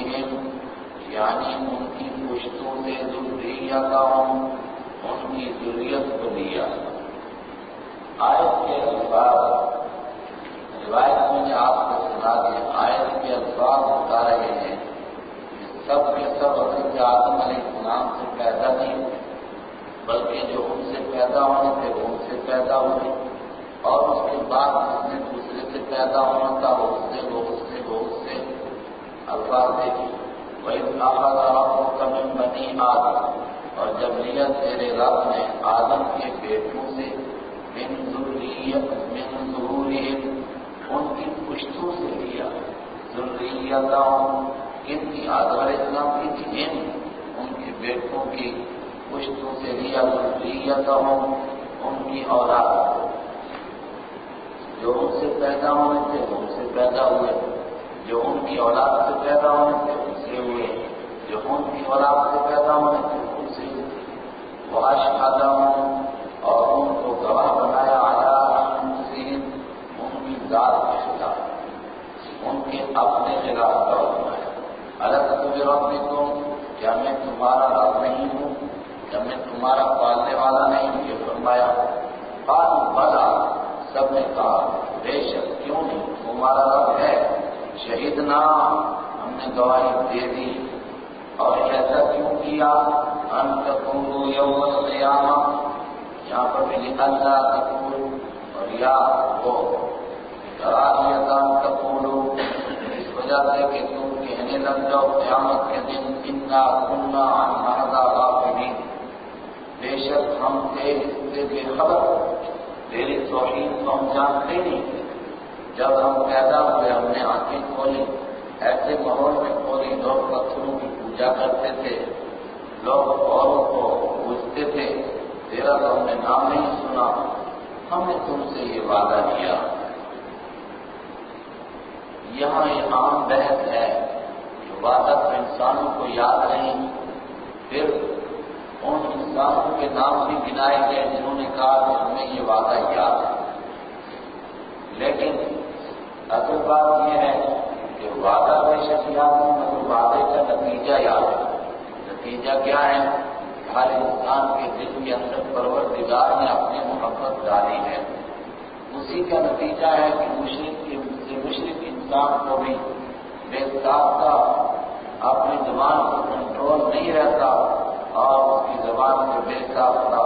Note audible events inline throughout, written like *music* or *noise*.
ضروری یعنی ان کی پشتوں سے ضروریات ان کی ضروریت کو لیا آیت کے الفاظ، روایت میں نے آپ کو سنا دیا آیت کے الفاظ بتا رہے ہیں سب کے سب حضرت آدم علیہ السلام سے پیدا نہیں ہوئے، بلکہ جو ان سے پیدا ہونے تھے وہ ان سے پیدا ہوئے۔ اور اس کے بعد جس نے دوسرے سے پیدا ہونا تھا وہ اس سے، وہ اس سے، وہ اس سے۔ الفاظ دیکھیے وہی آپ کمی بنی آدم، اور جب لیا تیرے رب نے آدم کے بیٹوں سے من ضروریت من ضروریت ان کی پشتوں سے لیا۔ ضروریت کن کی آدم علیہ السلام کی تھی ان کے بیٹوں کی پشتوں سے لیا۔ ضروریت ان کی اولاد۔ جو ان سے پیدا ہونے تھے ان سے پیدا ہوئے۔ جو ان کی اولاد سے پیدا ہونے تھے ان سے ہوئے، جو ان کی اولاد سے پیدا ہونے تھے ان سے وہ اشخاص اور ان کو گواہ بنایا آیا ان کی ذات کے خلاف، ان کے اپنے خلاف گواہ بنایا۔ الگ تجھے رب بھی تم، کیا میں تمہارا رب نہیں ہوں؟ کیا میں تمہارا پالنے والا نہیں؟ ہوں یہ فرمایا پال بلا، سب نے کہا، بے شک کیوں نہیں؟ تمہارا رب ہے۔ شہید نام ہم نے گواہی دے دی۔ اور ایسا کیوں کیا؟ ان تکورو یوم القیامہ، یہاں پر بھی لکھا تھا تکورو اور یا وہ۔ کراہیت ان تکورو اس وجہ سے کہ تم کہنے لگ جاؤ، قیامت کے دن انا کننا عن هذا غافلین۔ بے شک ہم تھے اس سے بے خبر تیری توحید کو ہم جانتے نہیں۔ تھے جب ہم پیدا ہوئے، ہم نے آنکھیں کھولی، ایسے ماحول میں کھولی، لوگ پتھروں کی پوجا کرتے تھے، لوگ اوروں کو پوچھتے تھے۔ تیرا تو ہم نے نام نہیں سنا، ہم نے تم سے یہ وعدہ کیا۔ یہاں یہ عام بحث ہے کہ وعدہ تو انسانوں کو یاد نہیں پھر ان انسانوں کے نام بھی گنائے گئے، جنہوں نے کہا کہ ہمیں یہ وعدہ یاد ہے۔ لیکن اصل بات یہ ہے کہ وعدہ بے شک یاد مگر وعدے کا نتیجہ یاد ہے نتیجہ کیا ہے؟ ہر انسان کے دل کے اندر پروردگار نے اپنی محبت ڈالی ہے۔ اسی کا نتیجہ ہے کہ مشرق سے مشرق انسان کو بھی بے ساختہ اپنی زبان کو کنٹرول نہیں رہتا اور اس کی زبان سے بے ساختہ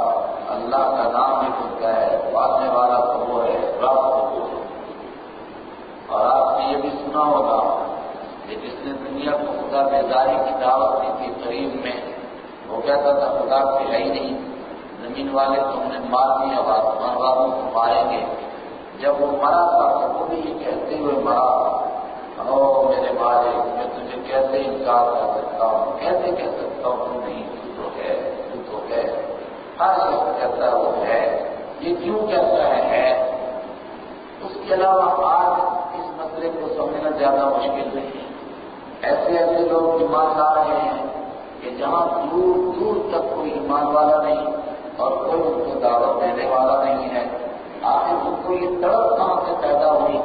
اللہ کا نام بھی کھلتا ہے پالنے والا تو وہ ہے، رب تو وہ ہے اور آپ نے یہ بھی سنا ہوگا کہ جس نے دنیا کو خدا بیداری کی دعوت دی تھی قریب میں، وہ کہتا تھا، خدا کو ہے ہی نہیں۔ زمین والے تو ہم نے مار دیا آسمان والوں کو ماریں گے۔ جب وہ مرا تھا تو وہ بھی یہ کہتے ہوئے مرا او میرے مالک میں تجھے کیسے انکار کر سکتا ہوں؟ کیسے کہہ سکتا ہوں؟ تو نہیں، تو تو ہے، تو تو ہے۔ ہر شخص کہتا ہے، وہ ہے۔ یہ کیوں کہتا ہے۔ اس کے علاوہ آج اس مسئلے کو سمجھنا زیادہ مشکل نہیں ہے۔ ایسے ایسے لوگ ایمان لا رہے ہیں کہ جہاں دور دور تک کوئی ایمان والا نہیں اور کوئی ان کو دعوت دینے والا نہیں ہے۔ آخر ان کو یہ تڑپ کہاں سے پیدا ہوئی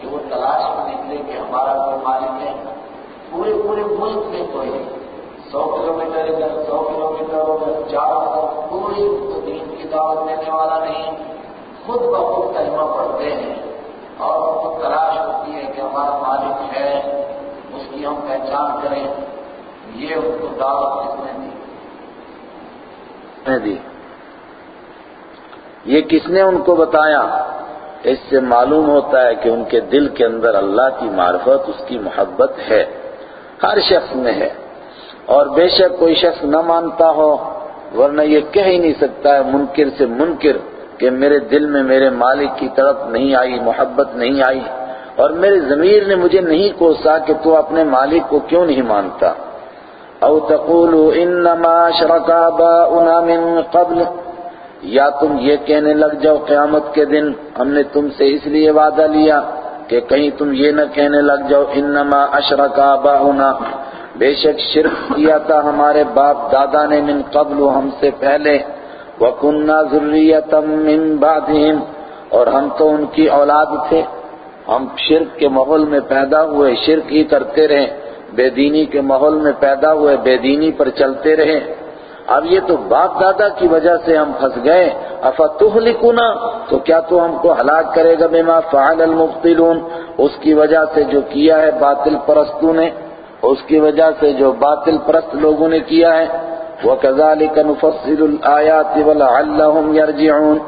کہ وہ تلاش میں نکلے کہ ہمارا کوئی مالک ہے، پورے پورے ملک میں کوئی سو کلو میٹر ادھر، سو کلو میٹر ادھر، چار ادھر پوری دین کی دعوت دینے والا نہیں۔ خود بخود کلمہ پڑھتے ہیں۔ اور ان کو تلاش ہوتی ہے کہ ہمارا مالک ہے، اس کی ہم پہچان کریں۔ یہ ان کو دعوت کس نے دی۔ یہ کس نے ان کو بتایا؟ اس سے معلوم ہوتا ہے کہ ان کے دل کے اندر اللہ کی معرفت، اس کی محبت ہے۔ ہر شخص میں ہے۔ اور بے شک کوئی شخص نہ مانتا ہو، ورنہ یہ کہہ ہی نہیں سکتا ہے، منکر سے منکر۔ کہ میرے دل میں میرے مالک کی طرف نہیں آئی، محبت نہیں آئی اور میرے ضمیر نے مجھے نہیں کوسا کہ تو اپنے مالک کو کیوں نہیں مانتا۔ او تقولوا انما شرک آباؤنا من قبل۔ یا تم یہ کہنے لگ جاؤ قیامت کے دن، ہم نے تم سے اس لیے وعدہ لیا کہ کہیں تم یہ نہ کہنے لگ جاؤ انما اشرک آباؤنا۔ بے شک شرک کیا تھا ہمارے باپ دادا نے من قبل ہم سے پہلے۔ وَكُنَّا ذُرِّيَّةً مِّن بَعْدِهِمْ اور ہم تو ان کی اولاد تھے۔ ہم شرک کے ماحول میں پیدا ہوئے، شرک ہی کرتے رہے، بے دینی کے ماحول میں پیدا ہوئے، بے دینی پر چلتے رہے۔ اب یہ تو باپ دادا کی وجہ سے ہم پھنس گئے۔ افتہلکنا تو کیا تو ہم کو ہلاک کرے گا بما فعل المبطلون؟ اس کی وجہ سے جو کیا ہے باطل پرستوں نے، اس کی وجہ سے جو باطل پرست لوگوں نے کیا ہے۔ وَكَذَلِكَ نُفَصِّلُ الْآيَاتِ وَلَعَلَّهُمْ يَرْجِعُونَ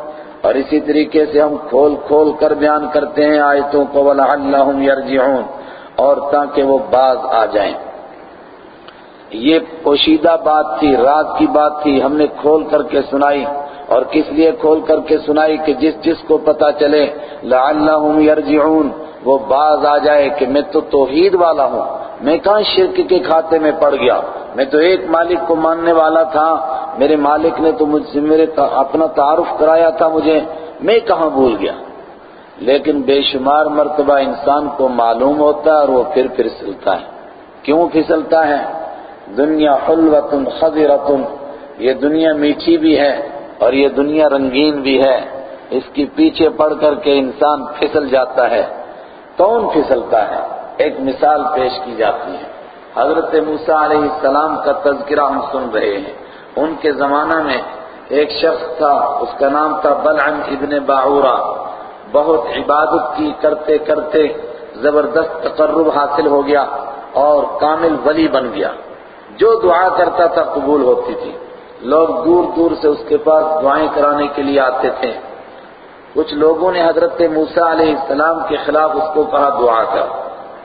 اور اسی طریقے سے ہم کھول کھول کر بیان کرتے ہیں آیتوں کو وَلَعَلَّهُمْ يَرْجِعُونَ اور تاکہ وہ باز آ جائیں۔ یہ پوشیدہ بات تھی، رات کی بات تھی، ہم نے کھول کر کے سنائی۔ اور کس لیے کھول کر کے سنائی؟ کہ جس جس کو پتا چلے، لعلہم یرجعون۔ وہ باز آ جائے کہ میں تو توحید والا ہوں، میں کہاں شرک کے کھاتے میں پڑ گیا؟ میں تو ایک مالک کو ماننے والا تھا، میرے مالک نے تو مجھ سے میرے اپنا تعارف کرایا تھا مجھے، میں کہاں بھول گیا؟ لیکن بے شمار مرتبہ انسان کو معلوم ہوتا ہے اور وہ پھر پھسلتا ہے۔ کیوں پھسلتا ہے؟ دنیا حلوت خضرت یہ دنیا میٹھی بھی ہے اور یہ دنیا رنگین بھی ہے۔ اس کی پیچھے پڑ کر کے انسان پھسل جاتا ہے۔ کون پھسلتا ہے؟ ایک مثال پیش کی جاتی ہے۔ حضرت موسیٰ علیہ السلام کا تذکرہ ہم سن رہے ہیں۔ ان کے زمانہ میں ایک شخص تھا، اس کا نام تھا بلعم ابن باعورا بہت عبادت کی کرتے کرتے زبردست تقرب حاصل ہو گیا اور کامل ولی بن گیا۔ جو دعا کرتا تھا قبول ہوتی تھی۔ لوگ دور دور سے اس کے پاس دعائیں کرانے کے لیے آتے تھے۔ کچھ لوگوں نے حضرت موسیٰ علیہ السلام کے خلاف اس کو کہا، دعا کر۔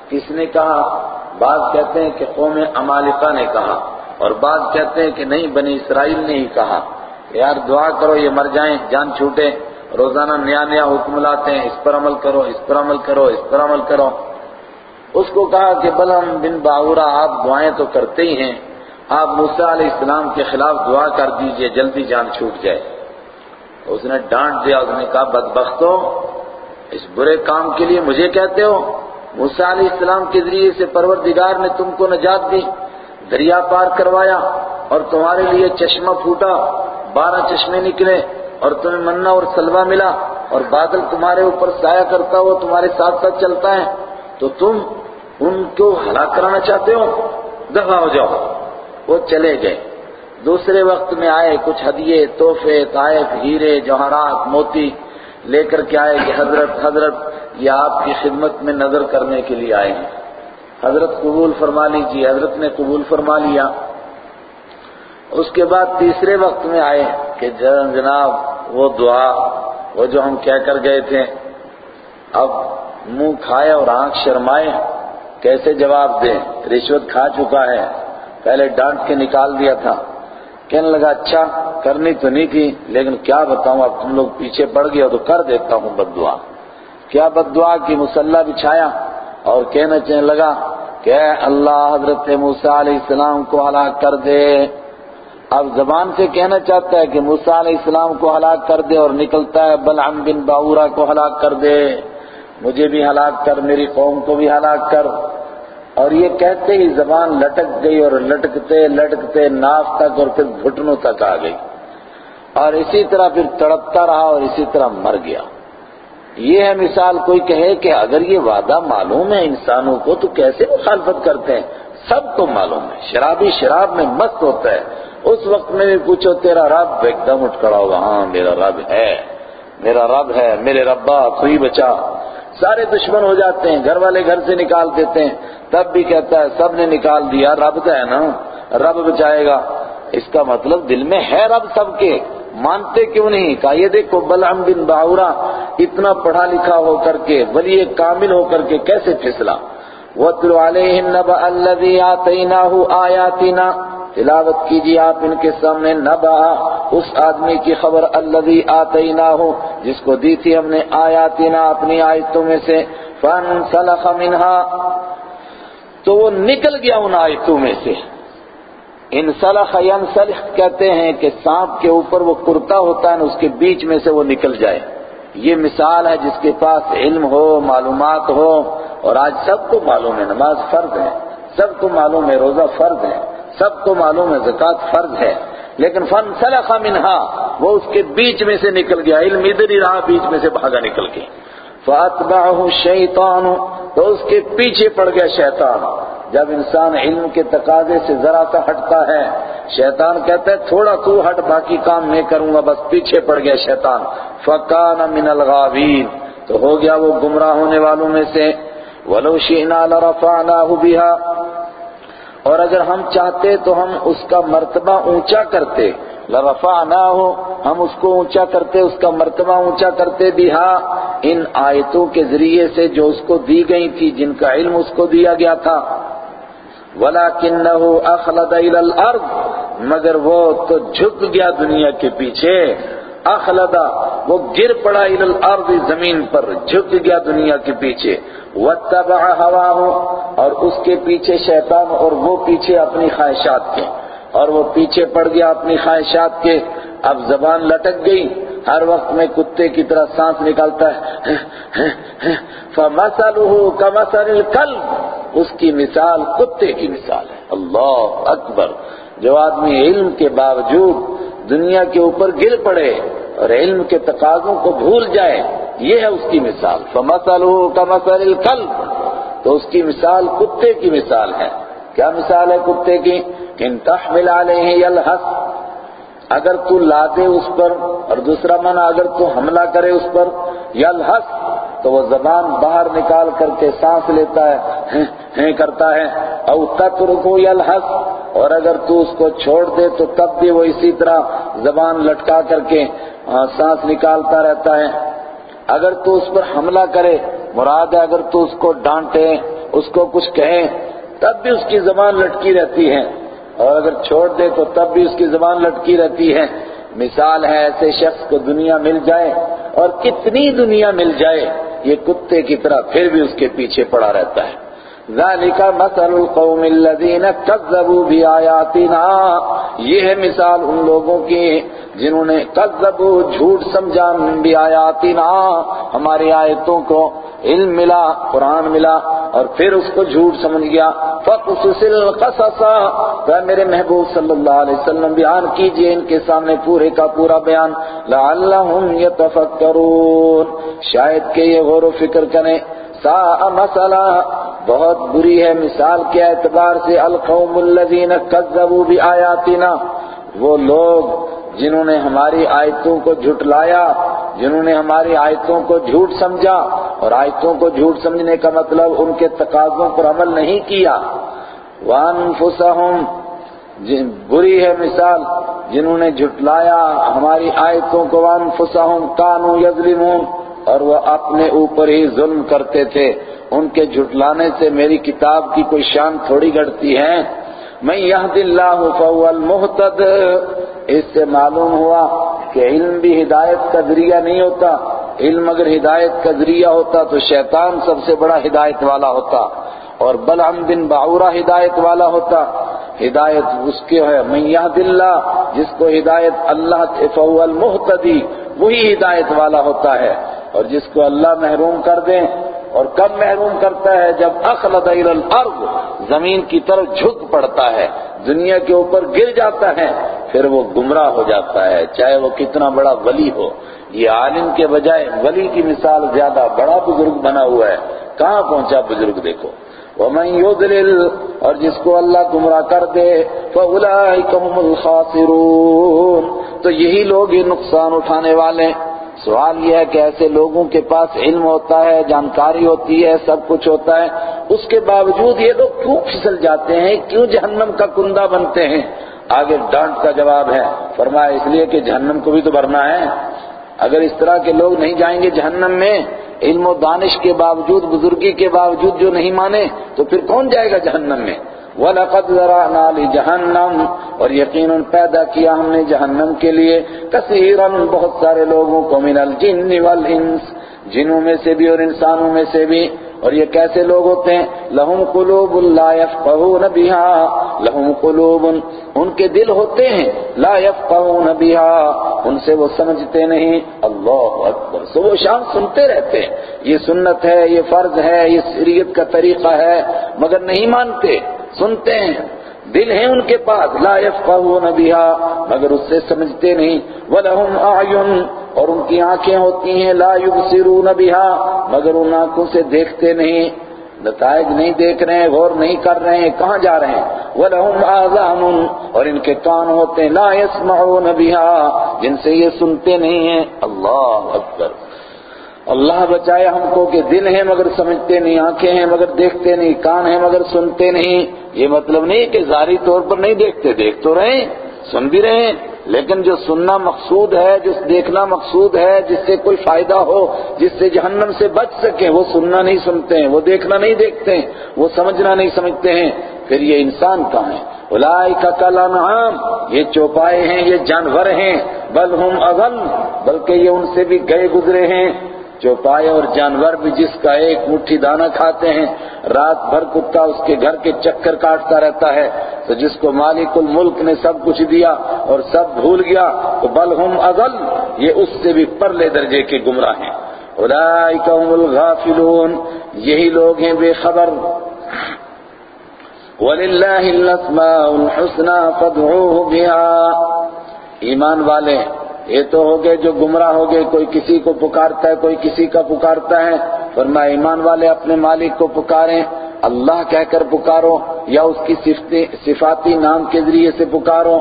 کس نے کہا؟ بعض کہتے ہیں کہ قوم امالکہ نے کہا اور بعض کہتے ہیں کہ نہیں، بنی اسرائیل نے ہی کہا۔ یار، دعا کرو، یہ مر جائیں، جان چھوٹے، روزانہ نیا نیا حکم لاتے ہیں، اس پر عمل کرو، اس پر عمل کرو، اس پر عمل کرو۔ اس کو کہا کہ بلم بن باورا آپ دعائیں تو کرتے ہی ہیں۔ آپ موسیٰ علیہ السلام کے خلاف دعا کر دیجیے، جلدی جان چھوٹ جائے۔ اس نے ڈانٹ دیا، اس نے کہا، بدبختو، اس برے کام کے لیے مجھے کہتے ہو، موسیٰ علیہ السلام کے ذریعے سے پروردگار نے تم کو نجات دی، دریا پار کروایا اور تمہارے لیے چشمہ پھوٹا، بارہ چشمے نکلے اور تمہیں مننا اور سلوا ملا اور بادل تمہارے اوپر سایہ کرتا ہوا تمہارے ساتھ ساتھ چلتا ہے۔ تو تم ان کو ہلاک کرانا چاہتے ہو؟ دفع ہو جاؤ۔ وہ چلے گئے۔ دوسرے وقت میں آئے کچھ ہدیے، تحفے، طائف، ہیرے، جوہرات، موتی لے کر کے آئے کہ حضرت حضرت، یہ آپ کی خدمت میں نظر کرنے کے لیے آئے ہیں۔ حضرت قبول فرما لیجیے حضرت نے قبول فرما لیا۔ اس کے بعد تیسرے وقت میں آئے کہ جناب، وہ دعا، وہ جو ہم کہہ کر گئے تھے، اب منہ کھائے اور آنکھ شرمائے، کیسے جواب دیں؟ رشوت کھا چکا ہے، پہلے ڈانٹ کے نکال دیا تھا۔ کہنے لگا اچھا کرنی تو نہیں تھی، لیکن کیا بتاؤں، اب تم لوگ پیچھے پڑ گیا تو کر دیتا ہوں بد دعا۔ کیا بد دعا کی؟ مسلح بچھایا اور کہنا چاہنے لگا کہ اے اللہ، حضرت موسیٰ علیہ السلام کو ہلاک کر دے۔ اب زبان سے کہنا چاہتا ہے کہ موسیٰ علیہ السلام کو ہلاک کر دے اور نکلتا ہے بلعم بن باورا کو ہلاک کر دے۔ مجھے بھی ہلاک کر، میری قوم کو بھی ہلاک کر۔ اور یہ کہتے ہی زبان لٹک گئی اور لٹکتے لٹکتے ناف تک اور پھر گھٹنوں تک آ گئی۔ اور اسی طرح پھر تڑپتا رہا اور اسی طرح مر گیا۔ یہ ہے مثال کوئی کہے کہ اگر یہ وعدہ معلوم ہے انسانوں کو تو کیسے مخالفت کرتے ہیں؟ سب کو معلوم ہے۔ شرابی شراب میں مست ہوتا ہے۔ اس وقت میں بھی پوچھو تیرا رب؟ ایک دم اٹھ کھڑا ہوگا ہاں میرا رب ہے۔ میرا رب ہے، میرے ربا تو ہی بچا سارے دشمن ہو جاتے ہیں، گھر والے گھر سے نکال دیتے ہیں۔ تب بھی کہتا ہے، سب نے نکال دیا، رب کا ہے نا۔ رب بچائے گا۔ اس کا مطلب دل میں ہے رب سب کے۔ مانتے کیوں نہیں؟ کہا، یہ دیکھو، بلعم بن باورا اتنا پڑھا لکھا ہو کر کے، ولی کامل ہو کر کے کیسے پھسلا؟ وَاتْلُ عَلَيْهِ النَّبَأَ الَّذِي آتَيْنَاهُ آيَاتِنَا تلاوت کیجیے آپ ان کے سامنے نبا اس آدمی کی خبر الذي آتَيْنَاهُ جس کو دی تھی ہم نے آیاتنا اپنی آیتوں میں سے۔ فَانْسَلَخَ مِنْهَا تو وہ نکل گیا ان آیتوں میں سے۔ انسلخ ینسلخ کہتے ہیں کہ سانپ کے اوپر وہ کرتا ہوتا ہے، اس کے بیچ میں سے وہ نکل جائے۔ یہ مثال ہے جس کے پاس علم ہو، معلومات ہو۔ اور آج سب کو معلوم ہے نماز فرض ہے، سب کو معلوم ہے روزہ فرض ہے، سب کو معلوم ہے زکوٰۃ فرض ہے، لیکن فن سلخ منہا، وہ اس کے بیچ میں سے نکل گیا، علم ادھر ہی رہا، بیچ میں سے بھاگا نکل کے فَأَتْبَعُهُ الشَّيْطَانُ، تو اس کے پیچھے پڑ گیا شیطان۔ جب انسان علم کے تقاضے سے ذرا سا ہٹتا ہے، شیطان کہتا ہے، تھوڑا تو ہٹ، باقی کام میں کروں گا، بس پیچھے پڑ گیا شیطان۔ فَقَانَ مِنَ الْغَابِينَ تو ہو گیا وہ گمراہ ہونے والوں میں سے۔ وَلَوْ شِئْنَا لَرَفَعْنَاهُ بِهَا۔ اور اگر ہم چاہتے تو ہم اس کا مرتبہ اونچا کرتے۔ لَرَفَعْنَاهُ، ہم اس کو اونچا کرتے، اس کا مرتبہ اونچا کرتے بِهَا۔ ان آیتوں کے ذریعے سے جو اس کو دی گئی تھی، جن کا علم اس کو دیا گیا تھا۔ وَلَكِنَّهُ أَخْلَدَ إِلَى الْأَرْضِ، مگر وہ تو جھک گیا دنیا کے پیچھے۔ اخلدا وہ گر پڑا الى الارض زمین پر جھک گیا دنیا کے پیچھے۔ واتبع هواه، اور اس کے پیچھے شیطان اور وہ پیچھے اپنی خواہشات کے۔ اور وہ پیچھے پڑ گیا اپنی خواہشات کے۔ اب زبان لٹک گئی۔ ہر وقت میں کتے کی طرح سانس نکالتا ہے۔ فَمَثَلُهُ كَمَثَلِ الْكَلْبِ اس کی مثال کتے کی مثال ہے۔ اللہ اکبر۔ جو آدمی علم کے باوجود دنیا کے اوپر گر پڑے اور علم کے تقاضوں کو بھول جائے، یہ ہے اس کی مثال۔ فَمَثَلُهُ كَمَثَلِ الْكَلْبِ تو اس کی مثال کتے کی مثال ہے۔ کیا مثال ہے کتے کی؟ ان تحمل علیہ یلحس اگر تو لا اس پر اور دوسرا معنی اگر تو حملہ کرے اس پر یلحس تو وہ زبان باہر نکال کر کے سانس لیتا ہے ہیں کرتا ہے۔ او تترکو یلحس، اور اگر تو اس کو چھوڑ دے تو تب بھی وہ اسی طرح زبان لٹکا کر کے سانس نکالتا رہتا ہے۔ اگر تو اس پر حملہ کرے، مراد ہے اگر تو اس کو ڈانٹے، اس کو کچھ کہے، تب بھی اس کی زبان لٹکی رہتی ہے۔ اور اگر چھوڑ دے تو تب بھی اس کی زبان لٹکی رہتی ہے۔ مثال ہے ایسے شخص کو دنیا مل جائے اور کتنی دنیا مل جائے۔ یہ کتے کی طرح پھر بھی اس کے پیچھے پڑا رہتا ہے۔ ذَلِكَ مَثَلُ الْقَوْمِ الَّذِينَ كَذَّبُوا بِآيَاتِنَا یہ ہے مثال ان لوگوں کی جنہوں نے کذبوا جھوٹ سمجھا بِآيَاتِنَا ہماری آیتوں کو علم ملا، قرآن ملا اور پھر اس کو جھوٹ سمجھ گیا۔ فَقُصُصِ الْقَصَصَ۔ تو میرے محبوب صلی اللہ علیہ وسلم، بیان کیجیے ان کے سامنے پورے کا پورا بیان۔ لَعَلَّهُمْ يَتَفَكَّرُونَ شاید کہ یہ غور و فکر کریں سا مسئلہ بہت بری ہے مثال کے اعتبار سے، القوم الذین کذبوا بآیاتنا۔ وہ لوگ جنہوں نے ہماری آیتوں کو جھٹلایا جنہوں نے ہماری آیتوں کو جھوٹ سمجھا اور آیتوں کو جھوٹ سمجھنے کا مطلب ان کے تقاضوں پر عمل نہیں کیا۔ وَأَنفُسَهُمْ، جن بری ہے مثال، جنہوں نے جھٹلایا ہماری آیتوں کو، وَأَنفُسَهُمْ كَانُوا يَظْلِمُونَ، اور وہ اپنے اوپر ہی ظلم کرتے تھے۔ ان کے جھٹلانے سے میری کتاب کی کوئی شان تھوڑی گھٹتی ہے۔ میں یہ اللہ فهو المحتد اس سے معلوم ہوا کہ علم بھی ہدایت کا ذریعہ نہیں ہوتا، علم اگر ہدایت کا ذریعہ ہوتا تو شیطان سب سے بڑا ہدایت والا ہوتا اور بلعم بن بعورہ ہدایت والا ہوتا۔ ہدایت اس کے ہے میں یہ اللہ، جس کو ہدایت اللہ فهو المحتدی وہی ہدایت والا ہوتا ہے۔ اور جس کو اللہ محروم کر دیں اور کب محروم کرتا ہے جب اخلد الى الارض، زمین کی طرف جھک پڑتا ہے، دنیا کے اوپر گر جاتا ہے، پھر وہ گمراہ ہو جاتا ہے، چاہے وہ کتنا بڑا ولی ہو۔ یہ عالم کے بجائے ولی کی مثال زیادہ بڑا بزرگ بنا ہوا ہے۔ کہاں پہنچا بزرگ دیکھو۔ وَمَن يُضْلِلْ، اور جس کو اللہ گمراہ کر دے، فَأُولَئِكَ هُمُ الْخَاسِرُونَ۔ تو یہی لوگ یہ نقصان اٹھانے والے سوال یہ ہے کہ ایسے لوگوں کے پاس علم ہوتا ہے، جانکاری ہوتی ہے، سب کچھ ہوتا ہے، اس کے باوجود یہ لوگ کیوں پھسل جاتے ہیں؟ کیوں جہنم کا کندہ بنتے ہیں؟ آگے ڈانٹ کا جواب ہے۔ فرمایا، اس لیے کہ جہنم کو بھی تو بھرنا ہے۔ اگر اس طرح کے لوگ نہیں جائیں گے جہنم میں، علم و دانش کے باوجود، بزرگی کے باوجود جو نہیں مانے، تو پھر کون جائے گا جہنم میں؟ وَلَقَدْ ذَرَعْنَا لِجَهَنَّمْ، اور یقیناً پیدا کیا ہم نے جہنم کے لیے۔ کثیراً بہت سارے لوگوں کو من الجن والانس، جنوں میں سے بھی اور انسانوں میں سے بھی۔ اور یہ کیسے لوگ ہوتے ہیں؟ لہم قلوب لا يفقهون بها لہم قلوب ان کے دل ہوتے ہیں، لا يفقهون بها ان سے وہ سمجھتے نہیں۔ اللہ اکبر۔ سو وہ شام سنتے رہتے ہیں۔ یہ سنت ہے، یہ فرض ہے، یہ شریعت کا طریقہ ہے، مگر نہیں مانتے۔ سنتے ہیں۔ دل ہیں ان کے پاس، لا يفقهون بها مگر اس سے سمجھتے نہیں ولہم اعین، اور ان کی آنکھیں ہوتی ہیں، لا يبصرون بها مگر ان آنکھوں سے دیکھتے نہیں، نتائج نہیں دیکھ رہے ہیں، غور نہیں کر رہے ہیں، کہاں جا رہے ہیں؟ وَلَهُمْ آذَانٌ، اور ان کے کان ہوتے ہیں، لا يسمعون بها جن سے یہ سنتے نہیں ہیں، اللہ اکبر۔ اللہ بچائے ہم کو کہ دل ہیں مگر سمجھتے نہیں، آنکھیں ہیں مگر دیکھتے نہیں، کان ہیں مگر سنتے نہیں۔ یہ مطلب نہیں کہ ظاہری طور پر نہیں دیکھتے، دیکھ تو رہے سن بھی رہے لیکن جو سننا مقصود ہے، جس دیکھنا مقصود ہے، جس سے کوئی فائدہ ہو، جس سے جہنم سے بچ سکیں وہ سننا نہیں سنتے ہیں، وہ دیکھنا نہیں دیکھتے ہیں، وہ سمجھنا نہیں سمجھتے ہیں۔ پھر یہ انسان کہاں ہے؟ اولئک کالانعام، یہ چوپائے ہیں، یہ جانور ہیں۔ بل ہم اغل بلکہ یہ ان سے بھی گئے گزرے ہیں۔ چوپائے اور جانور بھی جس کا ایک مٹھی دانہ کھاتے ہیں، رات بھر کتا اس کے گھر کے چکر کاٹتا رہتا ہے۔ تو جس کو مالک الملک نے سب کچھ دیا اور سب بھول گیا، تو بل ہم اغل یہ اس سے بھی پرلے درجے کے گمراہ ہیں۔ اولئک هم الغافلون، یہی لوگ ہیں بے خبر۔ وَلِلَّهِ الْأَسْمَاءُ الْحُسْنَى فَادْعُوهُ بِهَا۔ ایمان والے یہ تو ہو گئے جو گمراہ ہو گئے کوئی کسی کو پکارتا ہے، کوئی کسی کا پکارتا ہے۔ فرمایا، ایمان والے اپنے مالک کو پکاریں۔ اللہ کہہ کر پکارو یا اس کی صفاتی نام کے ذریعے سے پکارو۔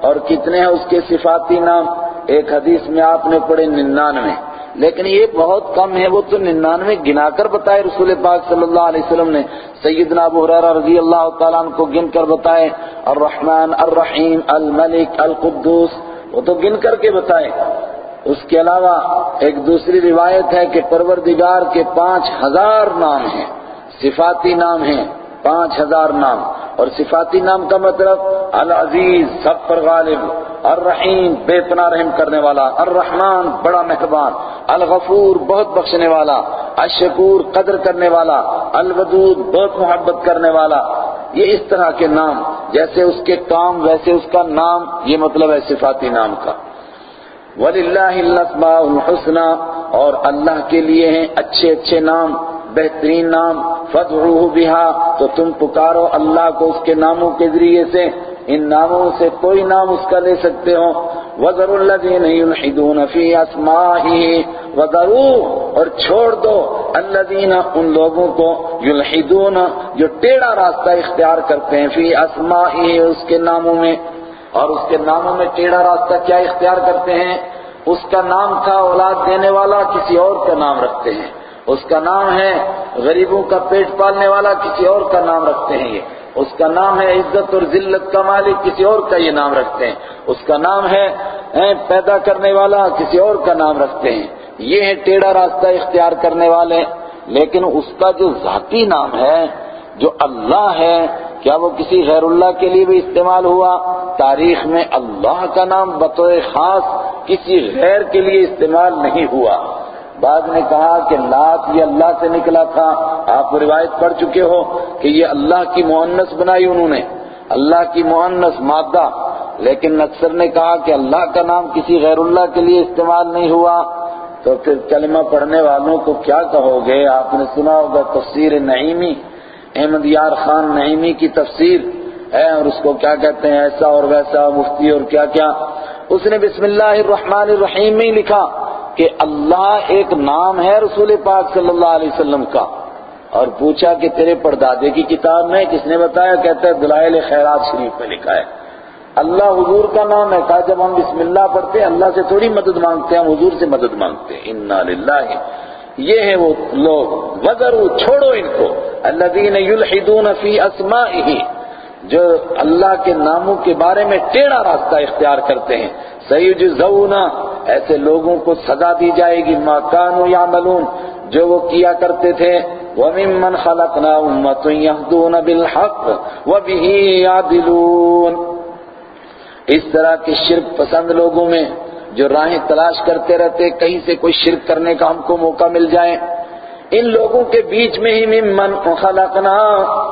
اور کتنے ہیں اس کے صفاتی نام؟ ایک حدیث میں آپ نے پڑھے ننانوے۔ لیکن یہ بہت کم ہے، وہ تو ننانوے گنا کر بتائے رسول پاک صلی اللہ علیہ وسلم نے۔ سیدنا ابو حریرہ رضی اللہ تعالیٰ عنہ کو گن کر بتائے، الرحمن الرحیم، الملک، القدوس۔ وہ تو گن کر کے بتائے۔ اس کے علاوہ ایک دوسری روایت ہے کہ پروردگار کے پانچ ہزار نام ہیں۔ صفاتی نام ہیں، پانچ ہزار نام۔ اور صفاتی نام کا مطلب العزیز، سب پر غالب، الرحیم، بے پناہ رحم کرنے والا، الرحمن، بڑا مہربان، الغفور، بہت بخشنے والا، الشکور، قدر کرنے والا، الودود، بہت محبت کرنے والا یہ اس طرح کے نام، جیسے اس کے کام ویسے اس کا نام، یہ مطلب ہے صفاتی نام کا۔ وَلِلَّهِ الْأَسْمَاءُ الْحُسْنَى اور اللہ کے لیے ہیں اچھے اچھے نام، بہترین نام فدعوه بها، تو تم پکارو اللہ کو اس کے ناموں کے ذریعے سے۔ ان ناموں سے کوئی نام اس کا لے سکتے ہو۔ وَذَرُوا الَّذِينَ يُلْحِدُونَ فِي أَسْمَائِهِ، وَذَرُوا اور چھوڑ دو الَّذِينَ ان لوگوں کو یلحدون جو ٹیڑھا راستہ اختیار کرتے ہیں فی اسمائه اس کے ناموں میں۔ اور اس کے ناموں میں ٹیڑھا راستہ کیا اختیار کرتے ہیں؟ اس کا نام تھا اولاد دینے والا، کسی اور کا نام رکھتے ہیں۔ اس کا نام ہے غریبوں کا پیٹ پالنے والا، کسی اور کا نام رکھتے ہیں یہ۔ اس کا نام ہے عزت اور ذلت کا مالک، کسی اور کا یہ نام رکھتے ہیں۔ اس کا نام ہے پیدا کرنے والا، کسی اور کا نام رکھتے ہیں۔ یہ ہے ٹیڑھا راستہ اختیار کرنے والے۔ لیکن اس کا جو ذاتی نام ہے، جو اللہ ہے، کیا وہ کسی غیر اللہ کے لیے بھی استعمال ہوا؟ تاریخ میں اللہ کا نام بطور خاص کسی غیر کے لیے استعمال نہیں ہوا۔ بعد نے کہا کہ لات یہ اللہ سے نکلا تھا۔ آپ روایت پڑھ چکے ہو کہ یہ اللہ کی معنس بنائی انہوں نے۔ اللہ کی معنس مادہ۔ لیکن اکثر نے کہا کہ اللہ کا نام کسی غیر اللہ کے لیے استعمال نہیں ہوا۔ تو پھر کلمہ پڑھنے والوں کو کیا کہو گے؟ آپ نے سنا ہوگا تفسیر نعیمی۔ احمد یار خان نعیمی کی تفسیر۔ ہے اور اس کو کیا کہتے ہیں؟ ایسا اور ویسا، مفتی اور کیا کیا۔ اس نے بسم اللہ الرحمن الرحیم میں لکھا۔ کہ اللہ ایک نام ہے رسول پاک صلی اللہ علیہ وسلم کا۔ اور پوچھا کہ تیرے پردادے کی کتاب میں کس نے بتایا؟ کہتا ہے، دلائل خیرات شریف میں لکھا ہے۔ اللہ حضور کا نام ہے۔ کہا، جب ہم بسم اللہ پڑھتے ہیں، اللہ سے تھوڑی مدد مانگتے ہیں، ہم حضور سے مدد مانگتے ہیں۔ انا للہ یہ ہے وہ لوگ۔ وزرو چھوڑو ان کو۔ الذین یلحدون فی اسمائه جو اللہ کے ناموں کے بارے میں ٹیڑھا راستہ اختیار کرتے ہیں۔ سیجزون ایسے لوگوں کو سزا دی جائے گی، ما کانوا یعملون، جو وہ کیا کرتے تھے۔ وَمِمَّنْ خَلَقْنَا أُمَّةٌ يَهْدُونَ بِالْحَقِّ وَبِهِ يَعْدِلُونَ۔ اس طرح کے شرک پسند لوگوں میں جو راہیں تلاش کرتے رہتے، کہیں سے کوئی شرک کرنے کا ہم کو موقع مل جائے۔ ان لوگوں کے بیچ میں ہی ممن خلقنا،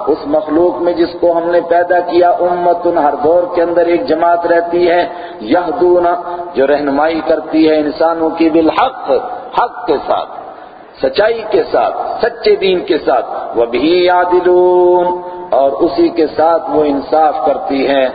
اس مخلوق میں جس کو ہم نے پیدا کیا، امتن ہر دور کے اندر ایک جماعت رہتی ہے، یہدون، جو رہنمائی کرتی ہے انسانوں کی بالحق، حق کے ساتھ، سچائی کے ساتھ، سچے دین کے ساتھ وہ بھی یادلون اور اسی کے ساتھ وہ انصاف کرتی ہے۔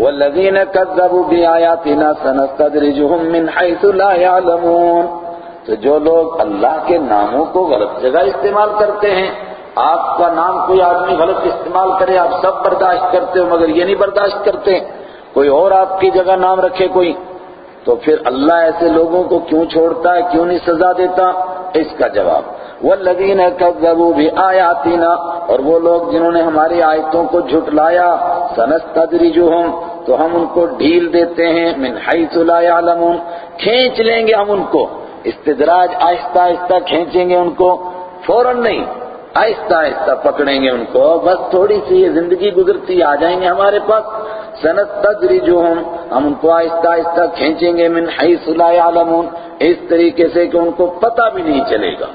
والذین کذبوا بآیاتنا سنستدرجهم من حیث لا يعلمون تو جو لوگ اللہ کے ناموں کو غلط جگہ استعمال کرتے ہیں، آپ کا نام کوئی آدمی غلط استعمال کرے، آپ سب برداشت کرتے ہو مگر یہ نہیں برداشت کرتے، کوئی اور آپ کی جگہ نام رکھے کوئی۔ تو پھر اللہ ایسے لوگوں کو کیوں چھوڑتا ہے کیوں نہیں سزا دیتا؟ اس کا جواب۔ والذین کذبوا بآیاتنا اور وہ لوگ جنہوں نے ہماری آیتوں کو جھٹلایا، سنستدرجهم، تو ہم ان کو ڈھیل دیتے ہیں، من حیث لا يعلمون۔ کھینچ لیں گے ہم ان کو۔ استدراج آہستہ آہستہ کھینچیں گے ان کو، فوراً نہیں، آہستہ آہستہ پکڑیں گے ان کو، بس تھوڑی سی یہ زندگی گزرتی آ جائیں گے ہمارے پاس۔ سنت تدری جو ہم ہم ان کو آہستہ آہستہ کھینچیں گے، من حیث لا يعلمون۔ اس طریقے سے کہ ان کو پتہ بھی نہیں چلے گا۔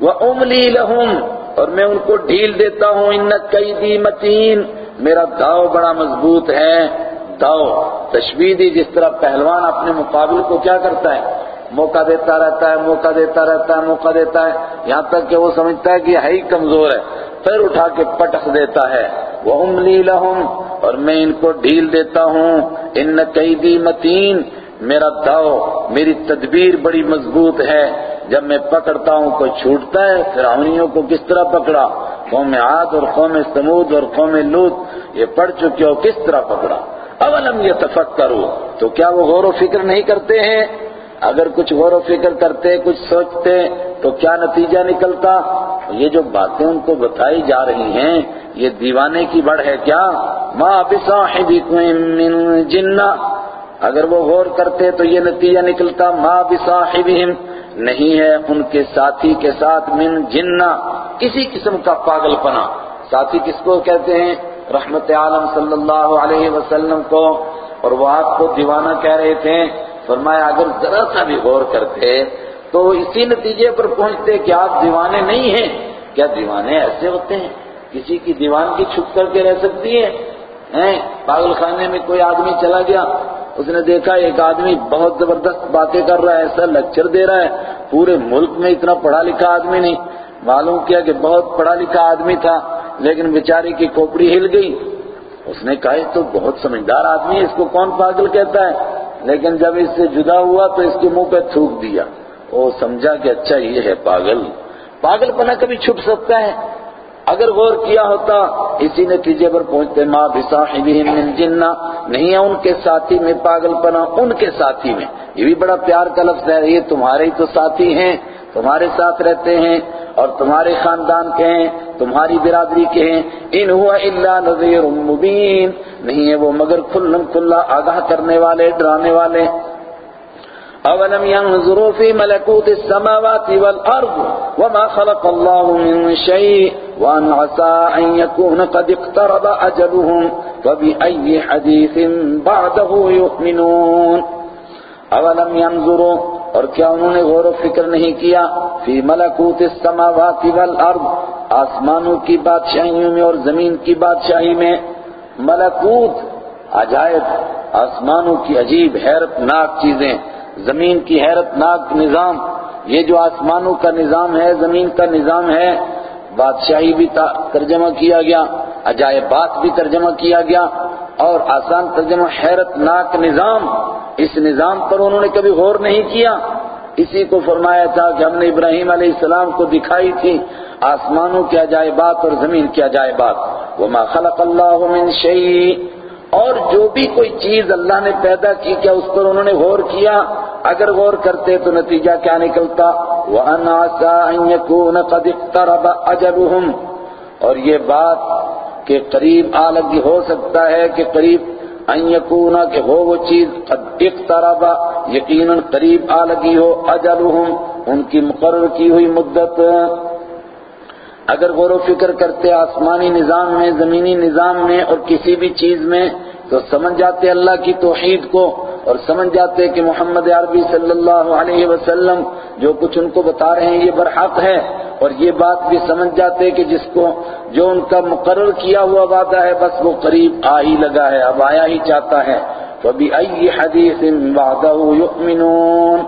وہ املی لہم اور میں ان کو ڈھیل دیتا ہوں ان قیدی متین میرا داؤ بڑا مضبوط ہے۔ داؤ تشبیہ دی جس طرح پہلوان اپنے مقابل کو کیا کرتا ہے؟ موقع دیتا رہتا ہے، موقع دیتا رہتا ہے، موقع دیتا ہے۔ یہاں تک کہ وہ سمجھتا ہے کہ ہے ہی کمزور ہے۔ پھر اٹھا کے پٹخ دیتا ہے۔ وہ املی لہم اور میں ان کو ڈھیل دیتا ہوں۔ ان قیدی متین میرا داؤ، میری تدبیر بڑی مضبوط ہے۔ جب میں پکڑتا ہوں، کوئی چھوٹتا ہے، فرعونیوں کو کس طرح پکڑا؟ قوم عاد اور قوم سمود اور قوم لوت یہ پڑھ چکے ہو، کس طرح پکڑا؟ اولم یہ تفکروا تو کیا وہ غور و فکر نہیں کرتے ہیں؟ اگر کچھ غور و فکر کرتے، کچھ سوچتے، تو کیا نتیجہ نکلتا؟ یہ جو باتیں ان کو بتائی جا رہی ہیں، یہ دیوانے کی بڑھ ہے کیا؟ ما بصاحبکم من جنہ اگر وہ غور کرتے تو یہ نتیجہ نکلتا، ما بصاحبہم نہیں ہے ان کے ساتھی کے ساتھ من جنہ کسی قسم کا پاگل پنا ساتھی کس کو کہتے ہیں؟ رحمت عالم صلی اللہ علیہ وسلم کو۔ اور وہ آپ کو دیوانہ کہہ رہے تھے فرمایا، اگر ذرا سا بھی غور کرتے تو اسی نتیجے پر پہنچتے کہ آپ دیوانے نہیں ہیں۔ کیا دیوانے ایسے ہوتے ہیں؟ کسی کی دیوان کی چھپ کر کے رہ سکتی ہے؟ پاگل خانے میں کوئی آدمی چلا گیا، اس نے دیکھا ایک آدمی بہت زبردست باتیں کر رہا ہے، ایسا لیکچر دے رہا ہے۔ پورے ملک میں اتنا پڑھا لکھا آدمی نہیں۔ معلوم کیا کہ بہت پڑھا لکھا آدمی تھا، لیکن بیچاری کی کھوپڑی ہل گئی۔ اس نے کہا، یہ تو بہت سمجھدار آدمی ہے، اس کو کون پاگل کہتا ہے؟ لیکن جب اس سے جدا ہوا تو اس کے منہ پہ تھوک دیا۔ وہ سمجھا کہ اچھا یہ ہے، پاگل۔ پاگل پنا کبھی چھپ سکتا ہے۔ اگر غور کیا ہوتا، اسی نتیجے پر پہنچتے۔ ماں بصاحبہم من جنہ۔ نہیں ہے ان کے ساتھی میں پاگل پنا ان کے ساتھی میں۔ یہ بھی بڑا پیار کا لفظ ہے، یہ تمہارے ہی تو ساتھی ہیں۔ تمہارے ساتھ رہتے ہیں اور تمہارے خاندان کے ہیں، تمہاری برادری کے ہیں۔ ان ہوا الا نذیر مبین۔ نہیں ہے وہ مگر کھلم کھلا آگاہ کرنے والے، ڈرانے والے۔ اولم ينظروا في ملكوت السماوات والارض وما خلق الله من شيء وان عسى ان يكون قد اقترب اجلهم فبأي حديث بعده يؤمنون اولم ينظروا اور کیا انہوں نے غور و فکر نہیں کیا؟ فی ملکوت السماوات والارض، آسمانوں کی بادشاہیوں میں اور زمین کی بادشاہی میں۔ ملکوت، عجائب، آسمانوں کی عجیب حیرت ناک چیزیں۔ زمین کی حیرت ناک نظام، یہ جو آسمانوں کا نظام ہے، زمین کا نظام ہے، بادشاہی بھی ترجمہ کیا گیا، عجائبات بھی ترجمہ کیا گیا۔ اور آسان ترجمہ حیرت ناک نظام، اس نظام پر انہوں نے کبھی غور نہیں کیا۔ اسی کو فرمایا تھا کہ ہم نے ابراہیم علیہ السلام کو دکھائی تھی، آسمانوں کے عجائبات اور زمین کے عجائبات وما خلق اللہ من شیء اور جو بھی کوئی چیز اللہ نے پیدا کی، کیا اس پر انہوں نے غور کیا؟ اگر غور کرتے تو نتیجہ کیا نکلتا؟ وَأَنْ عَسَىٰ أَن يَكُونَ قَدْ اقْتَرَبَ أَجَلُهُمْ۔ اور یہ بات کہ قریب آ لگی ہو سکتا ہے کہ قریب ان کہ ہو وہ چیز قد اقترب، یقیناً قریب آ لگی ہو، اجلہم، ان کی مقرر کی ہوئی مدت۔ اگر غور و فکر کرتے آسمانی نظام میں، زمینی نظام میں اور کسی بھی چیز میں تو سمجھ جاتے اللہ کی توحید کو۔ اور سمجھ جاتے کہ محمد عربی صلی اللہ علیہ وسلم جو کچھ ان کو بتا رہے ہیں یہ برحق ہے اور یہ بات بھی سمجھ جاتے کہ جس کو جو ان کا مقرر کیا ہوا وعدہ ہے، بس وہ قریب آ ہی لگا ہے، اب آیا ہی چاہتا ہے۔ فَبِأَيِّ حَدِيثٍ بَعْدَهُ يُؤْمِنُونَ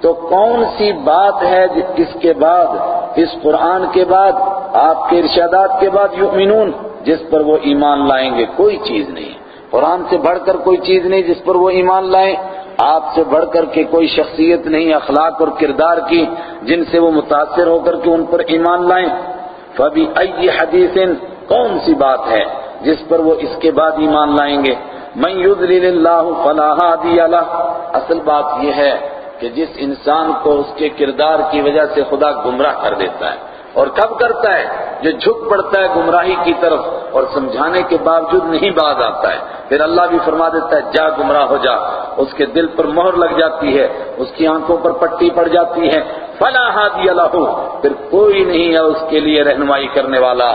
تو کون سی بات ہے اس کے بعد، اس قرآن کے بعد، آپ کے ارشادات کے بعد یؤمنون؟ جس پر وہ ایمان لائیں گے، کوئی چیز نہیں۔ قرآن سے بڑھ کر کوئی چیز نہیں جس پر وہ ایمان لائیں آپ سے بڑھ کر کے کوئی شخصیت نہیں، اخلاق اور کردار کی جن سے وہ متاثر ہو کر کے ان پر ایمان لائیں۔ فبی ائی حدیث، کون سی بات ہے جس پر وہ اس کے بعد ایمان لائیں گے؟ من یضلل اللہ فلا ہادی له اصل بات یہ ہے کہ جس انسان کو اس کے کردار کی وجہ سے خدا گمراہ کر دیتا ہے اور کب کرتا ہے؟ جو جھک پڑتا ہے گمراہی کی طرف اور سمجھانے کے باوجود نہیں باز آتا ہے۔ پھر اللہ بھی فرما دیتا ہے، جا گمراہ ہو جا۔ اس کے دل پر مہر لگ جاتی ہے، اس کی آنکھوں پر پٹی پڑ جاتی ہے۔ فلا ہادی اللہ پھر کوئی نہیں ہے اس کے لیے رہنمائی کرنے والا۔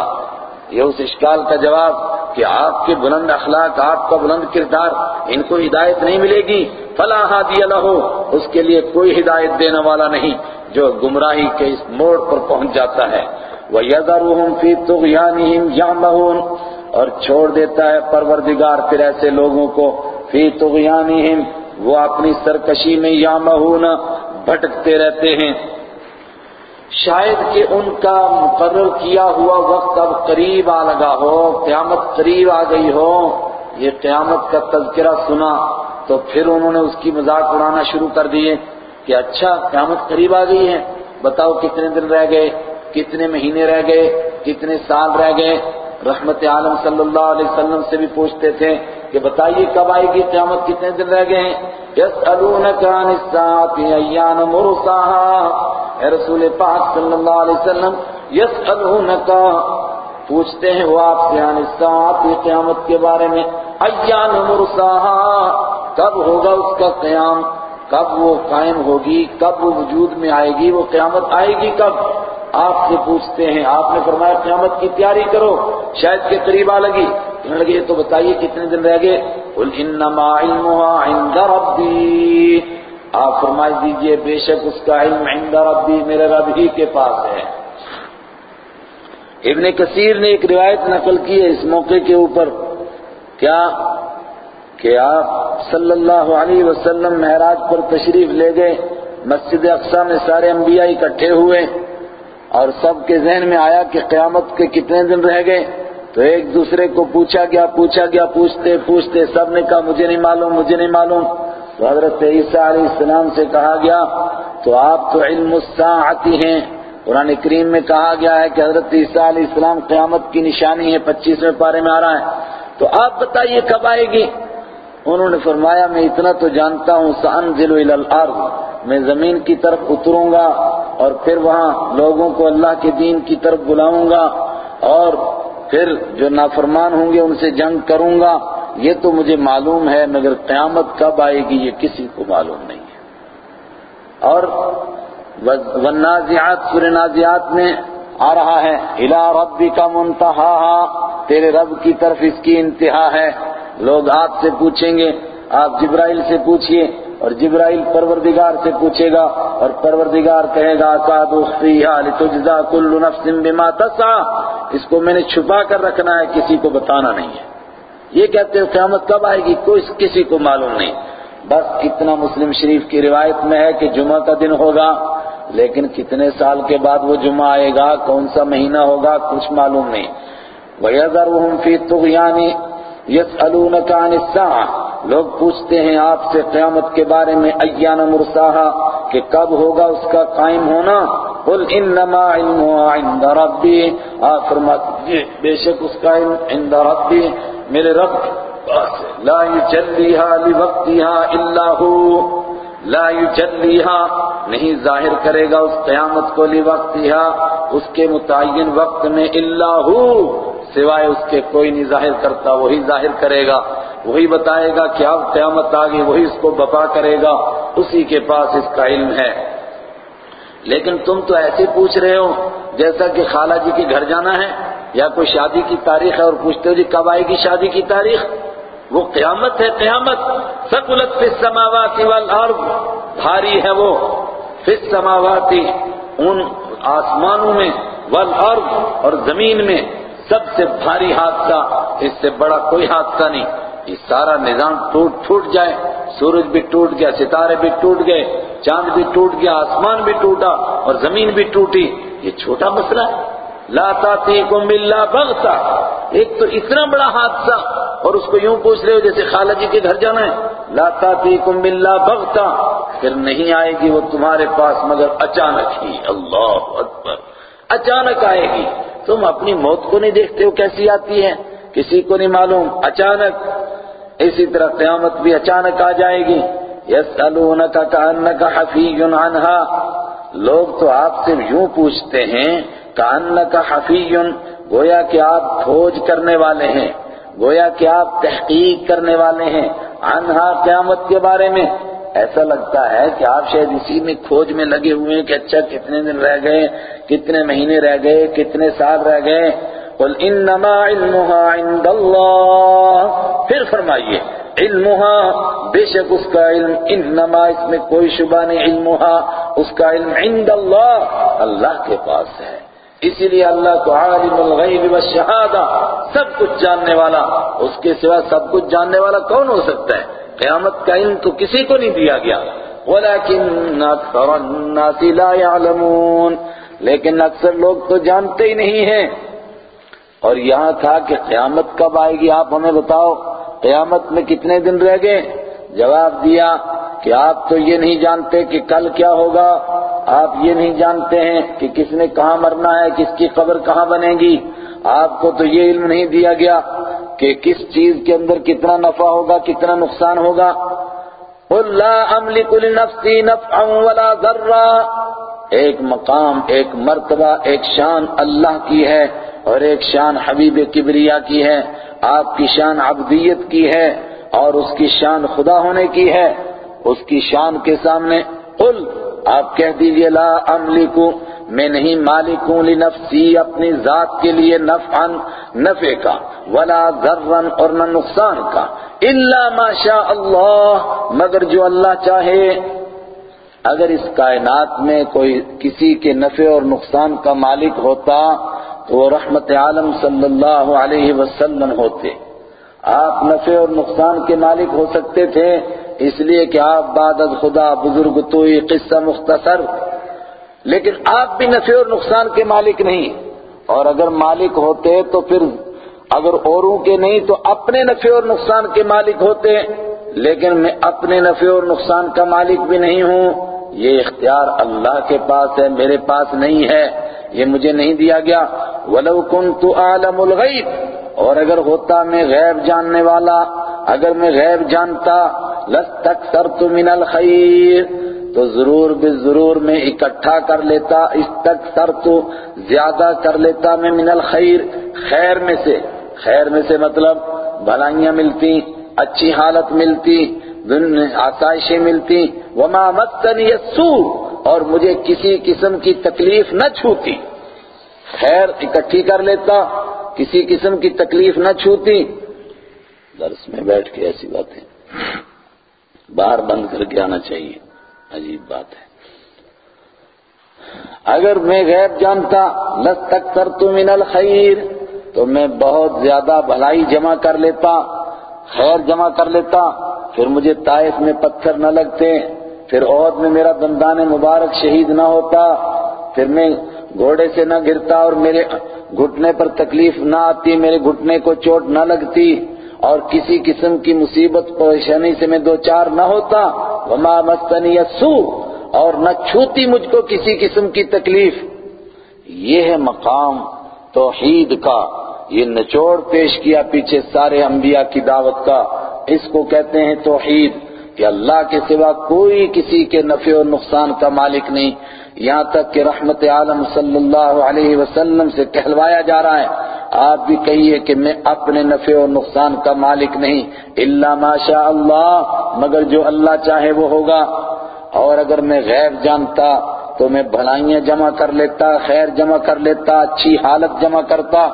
یہ اس اشکال کا جواب کہ آپ کے بلند اخلاق، آپ کا بلند کردار، ان کو ہدایت نہیں ملے گی۔ فلا ہادی اللہ اس کے لیے کوئی ہدایت دینے والا نہیں۔ جو گمراہی کے اس موڑ پر پہنچ جاتا ہے۔ وہ وَيَذَرُهُمْ فِي طُغْيَانِهِمْ يَعْمَهُونَ اور چھوڑ دیتا ہے پروردگار پھر ایسے لوگوں کو۔ فی طغیانہم وہ اپنی سرکشی میں یامہون بھٹکتے رہتے ہیں۔ شاید کہ ان کا مقرر کیا ہوا وقت اب قریب آ لگا ہو، قیامت قریب آ گئی ہو، یہ قیامت کا تذکرہ سنا تو پھر انہوں نے اس کی مذاق اڑانا شروع کر دیے۔ کہ اچھا قیامت قریب آ گئی ہے۔ بتاؤ کتنے دن رہ گئے، کتنے مہینے رہ گئے، کتنے سال رہ گئے؟ رحمت عالم صلی اللہ علیہ وسلم سے بھی پوچھتے تھے کہ بتائیے کب آئے گی قیامت، کتنے دن رہ گئے ہیں؟ يَسْأَلُونَكَ عَنِ اے رسول پاک صلی اللہ علیہ وسلم يَسْأَلُونَكَ پوچھتے ہیں وہ آپ سے عن قیامت کے بارے میں، ایان مرساها کب ہوگا اس کا قیام؟ کب وہ قائم ہوگی، کب وہ وجود میں آئے گی، وہ قیامت آئے گی کب؟ آپ سے پوچھتے ہیں، آپ نے فرمایا قیامت کی تیاری کرو، شاید کے قریب آ لگی۔ کہنے لگے، یہ تو بتائیے کتنے دن رہ گئے؟ قل انما علمها عند ربی۔ آپ فرمائی دیجیے، بے شک اس کا علم عند ربی، میرے رب ہی کے پاس ہے۔ ابن کثیر نے ایک روایت نقل کی ہے اس موقع کے اوپر۔ کیا؟ کہ آپ صلی اللہ علیہ وسلم مہراج پر تشریف لے گئے، مسجد اقصا میں سارے انبیاء اکٹھے ہوئے اور سب کے ذہن میں آیا کہ قیامت کے کتنے دن رہ گئے۔ تو ایک دوسرے کو پوچھا گیا پوچھا گیا، پوچھتے پوچھتے سب نے کہا، مجھے نہیں معلوم، مجھے نہیں معلوم۔ تو حضرت عیسیٰ علیہ السلام سے کہا گیا، تو آپ تو علم الساعتی ہیں۔ قرآن کریم میں کہا گیا ہے کہ حضرت عیسیٰ علیہ السلام قیامت کی نشانی ہے، پچیسویں پارے میں آ رہا ہے۔ تو آپ بتائیے کب آئے گی؟ انہوں نے فرمایا، میں اتنا تو جانتا ہوں سانزل الى الارض، میں زمین کی طرف اتروں گا اور پھر وہاں لوگوں کو اللہ کے دین کی طرف بلاؤں گا اور پھر جو نافرمان ہوں گے ان سے جنگ کروں گا۔ یہ تو مجھے معلوم ہے، مگر قیامت کب آئے گی یہ کسی کو معلوم نہیں ہے۔ اور والنازعات، سورہ نازعات میں آ رہا ہے الى ربی کا منتہا تیرے رب کی طرف اس کی انتہا ہے۔ لوگ آپ سے پوچھیں گے، آپ جبرائیل سے پوچھئے اور جبرائیل پروردگار سے پوچھے گا اور پروردگار کہے گا ساد لتجزا کل نفس بما تسعى اس کو میں نے چھپا کر رکھنا ہے، کسی کو بتانا نہیں ہے۔ یہ کہتے ہیں، قیامت کب آئے گی؟ کوئی کسی کو معلوم نہیں۔ بس کتنا مسلم شریف کی روایت میں ہے کہ جمعہ کا دن ہوگا، لیکن کتنے سال کے بعد وہ جمعہ آئے گا، کون سا مہینہ ہوگا، کچھ معلوم نہیں۔ وَيَذَرُهُمْ فِي الطُّغْيَانِ يَسْأَلُونَكَ عَنِ السَّاعَةِ. لوگ پوچھتے ہیں آپ سے قیامت کے بارے میں، ایان مرساہا، کہ کب ہوگا اس کا قائم ہونا؟ قل انما علمها عند ربی. آپ فرماتے بے شک اس کا علم عند ربی. میرے رب لا يجلیها لوقتها الا هو لا يجلیها نہیں ظاہر کرے گا اس قیامت کو لوقتها اس کے متعین وقت میں الا هو سوائے اس کے کوئی نہیں ظاہر کرتا، وہی ظاہر کرے گا، وہی بتائے گا کہ اب قیامت آگئی وہی اس کو بپا کرے گا، اسی کے پاس اس کا علم ہے۔ لیکن تم تو ایسے پوچھ رہے ہو جیسا کہ خالہ جی کے گھر جانا ہے، یا کوئی شادی کی تاریخ ہے اور پوچھتے ہو جی کب آئے گی شادی کی تاریخ؟ وہ قیامت ہے، قیامت۔ سکولت فی السماوات والارض، بھاری ہے وہ۔ فی السماوات، ان آسمانوں میں، والارض اور زمین میں۔ سب سے بھاری حادثہ، اس سے بڑا کوئی حادثہ نہیں۔ یہ سارا نظام ٹوٹ پھوٹ جائے۔ سورج بھی ٹوٹ گیا، ستارے بھی ٹوٹ گئے، چاند بھی ٹوٹ گیا، آسمان بھی ٹوٹا اور زمین بھی ٹوٹی۔ یہ چھوٹا مسئلہ ہے۔ لا تاتیکم الا بغتا ایک تو اتنا بڑا حادثہ اور اس کو یوں پوچھ رہے ہو جیسے خالہ جی کے گھر جانا ہے۔ لا تاتیکم الا بغتا پھر نہیں آئے گی وہ تمہارے پاس، مگر اچانک ہی۔ اللہ اکبر۔ اچانک آئے گی۔ تم اپنی موت کو نہیں دیکھتے ہو کیسی آتی ہے؟ کسی کو نہیں معلوم۔ اچانک، اسی طرح قیامت بھی اچانک آ جائے گی۔ یسألونک کأنک حفی عنہا۔ لوگ تو آپ سے یوں پوچھتے ہیں کأنک حفی، گویا کہ آپ کھوج کرنے والے ہیں۔ گویا کہ آپ تحقیق کرنے والے ہیں۔ عنہا قیامت کے بارے میں۔ ایسا لگتا ہے کہ آپ شاید اسی میں کھوج میں لگے ہوئے ہیں کہ اچھا کتنے دن رہ گئے۔ کتنے مہینے رہ گئے، کتنے سال رہ گئے۔ قل انما علمها عند اللہ۔ پھر فرمائیے، علمها، بے شک اس کا علم، انما اس میں کوئی شبہ نہیں، علمها، اس کا علم عند اللہ اللہ کے پاس ہے۔ اسی لیے اللہ کو عالم الغیب والشہادہ، سب کچھ جاننے والا، اس کے سوا سب کچھ جاننے والا کون ہو سکتا ہے؟ قیامت کا علم تو کسی کو نہیں دیا گیا۔ وَلَكِنَّ أَكْثَرَ النَّاسِ لَا يَعْلَمُونَ۔ لیکن اکثر لوگ تو جانتے ہی نہیں ہیں۔ اور یہاں تھا کہ قیامت کب آئے گی آپ ہمیں بتاؤ۔ قیامت میں کتنے دن رہ گئے؟ جواب دیا کہ آپ تو یہ نہیں جانتے کہ کل کیا ہوگا۔ آپ یہ نہیں جانتے ہیں کہ کس نے کہاں مرنا ہے، کس کی قبر کہاں بنے گی۔ آپ کو تو یہ علم نہیں دیا گیا کہ کس چیز کے اندر کتنا نفع ہوگا، کتنا نقصان ہوگا۔ قُلْ لَا أَمْلِكُ لِنَفْسِي نَفْعًا وَلَا ذَرًّا ایک مقام، ایک مرتبہ، ایک شان اللہ کی ہے اور ایک شان حبیب کبریا کی ہے، آپ کی شان عبدیت کی ہے اور اس کی شان خدا ہونے کی ہے۔ اس کی شان کے سامنے قل، آپ کہہ دیجیے، لا املکو، میں نہیں مالک ہوں لنفسی، اپنی ذات کے لیے نفعا، نفع کا، ولا ذرا اور نہ نقصان کا۔ الا ما شاء اللہ، مگر جو اللہ چاہے اگر اس کائنات میں کوئی کسی کے نفع اور نقصان کا مالک ہوتا تو وہ رحمت عالم صلی اللہ علیہ وسلم ہوتے۔ آپ نفع اور نقصان کے مالک ہو سکتے تھے، اس لیے کہ آپ بعد از خدا، بزرگ توئی قصہ مختصر۔ لیکن آپ بھی نفع اور نقصان کے مالک نہیں۔ اور اگر مالک ہوتے تو پھر اگر اوروں کے نہیں تو اپنے نفع اور نقصان کے مالک ہوتے۔ لیکن میں اپنے نفع اور نقصان کا مالک بھی نہیں ہوں۔ یہ اختیار اللہ کے پاس ہے، میرے پاس نہیں ہے۔ یہ مجھے نہیں دیا گیا۔ وَلَوْ كُنْتُ أَعْلَمُ الْغَيْبِ۔ اور اگر ہوتا میں غیب جاننے والا، اگر میں غیب جانتا لَسْتَكْثَرْتُ مِنَ الْخَيْرِ۔ تو ضرور بے ضرور میں اکٹھا کر لیتا اس تک سر تو زیادہ کر لیتا میں من الخیر خیر میں سے، خیر میں سے مطلب بھلائیاں ملتی اچھی حالت ملتی آسائشیں ملتی، وما مسنی السوء، اور مجھے کسی قسم کی تکلیف نہ چھوتی۔ خیر اکٹھی کر لیتا، کسی قسم کی تکلیف نہ چھوتی۔ درس میں بیٹھ کے ایسی باتیں۔ باہر بند کر کے آنا چاہیے۔ عجیب بات ہے۔ اگر میں غیب جانتا لس تک تو من الخیر تو میں بہت زیادہ بھلائی جمع کر لیتا۔ خیر جمع کر لیتا، پھر مجھے طائف میں پتھر نہ لگتے، پھر عہد میں میرا دندان مبارک شہید نہ ہوتا، پھر میں گھوڑے سے نہ گرتا اور میرے گھٹنے پر تکلیف نہ آتی، میرے گھٹنے کو چوٹ نہ لگتی اور کسی قسم کی مصیبت، پریشانی سے میں دو چار نہ ہوتا، وما مستنی السو اور نہ چھوتی مجھ کو کسی قسم کی تکلیف۔ یہ ہے مقام توحید کا۔ یہ نچوڑ پیش کیا پیچھے سارے انبیاء کی دعوت کا۔ اس کو کہتے ہیں توحید، کہ اللہ کے سوا کوئی کسی کے نفع و نقصان کا مالک نہیں۔ یہاں تک کہ رحمت عالم صلی اللہ علیہ وسلم سے کہلوایا جا رہا ہے۔ آپ بھی کہیے کہ میں اپنے نفع و نقصان کا مالک نہیں، الا ما شاء اللہ، مگر جو اللہ چاہے وہ ہوگا۔ اور اگر میں غیب جانتا تو میں بھلائیاں جمع کر لیتا، خیر جمع کر لیتا، اچھی حالت جمع کرتا۔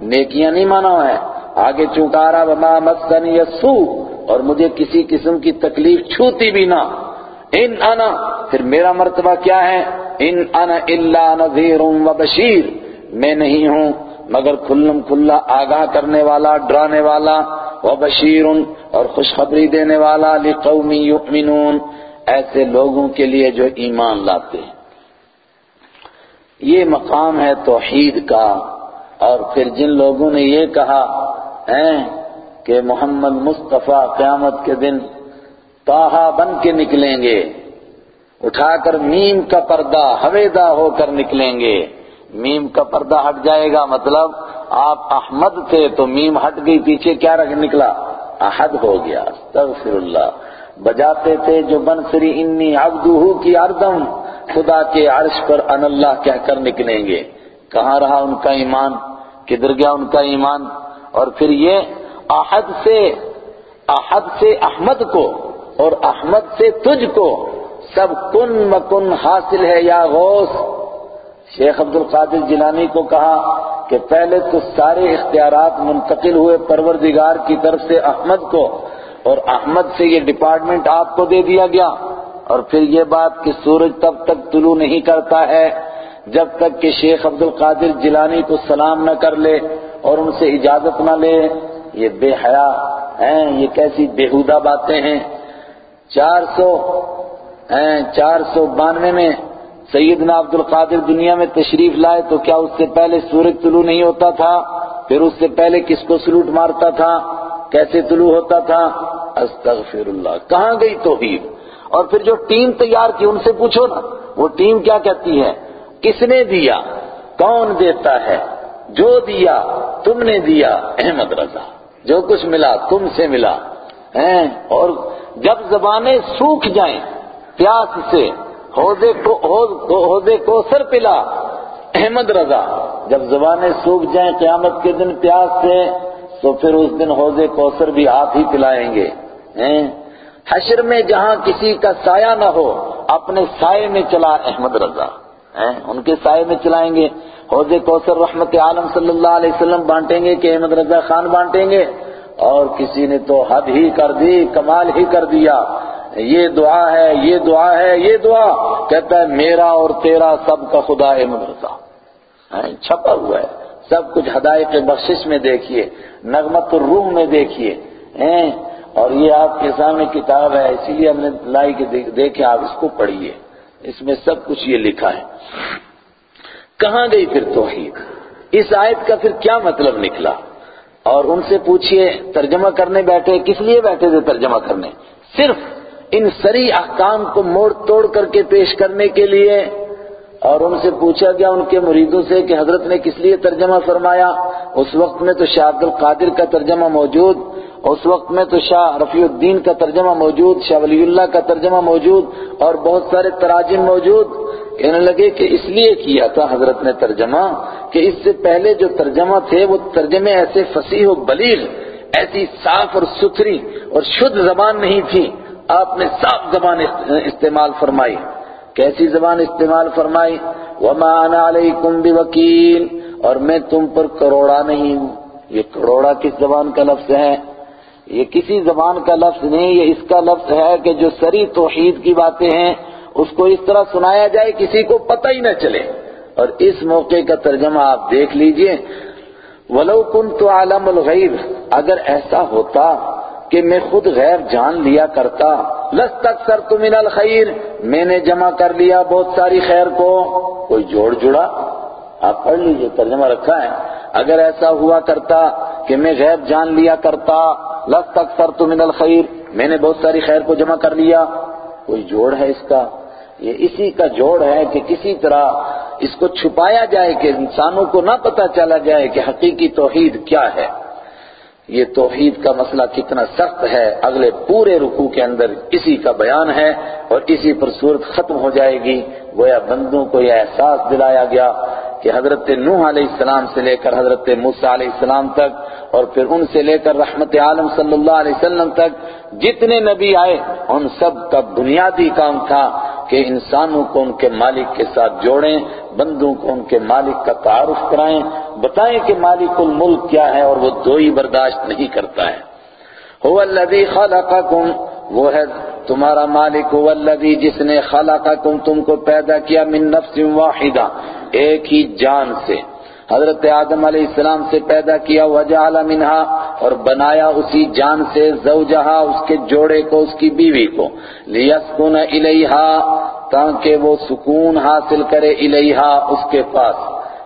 نیکیاں نہیں مانا ہے۔ آگے چونکارا وما مسنی یسو اور مجھے کسی قسم کی تکلیف چھوتی بھی نہ۔ ان انا، پھر میرا مرتبہ کیا ہے؟ ان انا الا نذیر و بشیر۔ میں نہیں ہوں، مگر کھلم کھلا آگاہ کرنے والا، ڈرانے والا۔ و بشیر اور خوشخبری دینے والا۔ لقوم یؤمنون۔ ایسے لوگوں کے لیے جو ایمان لاتے ہیں۔ یہ مقام ہے توحید کا۔ اور پھر جن لوگوں نے یہ کہا ہیں کہ محمد مصطفیٰ قیامت کے دن تاہا بن کے نکلیں گے، اٹھا کر میم کا پردہ ہویدہ ہو کر نکلیں گے۔ میم کا پردہ ہٹ جائے گا مطلب آپ احمد تھے تو میم ہٹ گئی، پیچھے کیا رکھ نکلا؟ احد ہو گیا۔ استغفر اللہ بجاتے تھے جو بن سری انی عبدہو کی اردم، خدا کے عرش پر ان اللہ کہہ کر نکلیں گے؟ کہاں رہا ان کا ایمان؟ کدھر گیا ان کا ایمان۔ اور پھر یہ احد سے احد سے احمد کو اور احمد سے تجھ کو سب کن مکن حاصل ہے یا غوث۔ شیخ عبد القادر جیلانی کو کہا کہ پہلے تو سارے اختیارات منتقل ہوئے پروردگار کی طرف سے احمد کو اور احمد سے یہ ڈپارٹمنٹ آپ کو دے دیا گیا۔ اور پھر یہ بات کہ سورج تب تک طلوع نہیں کرتا ہے۔ جب تک کہ شیخ عبد القادر جیلانی کو سلام نہ کر لے اور ان سے اجازت نہ لے، یہ بے حیا ہیں، یہ کیسی بےحودہ باتیں ہیں۔ چار سو چار سو بانوے میں سیدنا عبد القادر دنیا میں تشریف لائے تو کیا اس سے پہلے سورج طلوع نہیں ہوتا تھا؟ پھر اس سے پہلے کس کو سلوٹ مارتا تھا؟ کیسے طلوع ہوتا تھا؟ استغفر اللہ کہاں گئی توحید؟ اور پھر جو ٹیم تیار کی ان سے پوچھو نا، وہ ٹیم کیا کہتی ہے؟ کس نے دیا؟ کون دیتا ہے؟ جو دیا، تم نے دیا۔ احمد رضا، جو کچھ ملا، تم سے ملا۔ اور جب زبانیں سوکھ جائیں، پیاس سے حوضے کو سر پلا۔ احمد رضا، جب زبانیں سوکھ جائیں قیامت کے دن پیاس سے، تو پھر اس دن حوضے کوثر بھی آپ ہی پلائیں گے۔ حشر میں جہاں کسی کا سایہ نہ ہو، اپنے سائے میں چلا احمد رضا۔ ان کے سائے میں چلائیں گے۔ حوض کوثر رحمت عالم صلی اللہ علیہ وسلم بانٹیں گے کہ احمد رضا خان بانٹیں گے۔ اور کسی نے تو حد ہی کر دی، کمال ہی کر دیا۔ یہ دعا ہے، یہ دعا ہے، یہ دعا۔ کہتا ہے، میرا اور تیرا سب کا خدا احمد رضا۔ چھپا ہوا ہے۔ سب کچھ ہدایت بخشش میں دیکھیے، نغمت الروح میں دیکھیے۔ اور یہ آپ کے سامنے کتاب ہے، اسی لیے ہم نے لائی کے دیکھے آپ اس کو پڑھیے۔ اس میں سب کچھ یہ لکھا ہے۔ کہاں گئی پھر توحید؟ اس آیت کا پھر کیا مطلب نکلا؟ اور ان سے پوچھئے، ترجمہ کرنے بیٹھے، کس لیے بیٹھے تھے ترجمہ کرنے؟ صرف ان سری احکام کو موڑ توڑ کر کے پیش کرنے کے لیے۔ اور ان سے پوچھا گیا ان کے مریدوں سے کہ حضرت نے کس لیے ترجمہ فرمایا؟ اس وقت میں تو شاہ عبد القادر کا ترجمہ موجود۔ اس وقت میں تو شاہ رفیع الدین کا ترجمہ موجود، شاہ ولی اللہ کا ترجمہ موجود اور بہت سارے تراجم موجود۔ کہنے لگے کہ اس لیے کیا تھا حضرت نے ترجمہ؟ کہ اس سے پہلے جو ترجمہ تھے وہ ترجمے ایسے فصیح و بلیغ، ایسی صاف اور ستھری اور شدھ زبان نہیں تھی۔ آپ نے صاف زبان استعمال فرمائی۔ کیسی زبان استعمال فرمائی؟ وما انا علیکم بوکیل اور میں تم پر کروڑا نہیں ہوں۔ یہ کروڑا کس زبان کا لفظ ہے؟ یہ کسی زبان کا لفظ نہیں، یہ اس کا لفظ ہے کہ جو سری توحید کی باتیں ہیں، اس کو اس طرح سنایا جائے، کسی کو پتہ ہی نہ چلے۔ اور اس موقع کا ترجمہ آپ دیکھ لیجیے۔ ولو كنت عالم الغیب اگر ایسا ہوتا کہ میں خود غیر جان لیا کرتا لس تک سر من الخیر میں نے جمع کر لیا بہت ساری خیر کو۔ کوئی جوڑ جڑا؟ آپ پڑھ لیجیے، ترجمہ رکھا ہے۔ اگر ایسا ہوا کرتا کہ میں غیر جان لیا کرتا لس تک سر من الخیر میں نے بہت ساری خیر کو جمع کر لیا۔ کوئی جوڑ ہے اس کا؟ یہ اسی کا جوڑ ہے کہ کسی طرح اس کو چھپایا جائے کہ انسانوں کو نہ پتا چلا جائے کہ حقیقی توحید کیا ہے۔ یہ توحید کا مسئلہ کتنا سخت ہے۔ اگلے پورے رکوع کے اندر اسی کا بیان ہے اور اسی پر صورت ختم ہو جائے گی۔ گویا بندوں کو یہ احساس دلایا گیا کہ حضرت نوح علیہ السلام سے لے کر حضرت موسیٰ علیہ السلام تک اور پھر ان سے لے کر رحمت عالم صلی اللہ علیہ وسلم تک جتنے نبی آئے، ان سب کا بنیادی کام تھا کہ انسانوں کو ان کے مالک کے ساتھ جوڑیں، بندوں کو ان کے مالک کا تعارف کرائیں۔ بتائیں کہ مالک الملک کیا ہے اور وہ دو ہی برداشت نہیں کرتا ہے۔ هو الذي خلقكم وہ ہے تمہارا مالک۔ هو الذي جس نے خلقكم تم کو پیدا کیا من نفس واحدہ، ایک ہی جان سے۔ حضرت آدم علیہ السلام سے پیدا کیا وجعل منہا، اور بنایا اسی جان سے زوجہا، اس کے جوڑے کو، اس کی بیوی کو۔ لیسکن الیہا، تاکہ وہ سکون حاصل کرے الیہا، اس کے پاس۔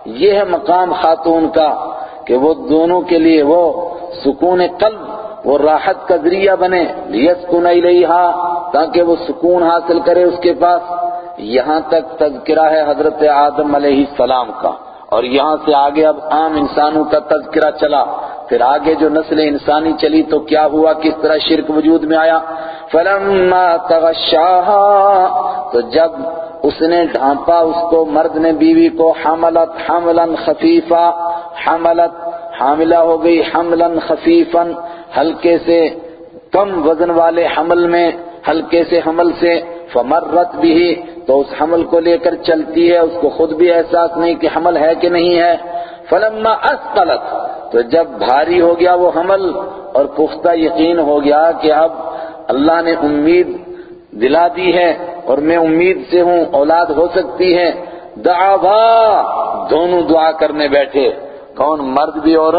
یہ ہے مقام خاتون کا، کہ وہ دونوں کے لیے وہ سکون قلب، وہ راحت کا ذریعہ بنے۔ لیسکن الیہا، تاکہ وہ سکون حاصل کرے اس کے پاس۔ یہاں تک تذکرہ ہے حضرت آدم علیہ السلام کا۔ اور یہاں سے آگے اب عام انسانوں کا تذکرہ چلا۔ پھر آگے جو نسل انسانی چلی تو کیا ہوا؟ کس طرح شرک وجود میں آیا؟ فلما تغشاها، تو جب اس نے ڈھانپا، اس کو مرد نے، بیوی کو حملت، حملا خفیفا، حملت، حاملہ ہو گئی، حملا خفیفا، ہلکے سے کم وزن والے حمل میں، ہلکے سے حمل سے فمرت بھی تو اس حمل کو لے کر چلتی ہے، اس کو خود بھی احساس نہیں کہ حمل ہے کہ نہیں ہے۔ فلما اسقلت تو جب بھاری ہو گیا وہ حمل اور پختہ یقین ہو گیا کہ اب اللہ نے امید دلا دی ہے اور میں امید سے ہوں، اولاد ہو سکتی ہے۔ دعوا دونوں دعا کرنے بیٹھے۔ کون مرد بھی اور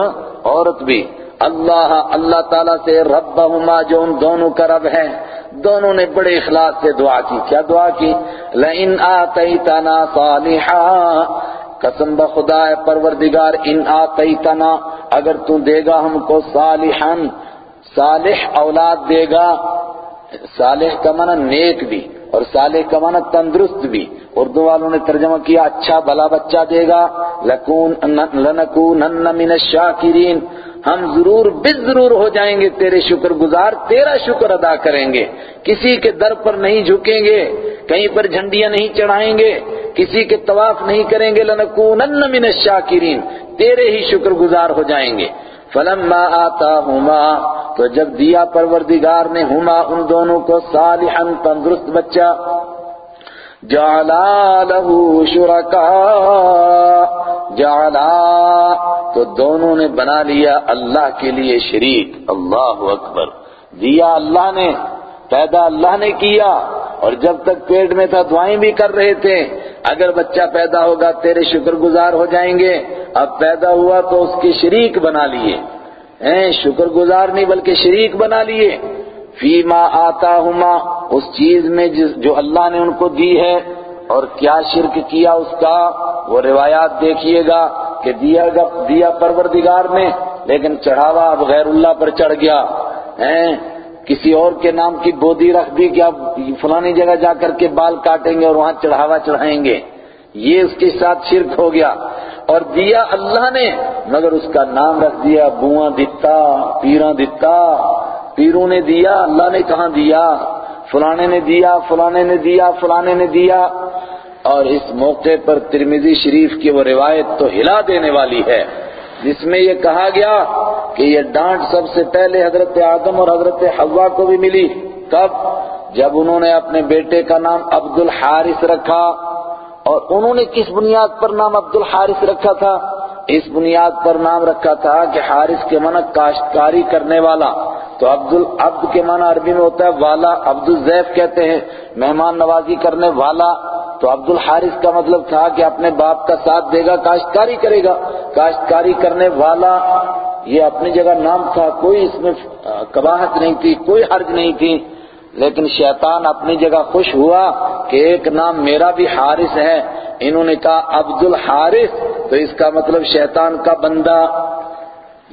عورت بھی۔ اللہ اللہ تعالیٰ سے ربہما جو ان دونوں کا رب ہے دونوں نے بڑے اخلاص سے دعا کی۔ کیا دعا کی؟ لئن آتیتنا صالحا۔ قسم بخدا ہے، پروردگار، ان آتیتنا، اگر تو دے گا ہم کو صالحا۔ صالح اولاد دے گا۔ صالح کا معنی نیک بھی، اور صالح کا معنی تندرست بھی۔ اردو والوں نے ترجمہ کیا اچھا بھلا بچہ دے گا۔ لکون لنکونن من الشاکرین۔ ہم ضرور بس ضرور ہو جائیں گے، تیرے شکر گزار، تیرا شکر ادا کریں گے۔ کسی کے در پر نہیں جھکیں گے، کہیں پر جھنڈیاں نہیں چڑھائیں گے۔ کسی کے طواف نہیں کریں گے، لنکونن من الشاکرین۔ تیرے ہی شکر گزار ہو جائیں گے۔ فلما آتاہما، تو جب دیا پروردگار نے ہما، ان دونوں کو صالحا تندرست بچہ جعلا له شرکا، جعلا، تو دونوں نے بنا لیا اللہ کے لیے شریک، اللہ اکبر۔ دیا اللہ نے، پیدا اللہ نے کیا، اور جب تک پیٹ میں تھا دعائیں بھی کر رہے تھے۔ اگر بچہ پیدا ہوگا تیرے شکر گزار ہو جائیں گے، اب پیدا ہوا تو اس کی شریک بنا لیے۔ ہیں شکر گزار نہیں بلکہ شریک بنا لیے۔ فیما آتا ہما اس چیز میں جو اللہ نے ان کو دی ہے، اور کیا شرک کیا اس کا، وہ روایات دیکھیے گا کہ دیا گا دیا پروردگار نے، لیکن چڑھاوا اب غیر اللہ پر چڑھ گیا۔ ہیں؟ کسی اور کے نام کی بودی رکھ دی کہ اب فلانی جگہ جا کر کے بال کاٹیں گے اور وہاں چڑھاوا چڑھائیں گے۔ یہ اس کے ساتھ شرک ہو گیا۔ اور دیا اللہ نے، مگر اس کا نام رکھ دیا، بواں دتا، پیراں دتا۔ پیروں نے دیا، اللہ نے کہاں دیا؟ فلانے نے دیا، فلانے نے دیا، فلانے نے دیا۔ اور اس موقع پر ترمیزی شریف کی وہ روایت تو ہلا دینے والی ہے، جس میں یہ کہا گیا کہ یہ ڈانٹ سب سے پہلے حضرت آدم اور حضرت حوا کو بھی ملی۔ کب؟ جب انہوں نے اپنے بیٹے کا نام عبد الحارث رکھا۔ اور انہوں نے کس بنیاد پر نام عبد الحارث رکھا تھا؟ اس بنیاد پر نام رکھا تھا کہ حارث کے معنی کاشتکاری کرنے والا۔ تو عبد العبد کے معنی عربی میں ہوتا ہے والا عبد الزیف کہتے ہیں، مہمان نوازی کرنے والا۔ تو عبد الحارث کا مطلب تھا کہ اپنے باپ کا ساتھ دے گا، کاشتکاری کرے گا۔ کاشتکاری کرنے والا، یہ اپنی جگہ نام تھا، کوئی اس میں کباہت نہیں تھی، کوئی حرج نہیں تھی۔ لیکن شیطان اپنی جگہ خوش ہوا کہ ایک نام میرا بھی حارث ہے۔ انہوں نے کہا عبد الحارث تو اس کا مطلب شیطان کا بندہ۔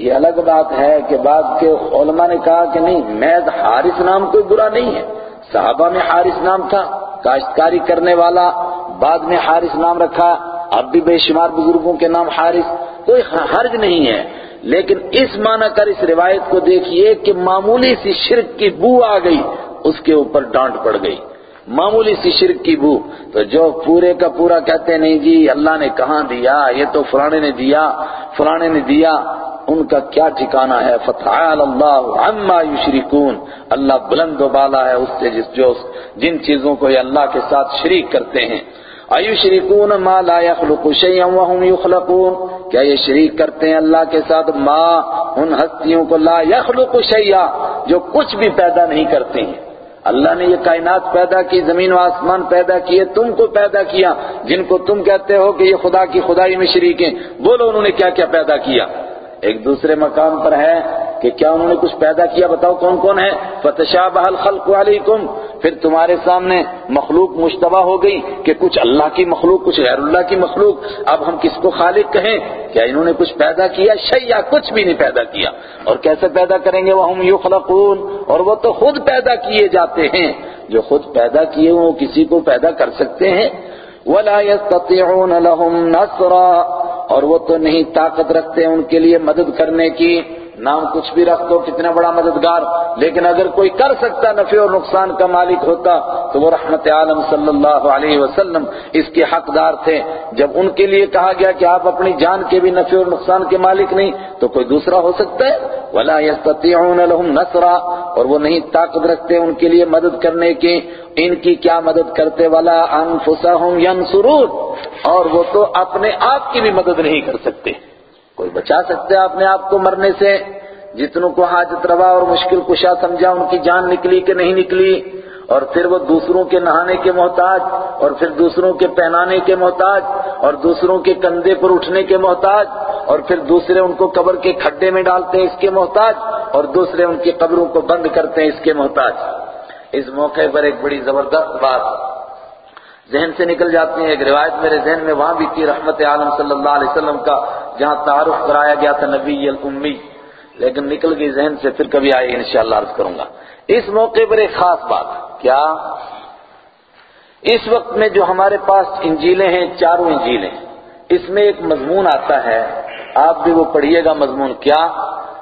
یہ الگ بات ہے کہ بعد کے علماء نے کہا کہ نہیں میز حارث نام کوئی برا نہیں ہے۔ صحابہ میں حارث نام تھا، کاشتکاری کرنے والا، بعد میں حارث نام رکھا، اب بھی بے شمار بزرگوں کے نام حارث، کوئی حرج نہیں ہے۔ لیکن اس معنی کر اس روایت کو دیکھیے کہ معمولی سی شرک کی بو آ گئی، اس کے اوپر ڈانٹ پڑ گئی۔ معمولی سی شرک کی بو تو جو پورے کا پورا کہتے نہیں جی اللہ نے کہاں دیا؟ یہ تو فلانے نے دیا، فلانے نے دیا۔ ان کا کیا ٹھکانہ ہے؟ فتعال اللہ عما یشرکون اللہ بلند و بالا ہے اس سے، جس جو جن چیزوں کو یہ اللہ کے ساتھ شریک کرتے ہیں۔ ایشرکون ما لا يخلق شيئا وهم يخلقون۔ کیا یہ شریک کرتے ہیں اللہ کے ساتھ؟ ما، ان ہستیوں کو لا يخلق شيئا، جو کچھ بھی پیدا نہیں کرتے ہیں۔ اللہ نے یہ کائنات پیدا کی، زمین و آسمان پیدا کیے، تم کو پیدا کیا۔ جن کو تم کہتے ہو کہ یہ خدا کی خدائی میں شریک ہیں، بولو انہوں نے کیا کیا پیدا کیا؟ ایک دوسرے مقام پر ہے کہ کیا انہوں نے کچھ پیدا کیا؟ بتاؤ کون کون ہے؟ فتشابہ الخلق علیکم پھر تمہارے سامنے مخلوق مشتبہ ہو گئی کہ کچھ اللہ کی مخلوق، کچھ غیر اللہ کی مخلوق۔ اب ہم کس کو خالق کہیں؟ کیا انہوں نے کچھ پیدا کیا؟ شیا کچھ بھی نہیں پیدا کیا۔ اور کیسے پیدا کریں گے؟ وہ ہم یخلقون اور وہ تو خود پیدا کیے جاتے ہیں۔ جو خود پیدا کیے وہ کسی کو پیدا کر سکتے ہیں۔ ولا يستطيعون لهم نصرا اور وہ تو نہیں طاقت رکھتے ان کے لیے مدد کرنے کی۔ نام کچھ بھی رکھ دو، کتنا بڑا مددگار۔ لیکن اگر کوئی کر سکتا نفع اور نقصان کا مالک ہوتا، تو وہ رحمت عالم صلی اللہ علیہ وسلم اس کے حقدار تھے۔ جب ان کے لیے کہا گیا کہ آپ اپنی جان کے بھی نفع اور نقصان کے مالک نہیں، تو کوئی دوسرا ہو سکتا ہے۔ ولا يستطيعون لهم نصرا۔ اور وہ نہیں طاقت رکھتے ان کے لیے مدد کرنے کی ان کی کیا مدد کرتے؟ والا انفسهم ينصرون۔ اور وہ تو اپنے آپ کی بھی مدد نہیں کر سکتے۔ کوئی بچا سکتے اپنے آپ کو مرنے سے؟ جتنوں کو حاجت روا اور مشکل کشا سمجھا، ان کی جان نکلی کہ نہیں نکلی؟ اور پھر وہ دوسروں کے نہانے کے محتاج، اور پھر دوسروں کے پہنانے کے محتاج، اور دوسروں کے کندھے پر اٹھنے کے محتاج، اور پھر دوسرے ان کو قبر کے کھڈے میں ڈالتے ہیں اس کے محتاج، اور دوسرے ان کی قبروں کو بند کرتے ہیں اس کے محتاج۔ اس موقع پر ایک بڑی زبردست بات ذہن سے نکل جاتی ہیں۔ ایک روایت میرے ذہن میں وہاں بھی تھی، رحمت عالم صلی اللہ علیہ وسلم کا، جہاں تعارف کرایا گیا تھا نبی الامی۔ لیکن نکل گئی ذہن سے، پھر کبھی آئے انشاءاللہ عرض کروں گا۔ اس موقع پر ایک خاص بات، کیا؟ اس وقت میں جو ہمارے پاس انجیلیں ہیں، چاروں انجیلیں، اس میں ایک مضمون آتا ہے۔ آپ بھی وہ پڑھیے گا مضمون۔ کیا؟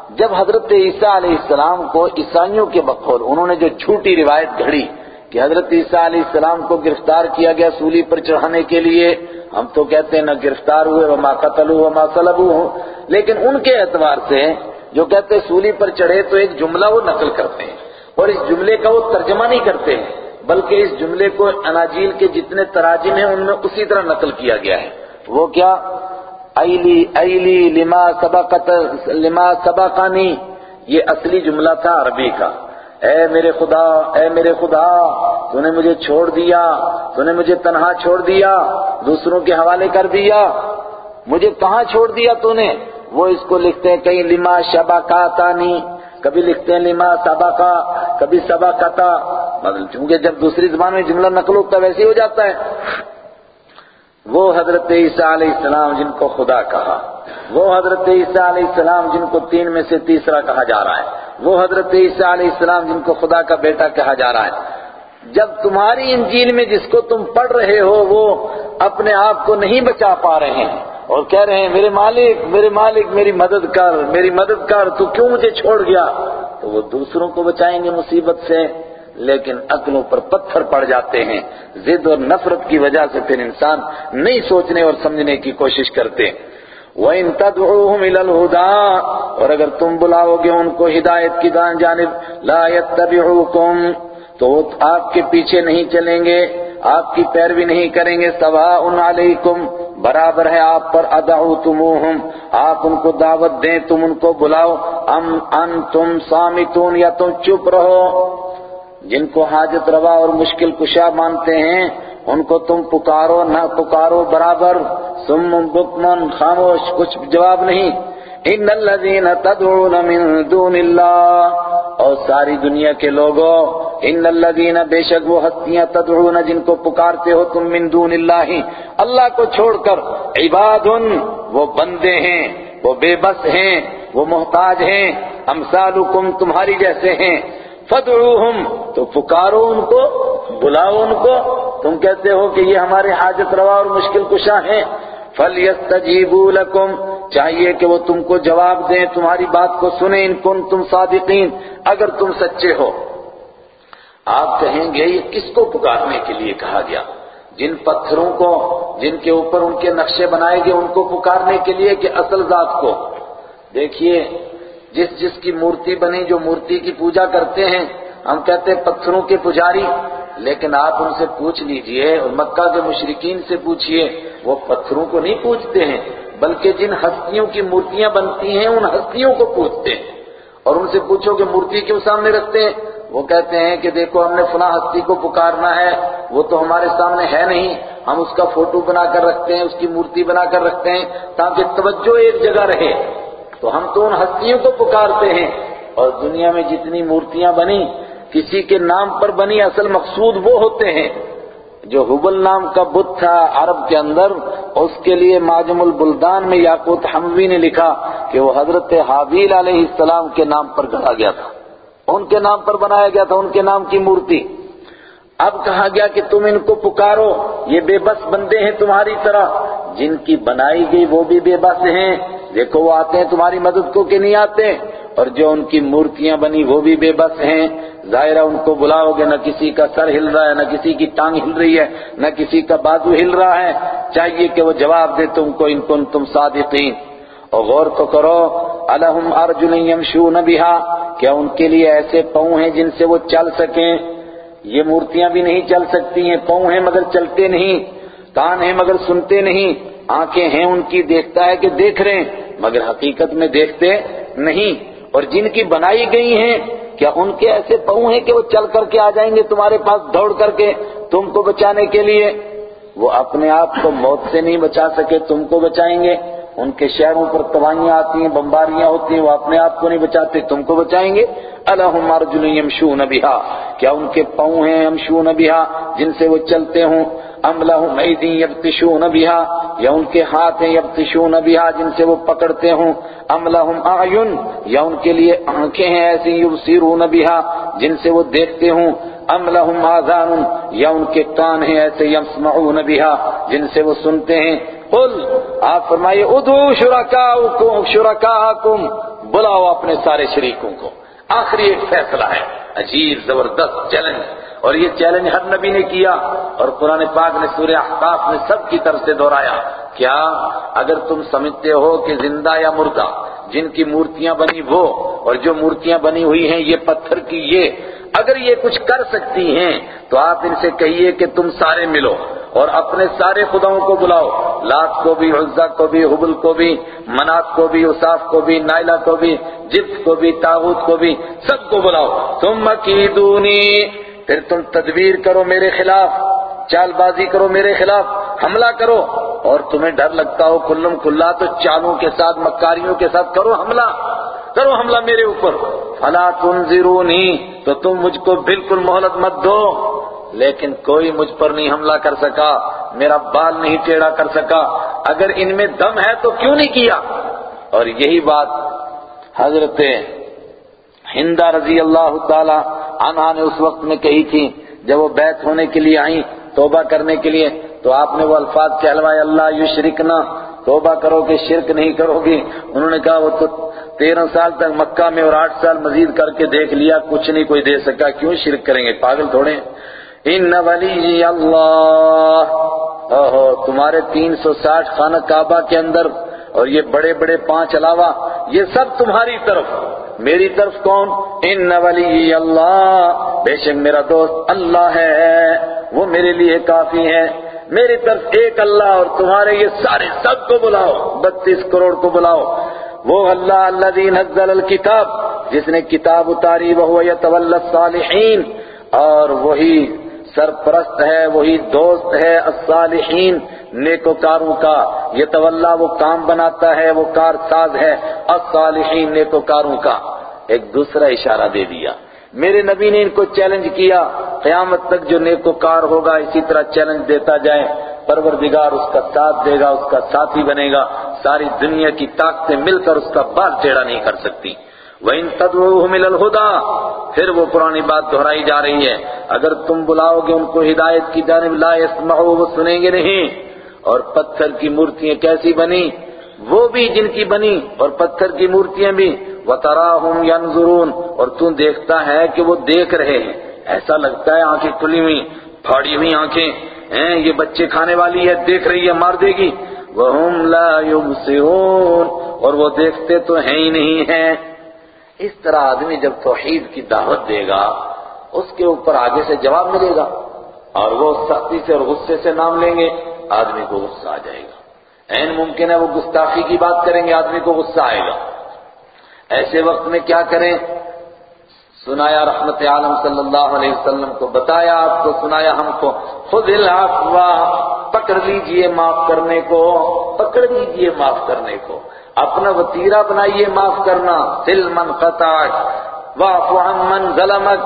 جب حضرت عیسیٰ علیہ السلام کو عیسائیوں کے بقول، انہوں نے جو جھوٹی روایت گھڑی کہ حضرت عیسیٰ علیہ السلام کو گرفتار کیا گیا سولی پر چڑھانے کے لیے، ہم تو کہتے ہیں نہ گرفتار ہوئے، وما قتل وما صلبو ہوں لیکن ان کے اعتبار سے جو کہتے ہیں سولی پر چڑھے تو ایک جملہ وہ نقل کرتے ہیں، اور اس جملے کا وہ ترجمہ نہیں کرتے ہیں، بلکہ اس جملے کو اناجیل کے جتنے تراجم ہیں ان میں اسی طرح نقل کیا گیا ہے۔ وہ کیا؟ ایلی ایلی لما سبقت، لما سبقانی، یہ اصلی جملہ تھا عربی کا۔ اے میرے خدا، اے میرے خدا تو نے مجھے چھوڑ دیا تو نے مجھے تنہا چھوڑ دیا، دوسروں کے حوالے کر دیا، مجھے کہاں چھوڑ دیا تو نے وہ اس کو لکھتے ہیں کہیں لما شبا کبھی لکھتے ہیں لما سبا کا کبھی سبا کتا مطلب چونکہ جب دوسری زبان میں جملہ نقل ہوتا ہے ویسے ہی ہو جاتا ہے۔ وہ حضرت عیسیٰ علیہ السلام جن کو خدا کہا، وہ حضرت عیسیٰ علیہ السلام جن کو تین میں سے تیسرا کہا جا رہا ہے۔ وہ حضرت عیسیٰ علیہ السلام جن کو خدا کا بیٹا کہا جا رہا ہے۔ جب تمہاری انجیل میں جس کو تم پڑھ رہے ہو، وہ اپنے آپ کو نہیں بچا پا رہے ہیں۔ اور کہہ رہے ہیں، میرے مالک میرے مالک، میری مدد کر، میری مدد کر، تو کیوں مجھے چھوڑ گیا؟ تو وہ دوسروں کو بچائیں گے مصیبت سے، لیکن عقلوں پر پتھر پڑ جاتے ہیں۔ زد اور نفرت کی وجہ سے پھر انسان نہیں سوچنے اور سمجھنے کی کوشش کرتے۔ وَإِن تَدْعُوهُمْ إِلَى الْهُدَىٰ اور اگر تم بلاؤ گے ان کو ہدایت کی دان جانب، لَا يَتَّبِعُوكُمْ، تو وہ آپ کے پیچھے نہیں چلیں گے، آپ کی پیروی نہیں کریں گے، سَوَاءٌ عَلَيْكُمْ، برابر ہے آپ پر ادعوتموہم آپ ان کو دعوت دیں، تم ان کو بلاؤ ام ان تم سامتون یا تم چپ رہو۔ جن کو حاجت روا اور مشکل کشا مانتے ہیں ان کو تم پکارو، نہ پکارو، برابر۔ سم بکمن خاموش، کچھ جواب نہیں۔ ان الذین تدعون من دون اللہ۔ اور ساری دنیا کے لوگوں، ان الذین بے شک وہ ہستیاں تدعون، جن کو پکارتے ہو تم من دون اللہ۔ اللہ کو چھوڑ کر عباد، وہ بندے ہیں، وہ بے بس ہیں، وہ محتاج ہیں۔ امثالکم تمہاری جیسے ہیں۔ فدعوہم تو پکارو ان کو، بلاؤ ان کو۔ تم کہتے ہو کہ یہ ہمارے حاجت روا اور مشکل کشا ہیں۔ فَلْيَسْتَجِيبُوا لَكُمْ، چاہیے کہ وہ تم کو جواب دیں، تمہاری بات کو سنیں، ان کن تم صادقین، اگر تم سچے ہو۔ آپ کہیں گے، یہ کس کو پکارنے کے لیے کہا گیا؟ جن پتھروں کو، جن کے اوپر ان کے نقشے بنائے گئے، ان کو پکارنے کے لیے کہ اصل ذات کو۔ دیکھیے جس جس کی مورتی بنی جو مورتی کی پوجا کرتے ہیں، ہم کہتے ہیں پتھروں کے پجاری۔ لیکن آپ ان سے پوچھ لیجیے، اور مکہ کے مشرقین سے پوچھئے، وہ پتھروں کو نہیں پوچھتے ہیں، بلکہ جن ہستیوں کی مورتیاں بنتی ہیں، ان ہستیوں کو پوچھتے ہیں۔ اور ان سے پوچھو کہ مورتی کیوں سامنے رکھتے ہیں؟ وہ کہتے ہیں کہ دیکھو، ہم نے فلاں ہستی کو پکارنا ہے، وہ تو ہمارے سامنے ہے نہیں۔ ہم اس کا فوٹو بنا کر رکھتے ہیں، اس کی مورتی بنا کر رکھتے ہیں، تاکہ توجہ ایک جگہ رہے۔ تو ہم تو ان ہستیوں کو پکارتے ہیں۔ اور دنیا میں جتنی مورتیاں بنی کسی کے نام پر بنی اصل مقصود وہ ہوتے ہیں۔ جو حبل نام کا بت تھا عرب کے اندر، اس کے لیے معجم البلدان میں یاقوت حموی نے لکھا کہ وہ حضرت حابیل علیہ السلام کے نام پر گڑا گیا تھا۔ ان کے نام پر بنایا گیا تھا، ان کے نام کی مورتی۔ اب کہا گیا کہ تم ان کو پکارو، یہ بے بس بندے ہیں تمہاری طرح۔ جن کی بنائی گئی وہ بھی بے بس ہیں۔ دیکھو وہ آتے ہیں تمہاری مدد کو کہ نہیں آتے اور جو ان کی مورتیاں بنی وہ بھی بے بس ہیں۔ ظاہرہ ان کو بلاؤ گے، نہ کسی کا سر ہل رہا ہے، نہ کسی کی ٹانگ ہل رہی ہے، نہ کسی کا بازو ہل رہا ہے۔ چاہیے کہ وہ جواب دے تم کو، ان کو تم صادقین۔ اور غور تو کرو الحم ارجن یمشون بہا۔ کیا ان کے لیے ایسے پاؤں ہیں جن سے وہ چل سکیں؟ یہ مورتیاں بھی نہیں چل سکتی ہیں، پاؤں ہیں مگر چلتے نہیں۔ کان ہیں مگر سنتے نہیں۔ آنکھیں ہیں ان کی، دیکھتا ہے کہ دیکھ رہے ہیں۔ مگر حقیقت میں دیکھتے نہیں۔ اور جن کی بنائی گئی ہیں، کیا ان کے ایسے پاؤں ہیں کہ وہ چل کر کے آ جائیں گے تمہارے پاس دوڑ کر کے تم کو بچانے کے لیے؟ وہ اپنے آپ کو موت سے نہیں بچا سکے، تم کو بچائیں گے۔ ان کے شہروں پر تباہیاں آتی ہیں، بمباریاں ہوتی ہیں، وہ اپنے آپ کو نہیں بچاتے، تم کو بچائیں گے۔ الحم ارجن یمشون بہا کیا ان کے پاؤں ہیں یمشون بہا جن سے وہ چلتے ہوں؟ ام لہم ایدی یبتشون بہا، یا ان کے ہاتھ ہیں یبتشون بہا جن سے وہ پکڑتے ہوں۔ ام لہم اعین، یا ان کے لیے آنکھیں ہیں ایسی یبصرون بہا جن سے وہ دیکھتے ہوں۔ ام لہم آذان یا ان کے کان ہیں ایسے یسمعون بہا جن سے وہ سنتے ہیں۔ قل، آپ فرمائیے، ادعو شرکاؤکم شرکاءکم بلاؤ اپنے سارے شریکوں کو۔ آخری ایک فیصلہ ہے، عجیب، زبردست چیلنج۔ اور یہ چیلنج ہر نبی نے کیا اور قرآن پاک نے سورہ احقاف نے سب کی طرف سے دہرایا۔ کیا اگر تم سمجھتے ہو کہ زندہ یا مردہ، جن کی مورتیاں بنی وہ اور جو مورتیاں بنی ہوئی ہیں، یہ پتھر کی یہ، اگر یہ کچھ کر سکتی ہیں تو آپ ان سے کہیے کہ تم سارے ملو اور اپنے سارے خداؤں کو بلاؤ۔ لات کو بھی، عزا کو بھی، حبل کو بھی، منات کو بھی اصاف کو بھی، نائلہ کو بھی جت کو بھی تاغوت کو بھی، سب کو بلاؤ۔ تم مکیدونی پھر تم تدبیر کرو میرے خلاف چال بازی کرو میرے خلاف، حملہ کرو۔ اور تمہیں ڈر لگتا ہو کلم کھلا تو چالوں کے ساتھ، مکاریوں کے ساتھ کرو حملہ۔ کرو حملہ میرے اوپر۔ فلا تنظرونی تو تم مجھ کو بالکل مہلت مت دو۔ لیکن کوئی مجھ پر نہیں حملہ کر سکا، میرا بال نہیں ٹیڑھا کر سکا۔ اگر ان میں دم ہے تو کیوں نہیں کیا؟ اور یہی بات حضرت ہندہ رضی اللہ تعالی عنہ نے اس وقت میں کہی تھی، جب وہ بیت ہونے کے لیے آئیں توبہ کرنے کے لیے، تو آپ نے وہ الفاظ کہلوائے اللہ یو شرکنا توبہ کرو کہ شرک نہیں کرو گی انہوں نے کہا، وہ تو تیرہ سال تک مکہ میں اور آٹھ سال مزید کر کے دیکھ لیا، کچھ نہیں کوئی دے سکا، کیوں شرک کریں گے؟ پاگل تھوڑے ان ولی اللہ، اوہو، تمہارے تین سو ساٹھ خانہ کعبہ کے اندر اور یہ بڑے بڑے پانچ علاوہ، یہ سب تمہاری طرف۔ میری طرف کون؟ ان ولی اللہ۔ بے شک میرا دوست اللہ ہے، وہ میرے لیے کافی ہے۔ میری طرف ایک اللہ اور تمہارے یہ سارے سب کو بلاؤ، بتیس کروڑ کو بلاؤ۔ وہ اللہ اللہ دین حضل الکتاب، جس نے کتاب اتاری وہ یتول الصالحین۔ اور وہی سرپرست ہے، وہی دوست ہے الصالحین، نیکوکاروں کا۔ یہ تولا وہ کام بناتا ہے، وہ کار ساز ہے الصالحین، نیکوکاروں کا۔ ایک دوسرا اشارہ دے دیا۔ میرے نبی نے ان کو چیلنج کیا، قیامت تک جو نیکوکار ہوگا، اسی طرح چیلنج دیتا جائے۔ پروردگار اس کا ساتھ دے گا، اس کا ساتھی بنے گا۔ ساری دنیا کی طاقتیں مل کر اس کا بال ٹیڑھا نہیں کر سکتی۔ وَإِن تَدْعُوهُمْ إِلَى الْهُدَى، پھر وہ پرانی بات دہرائی جا رہی ہے۔ اگر تم بلاؤ گے ان کو ہدایت کی جانب، لا يسمعوا وہ سنیں گے نہیں۔ اور پتھر کی مورتیاں کیسی بنی وہ بھی جن کی بنی اور پتھر کی مورتیاں بھی۔ وَتَرَاهُمْ يَنظُرُونَ، اور تم دیکھتا ہے کہ وہ دیکھ رہے ہیں۔ ایسا لگتا ہے آنکھیں کھلی ہوئی، پھاڑی ہوئی آنکھیں۔ ہیں، یہ بچے کھانے والی ہے، دیکھ رہی ہے، مار دے گی۔ وَهُمْ لَا يُبْصِرُونَ، اور وہ دیکھتے تو ہیں ہی نہیں، ہیں۔ اس طرح آدمی جب توحید کی دعوت دے گا، اس کے اوپر آگے سے جواب ملے گا اور وہ سختی سے اور غصے سے نام لیں گے، آدمی کو غصہ آ جائے گا۔ این ممکن ہے وہ گستاخی کی بات کریں گے، آدمی کو غصہ آئے گا۔ ایسے وقت میں کیا کریں؟ سنایا رحمت عالم صلی اللہ علیہ وسلم کو بتایا، آپ کو سنایا ہم کو، خود العفو، پکڑ لیجیے معاف کرنے کو، پکڑ لیجیے معاف کرنے کو۔ اپنا وطیرہ بنائیے، معاف کرنا۔ دل من قطع واعف عن من ظلمک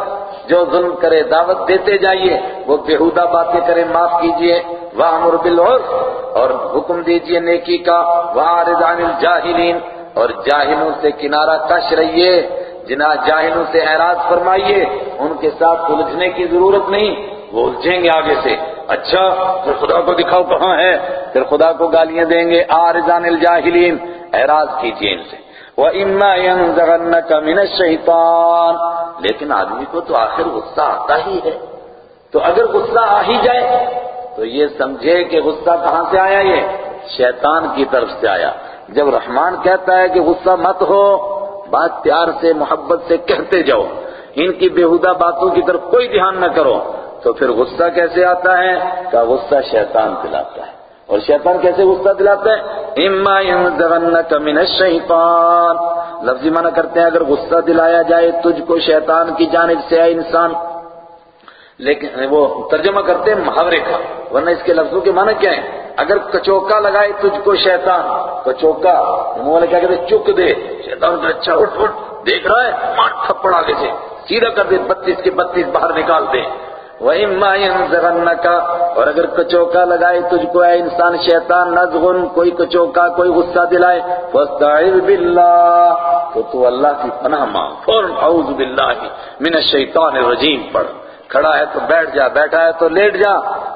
جو ظلم کرے دعوت دیتے جائیے، وہ بےہودہ باتیں کرے معاف کیجیے وامر بالعرف، اور حکم دیجیے نیکی کا۔ وعارض عن الجاہلین، اور جاہلوں سے کنارہ کش رہیے۔ جنا جاہلوں سے اعراض فرمائیے۔ ان کے ساتھ الجھنے کی ضرورت نہیں، وہ الجھیں گے آگے سے۔ اچھا پھر خدا کو دکھاؤ کہاں ہے؟ پھر خدا کو گالیاں دیں گے، آرزان الجاہلین، اعراض کیجیے ان سے۔ وَإِمَّا يَنزَغَنَّكَ مِنَ الشَّيْطَانِ۔ لیکن آدمی کو تو آخر غصہ آتا ہی ہے۔ تو اگر غصہ آ ہی جائے، تو یہ سمجھے کہ غصہ کہاں سے آیا یہ؟ شیطان کی طرف سے آیا۔ جب رحمان کہتا ہے کہ غصہ مت ہو، بات پیار سے، محبت سے کہتے جاؤ۔ ان کی بےہودہ باتوں کی طرف کوئی دھیان نہ کرو۔ تو پھر غصہ کیسے آتا ہے؟ کہ غصہ شیطان دلاتا ہے۔ اور شیطان کیسے غصہ دلاتا ہے؟ اما ينزغنك من الشیطان لفظی معنی کرتے ہیں، اگر غصہ دلایا جائے تجھ کو شیطان کی جانب سے ہے انسان۔ لیکن وہ ترجمہ کرتے ہیں محاورے کا، ورنہ اس کے لفظوں کے معنی کیا ہے اگر کچوکا لگائے تجھ کو شیطان، کچوکا منہ والے کیا کہتے چک دے، شیطان کہ اچھا اٹھ اٹھ، دیکھ رہا ہے، مار تھپڑ آگے سے، سیدھا کر دے، بتیس کے بتیس باہر نکال دے۔ وَإِمَّا يَنزَغَنَّكَ اور اگر کچوکا لگائے تجھ کو اے انسان شیطان نزغن کوئی کچوکا، کوئی غصہ دلائے، فَاسْتَعِذْ بِاللَّهِ تو تو اللہ کی پناہ مانگ۔ فوراً اعوذ باللہ من الشیطان الرجیم، پڑھ۔ کھڑا ہے تو بیٹھ جا، بیٹھا ہے تو لیٹ جا،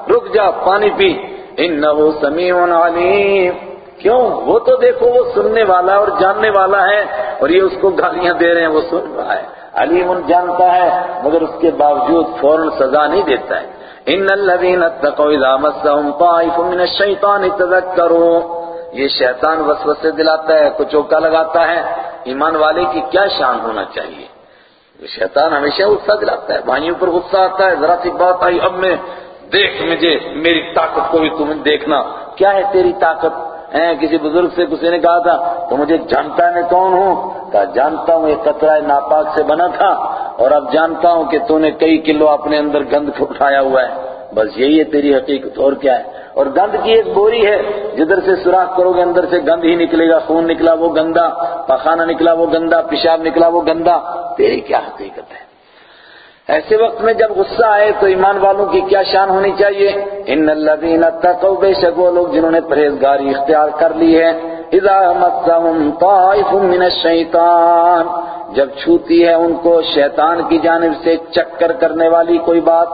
رک جا، پانی پی۔ انہو سمیع علیم۔ کیوں؟ وہ تو دیکھو، وہ سننے والا اور جاننے والا ہے اور یہ اس کو گالیاں دے رہے ہیں، وہ سن رہا ہے۔ علیم جانتا ہے، مگر اس کے باوجود فوراً سزا نہیں دیتا ہے۔ ان الذين اتقوا اذا مسهم طائف من الشيطان تذكروا یہ شیطان وسوسے دلاتا ہے کچوکا لگاتا ہے۔ ایمان والے کی کیا شان ہونا چاہیے؟ شیطان ہمیشہ غصہ دلاتا ہے، بھائیوں پر غصہ آتا ہے۔ ذرا سی بات آئی اب میں، دیکھ مجھے، میری طاقت کو بھی تم دیکھنا۔ کیا ہے تیری طاقت؟ کسی بزرگ سے کسی نے کہا تھا، تو مجھے جانتا ہے میں کون ہوں؟ کہا، جانتا ہوں، یہ قطرہ ناپاک سے بنا تھا، اور اب جانتا ہوں کہ تو نے کئی کلو اپنے اندر گند اٹھایا ہوا ہے۔ بس یہی ہے، تیری حقیقت اور کیا ہے؟ اور گند کی ایک بوری ہے، جدھر سے سوراخ کرو گے، اندر سے گند ہی نکلے گا، خون نکلا وہ گندا، پخانہ نکلا وہ گندا، پیشاب نکلا وہ گندا۔ تیری کیا حقیقت ہے؟ ایسے وقت میں جب غصہ آئے تو ایمان والوں کی کیا شان ہونی چاہیے؟ ان الذین اتقوا، بے شک وہ لوگ جنہوں نے پرہیزگاری اختیار کر لی ہے۔ اذا مسهم طائف من الشیطان، جب چھوتی ہے ان کو شیطان کی جانب سے چکر کرنے والی کوئی بات،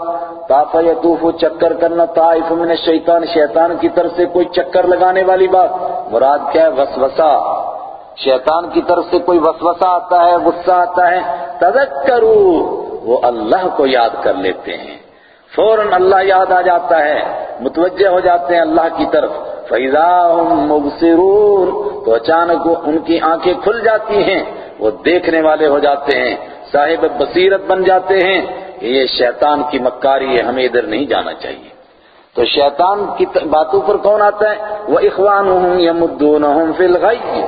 طاف یطوف، چکر کرنا طائف من الشیطان، شیطان کی طرف سے کوئی چکر لگانے والی بات۔ مراد کیا ہے؟ وسوسہ۔ شیطان کی طرف سے کوئی وسوسہ آتا ہے، غصہ آتا ہے۔ تذکروا وہ اللہ کو یاد کر لیتے ہیں۔ فوراً اللہ یاد آ جاتا ہے، متوجہ ہو جاتے ہیں اللہ کی طرف۔ فَإِذَا مُبْصِرُونَ تو اچانک وہ ان کی آنکھیں کھل جاتی ہیں، وہ دیکھنے والے ہو جاتے ہیں۔ صاحب بصیرت بن جاتے ہیں کہ یہ شیطان کی مکاری ہے، ہمیں ادھر نہیں جانا چاہیے۔ تو شیطان کی باتوں پر کون آتا ہے؟ وہ اخوانہم یمدونہم فی الغی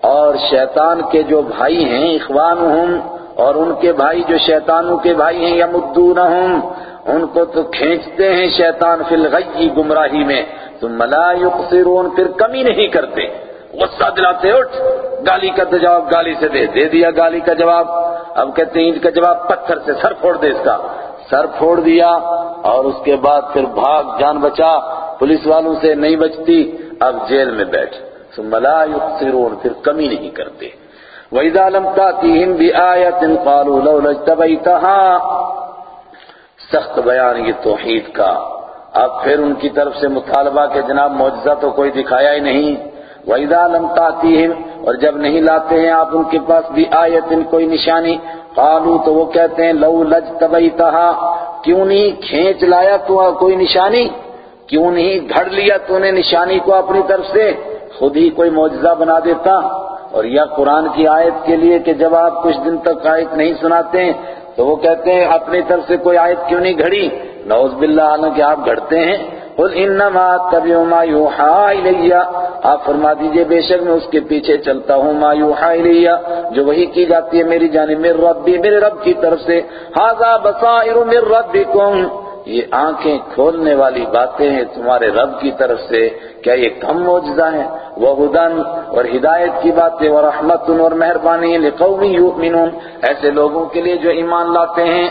اور شیطان کے جو بھائی ہیں اخوانہم اور ان کے بھائی جو شیطانوں کے بھائی ہیں، یمدونہم، ان کو تو کھینچتے ہیں شیطان فی الغی گمراہی میں۔ تو لا یقصرون، پھر کمی نہیں کرتے۔ غصہ دلاتے، اٹھ، گالی کا جواب گالی سے دے دے دیا گالی کا جواب۔ اب کہتے ہیں، ان کا جواب پتھر سے، سر پھوڑ دے اس کا۔ سر پھوڑ دیا اور اس کے بعد پھر بھاگ، جان بچا۔ پولیس والوں سے نہیں بچتی، اب جیل میں بیٹھ۔ ثم لا یقصرون، پھر کمی نہیں کرتے۔ وَإِذَا لَمْ تَأْتِهِمْ بِآيَةٍ قَالُوا لَوْلَا اجْتَبَيْتَهَا سخت بیان یہ توحید کا۔ اب پھر ان کی طرف سے مطالبہ کہ جناب معجزہ تو کوئی دکھایا ہی نہیں۔ وَإِذَا لَمْ تَأْتِهِمْ اور جب نہیں لاتے ہیں آپ ان کے پاس بھی آیت کوئی نشانی قالو تو وہ کہتے ہیں لو لج کیوں نہیں کھینچ لایا تو کوئی نشانی؟ کیوں نہیں گھڑ لیا تو نے نشانی کو اپنی طرف سے؟ خود ہی کوئی معجزہ بنا دیتا۔ اور یا قرآن کی آیت کے لیے کہ جب آپ کچھ دن تک آیت نہیں سناتے ہیں تو وہ کہتے ہیں اپنی طرف سے کوئی آیت کیوں نہیں گھڑی؟ نعوذ باللہ حالانکہ آپ گھڑتے ہیں۔ قل انما اتبع ما یوحا الی آپ فرما دیجیے بے شک میں اس کے پیچھے چلتا ہوں۔ ما یوحا الی جو وہی کی جاتی ہے میری جانب، میرے ربی میرے رب کی طرف سے۔ ھذا بصائر من ربکم۔ یہ آنکھیں کھولنے والی باتیں ہیں تمہارے رب کی طرف سے، کیا یہ کم معجزہ ہے وہ ہدن اور ہدایت کی باتیں اور رحمت اور مہربانی لقوم یؤمنون ایسے لوگوں کے لیے جو ایمان لاتے ہیں۔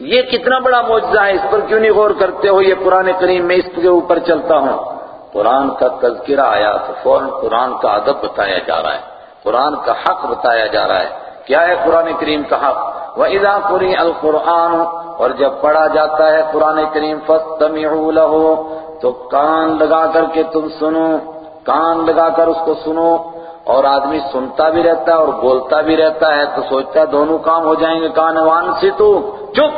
یہ کتنا بڑا معجزہ ہے، اس پر کیوں نہیں غور کرتے ہو؟ یہ قرآن کریم میں اس کے اوپر چلتا ہوں۔ قرآن کا تذکرہ آیا، تو فوراً قرآن کا ادب بتایا جا رہا ہے۔ قرآن کا حق بتایا جا رہا ہے۔ کیا ہے قرآن کریم کا حق؟ وَإِذَا قُرِئَ الْقُرْآنُ اور جب پڑھا جاتا ہے قرآن کریم، فَاسْتَمِعُوا لَهُ، تو کان لگا کر کے تم سنو، کان لگا کر اس کو سنو، اور آدمی سنتا بھی رہتا ہے اور بولتا بھی رہتا ہے، تو سوچتا ہے دونوں کام ہو جائیں گے، کان وان سے تو چپ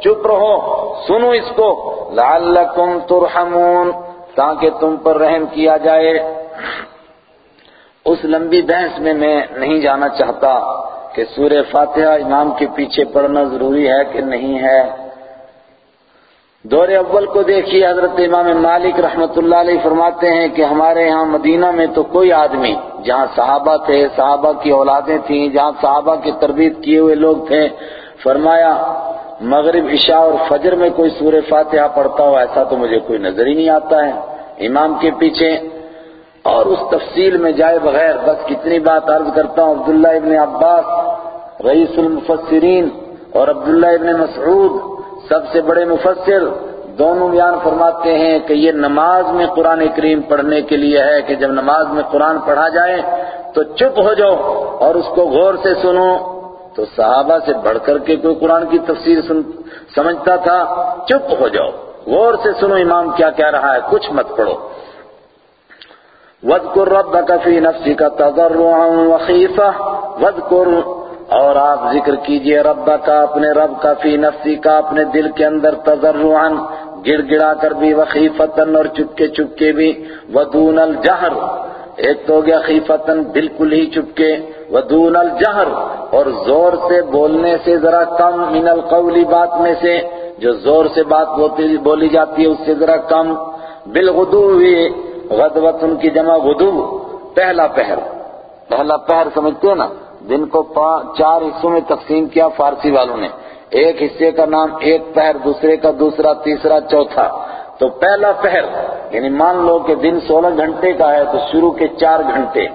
چپ رہو، سنو اس کو۔ لعلکم ترحمون، تاکہ تم پر رحم کیا جائے۔ اس لمبی بحث میں میں نہیں جانا چاہتا۔ کہ سورہ فاتحہ امام کے پیچھے پڑھنا ضروری ہے کہ نہیں ہے؟ دور اول کو دیکھیے، حضرت امام مالک رحمت اللہ علیہ فرماتے ہیں کہ ہمارے ہاں مدینہ میں تو کوئی آدمی، جہاں صحابہ تھے، صحابہ کی اولادیں تھیں، جہاں صحابہ کی تربیت کیے ہوئے لوگ تھے، فرمایا مغرب، عشاء اور فجر میں کوئی سورہ فاتحہ پڑھتا ہو، ایسا تو مجھے کوئی نظر ہی نہیں آتا ہے۔ امام کے پیچھے اور اس تفصیل میں جائے بغیر بس کتنی بات عرض کرتا ہوں، عبداللہ ابن عباس، رئیس المفسرین اور عبداللہ ابن مسعود، سب سے بڑے مفسر، دونوں بیان فرماتے ہیں کہ یہ نماز میں قرآن کریم پڑھنے کے لیے ہے کہ جب نماز میں قرآن پڑھا جائے تو چپ ہو جاؤ اور اس کو غور سے سنو۔ تو صحابہ سے بڑھ کر کے کوئی قرآن کی تفسیر سمجھتا تھا، چپ ہو جاؤ، غور سے سنو امام کیا کہہ رہا ہے، کچھ مت پڑھو۔ وَذْكُرْ رَبَّكَ فِي نَفْسِكَ تَضَرُّعًا وَخِيفَةً. وَذْكُرْ اور آپ ذکر کیجیے رب کا اپنے رب کا فی نفسی کا اپنے دل کے اندر تضرعاً گڑ گڑا کر بھی وخیفتن اور چپکے چپکے بھی. ودون الجہر، ایک تو گیا خیفتن بالکل ہی چپکے. ودون الجہر، اور زور سے بولنے سے ذرا کم، من القولی بات میں سے. جو زور سے بات بولی جاتی ہے، اس سے ذرا کم. بالغدو غدوت ان کی جمع غدو، پہلا پہر۔ پہلا پہر سمجھتے ہو نا؟ دن کو چار حصوں میں تقسیم کیا فارسی والوں نے۔ ایک حصے کا نام ایک پہر، دوسرے کا دوسرا، تیسرا، چوتھا۔ تو پہلا پہر یعنی مان لو کہ دن سولہ گھنٹے کا ہے تو شروع کے چار گھنٹے۔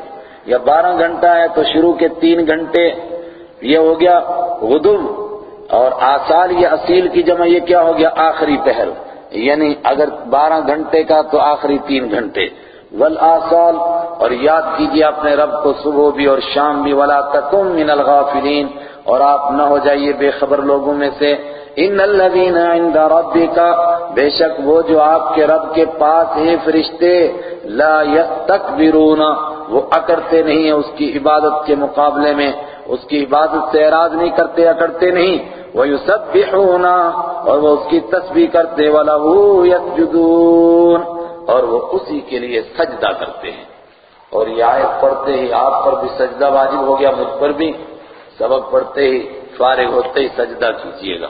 یا بارہ گھنٹہ ہے تو شروع کے تین گھنٹے۔ یہ ہو گیا غدو۔ اور آسال یا اصیل کی جمع یہ کیا ہو گیا؟ آخری پہر۔ یعنی اگر بارہ گھنٹے کا تو آخری تین گھنٹے۔ والآصال، اور یاد کیجیے اپنے رب کو صبح بھی اور شام بھی، ولا تکم من الغافلین اور آپ نہ ہو جائیے بے خبر لوگوں میں سے۔ ان الذین عند ربک بے شک وہ جو آپ کے رب کے پاس ہیں فرشتے، لا یستکبرون وہ اکڑتے نہیں ہیں، اس کی عبادت کے مقابلے میں۔ اس کی عبادت سے اعراض نہیں کرتے، اکڑتے نہیں۔ وَيُسَبِّحُونَ، اور وہ اس کی تسبیح کرتے، وَلَهُ يَسْجُدُونَ، اور وہ اسی کے لیے سجدہ کرتے ہیں۔ اور یہ آیت پڑھتے ہی آپ پر بھی سجدہ واجب ہو گیا، مجھ پر بھی۔ سبق پڑھتے ہی فارغ ہوتے ہی سجدہ کیجیے گا۔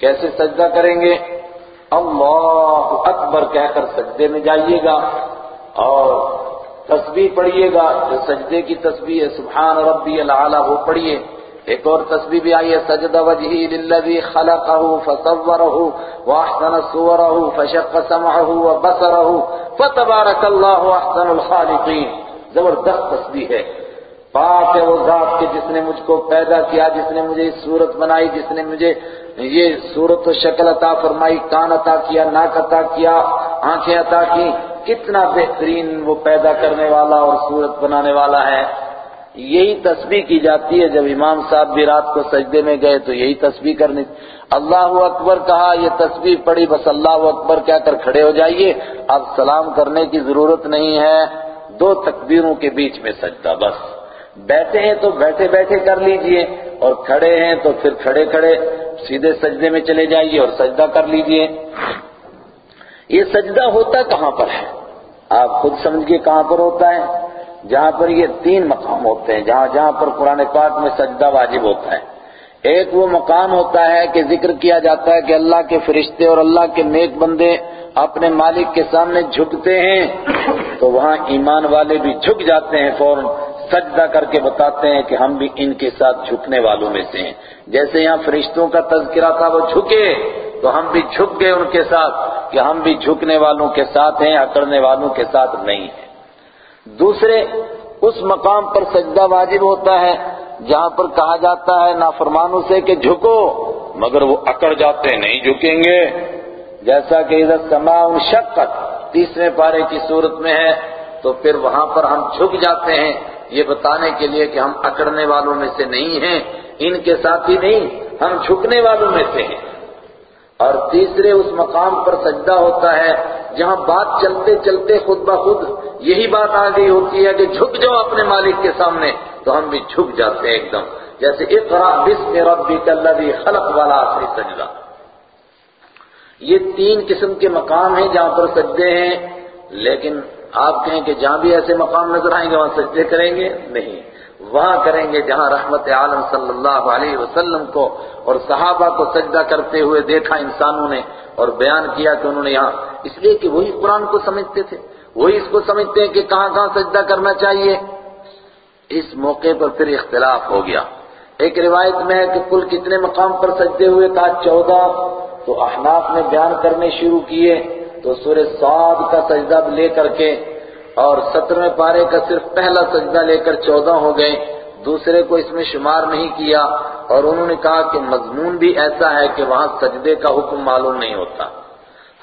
کیسے سجدہ کریں گے؟ اللہ اکبر کہہ کر سجدے میں جائیے گا، اور تسبیح پڑھیے گا۔ جو سجدے کی تسبیح ہے، سبحان ربی العالی وہ پڑھیے۔ ایک اور تسبیح بھی آئی ہے سجدہ وجہی للذی خلقہ فصورہ واحسن صورہ فشق سمعہ وبصرہ فتبارک اللہ احسن الخالقین۔ زبردست تسبیح ہے۔ پاک ہے وہ ذات کے جس نے مجھ کو پیدا کیا، جس نے مجھے اس صورت بنائی، جس نے مجھے یہ صورت و شکل عطا فرمائی، کان عطا کیا، ناک عطا کیا، آنکھیں عطا کی کتنا بہترین وہ پیدا کرنے والا اور صورت بنانے والا ہے۔ یہی تسبیح کی جاتی ہے جب امام صاحب بھی رات کو سجدے میں گئے تو یہی تسبیح کرنی اللہ اکبر کہا یہ تسبیح پڑھی بس اللہ اکبر کہہ کر کھڑے ہو جائیے؟ اب سلام کرنے کی ضرورت نہیں ہے۔ دو تکبیروں کے بیچ میں سجدہ بس۔ بیٹھے ہیں تو بیٹھے بیٹھے کر لیجیے اور کھڑے ہیں تو پھر کھڑے کھڑے سیدھے سجدے میں چلے جائیے اور سجدہ کر لیجیے۔ یہ سجدہ ہوتا کہاں پر ہے؟ آپ خود سمجھئے کہاں پر ہوتا ہے؟ جہاں پر یہ تین مقام ہوتے ہیں، جہاں جہاں پر قرآن پاک میں سجدہ واجب ہوتا ہے۔ ایک وہ مقام ہوتا ہے کہ ذکر کیا جاتا ہے کہ اللہ کے فرشتے اور اللہ کے نیک بندے اپنے مالک کے سامنے جھکتے ہیں، تو وہاں ایمان والے بھی جھک جاتے ہیں، فوراً سجدہ کر کے بتاتے ہیں کہ ہم بھی ان کے ساتھ جھکنے والوں میں سے ہیں۔ جیسے یہاں فرشتوں کا تذکرہ تھا، وہ جھکے، تو ہم بھی جھک گئے ان کے ساتھ کہ ہم بھی جھکنے والوں کے ساتھ ہیں، اکڑنے والوں کے ساتھ نہیں ہیں۔ دوسرے، اس مقام پر سجدہ واجب ہوتا ہے، جہاں پر کہا جاتا ہے نافرمانوں سے کہ جھکو، مگر وہ اکڑ جاتے نہیں جھکیں گے۔ جیسا کہ ادھر سما شکت تیسرے پارے کی صورت میں ہے، تو پھر وہاں پر ہم جھک جاتے ہیں۔ یہ بتانے کے لیے کہ ہم اکڑنے والوں میں سے نہیں ہیں، ان کے ساتھ ہی نہیں، ہم جھکنے والوں میں سے ہیں۔ اور تیسرے اس مقام پر سجدہ ہوتا ہے، جہاں بات چلتے چلتے خود بخود یہی بات آ گئی ہوتی ہے کہ جھک جاؤ اپنے مالک کے سامنے، تو ہم بھی جھک جاتے ہیں ایک دم۔ جیسے اقرا بسم ربک الذی خلق والا آخری سجدہ۔ یہ تین قسم کے مقام ہیں جہاں پر سجدے ہیں، لیکن آپ کہیں کہ جہاں بھی ایسے مقام نظر آئیں گے، وہاں سجدے کریں گے؟ نہیں۔ وہاں کریں گے جہاں رحمت عالم صلی اللہ علیہ وسلم کو اور صحابہ کو سجدہ کرتے ہوئے دیکھا انسانوں نے اور بیان کیا کہ انہوں نے یہاں، اس لیے کہ وہی قرآن کو سمجھتے تھے، وہی اس کو سمجھتے ہیں کہ کہاں کہاں سجدہ کرنا چاہیے۔ اس موقع پر پھر اختلاف ہو گیا۔ ایک روایت میں ہے کہ کل کتنے مقام پر سجدے ہوئے کہا چودہ۔ تو احناف نے بیان کرنے شروع کیے۔ تو سورہ سعد کا سجدہ لے کر کے اور سترویں پارے کا صرف پہلا سجدہ لے کر چودہ ہو گئے۔ دوسرے کو اس میں شمار نہیں کیا۔ اور انہوں نے کہا کہ مضمون بھی ایسا ہے کہ وہاں سجدے کا حکم معلوم نہیں ہوتا۔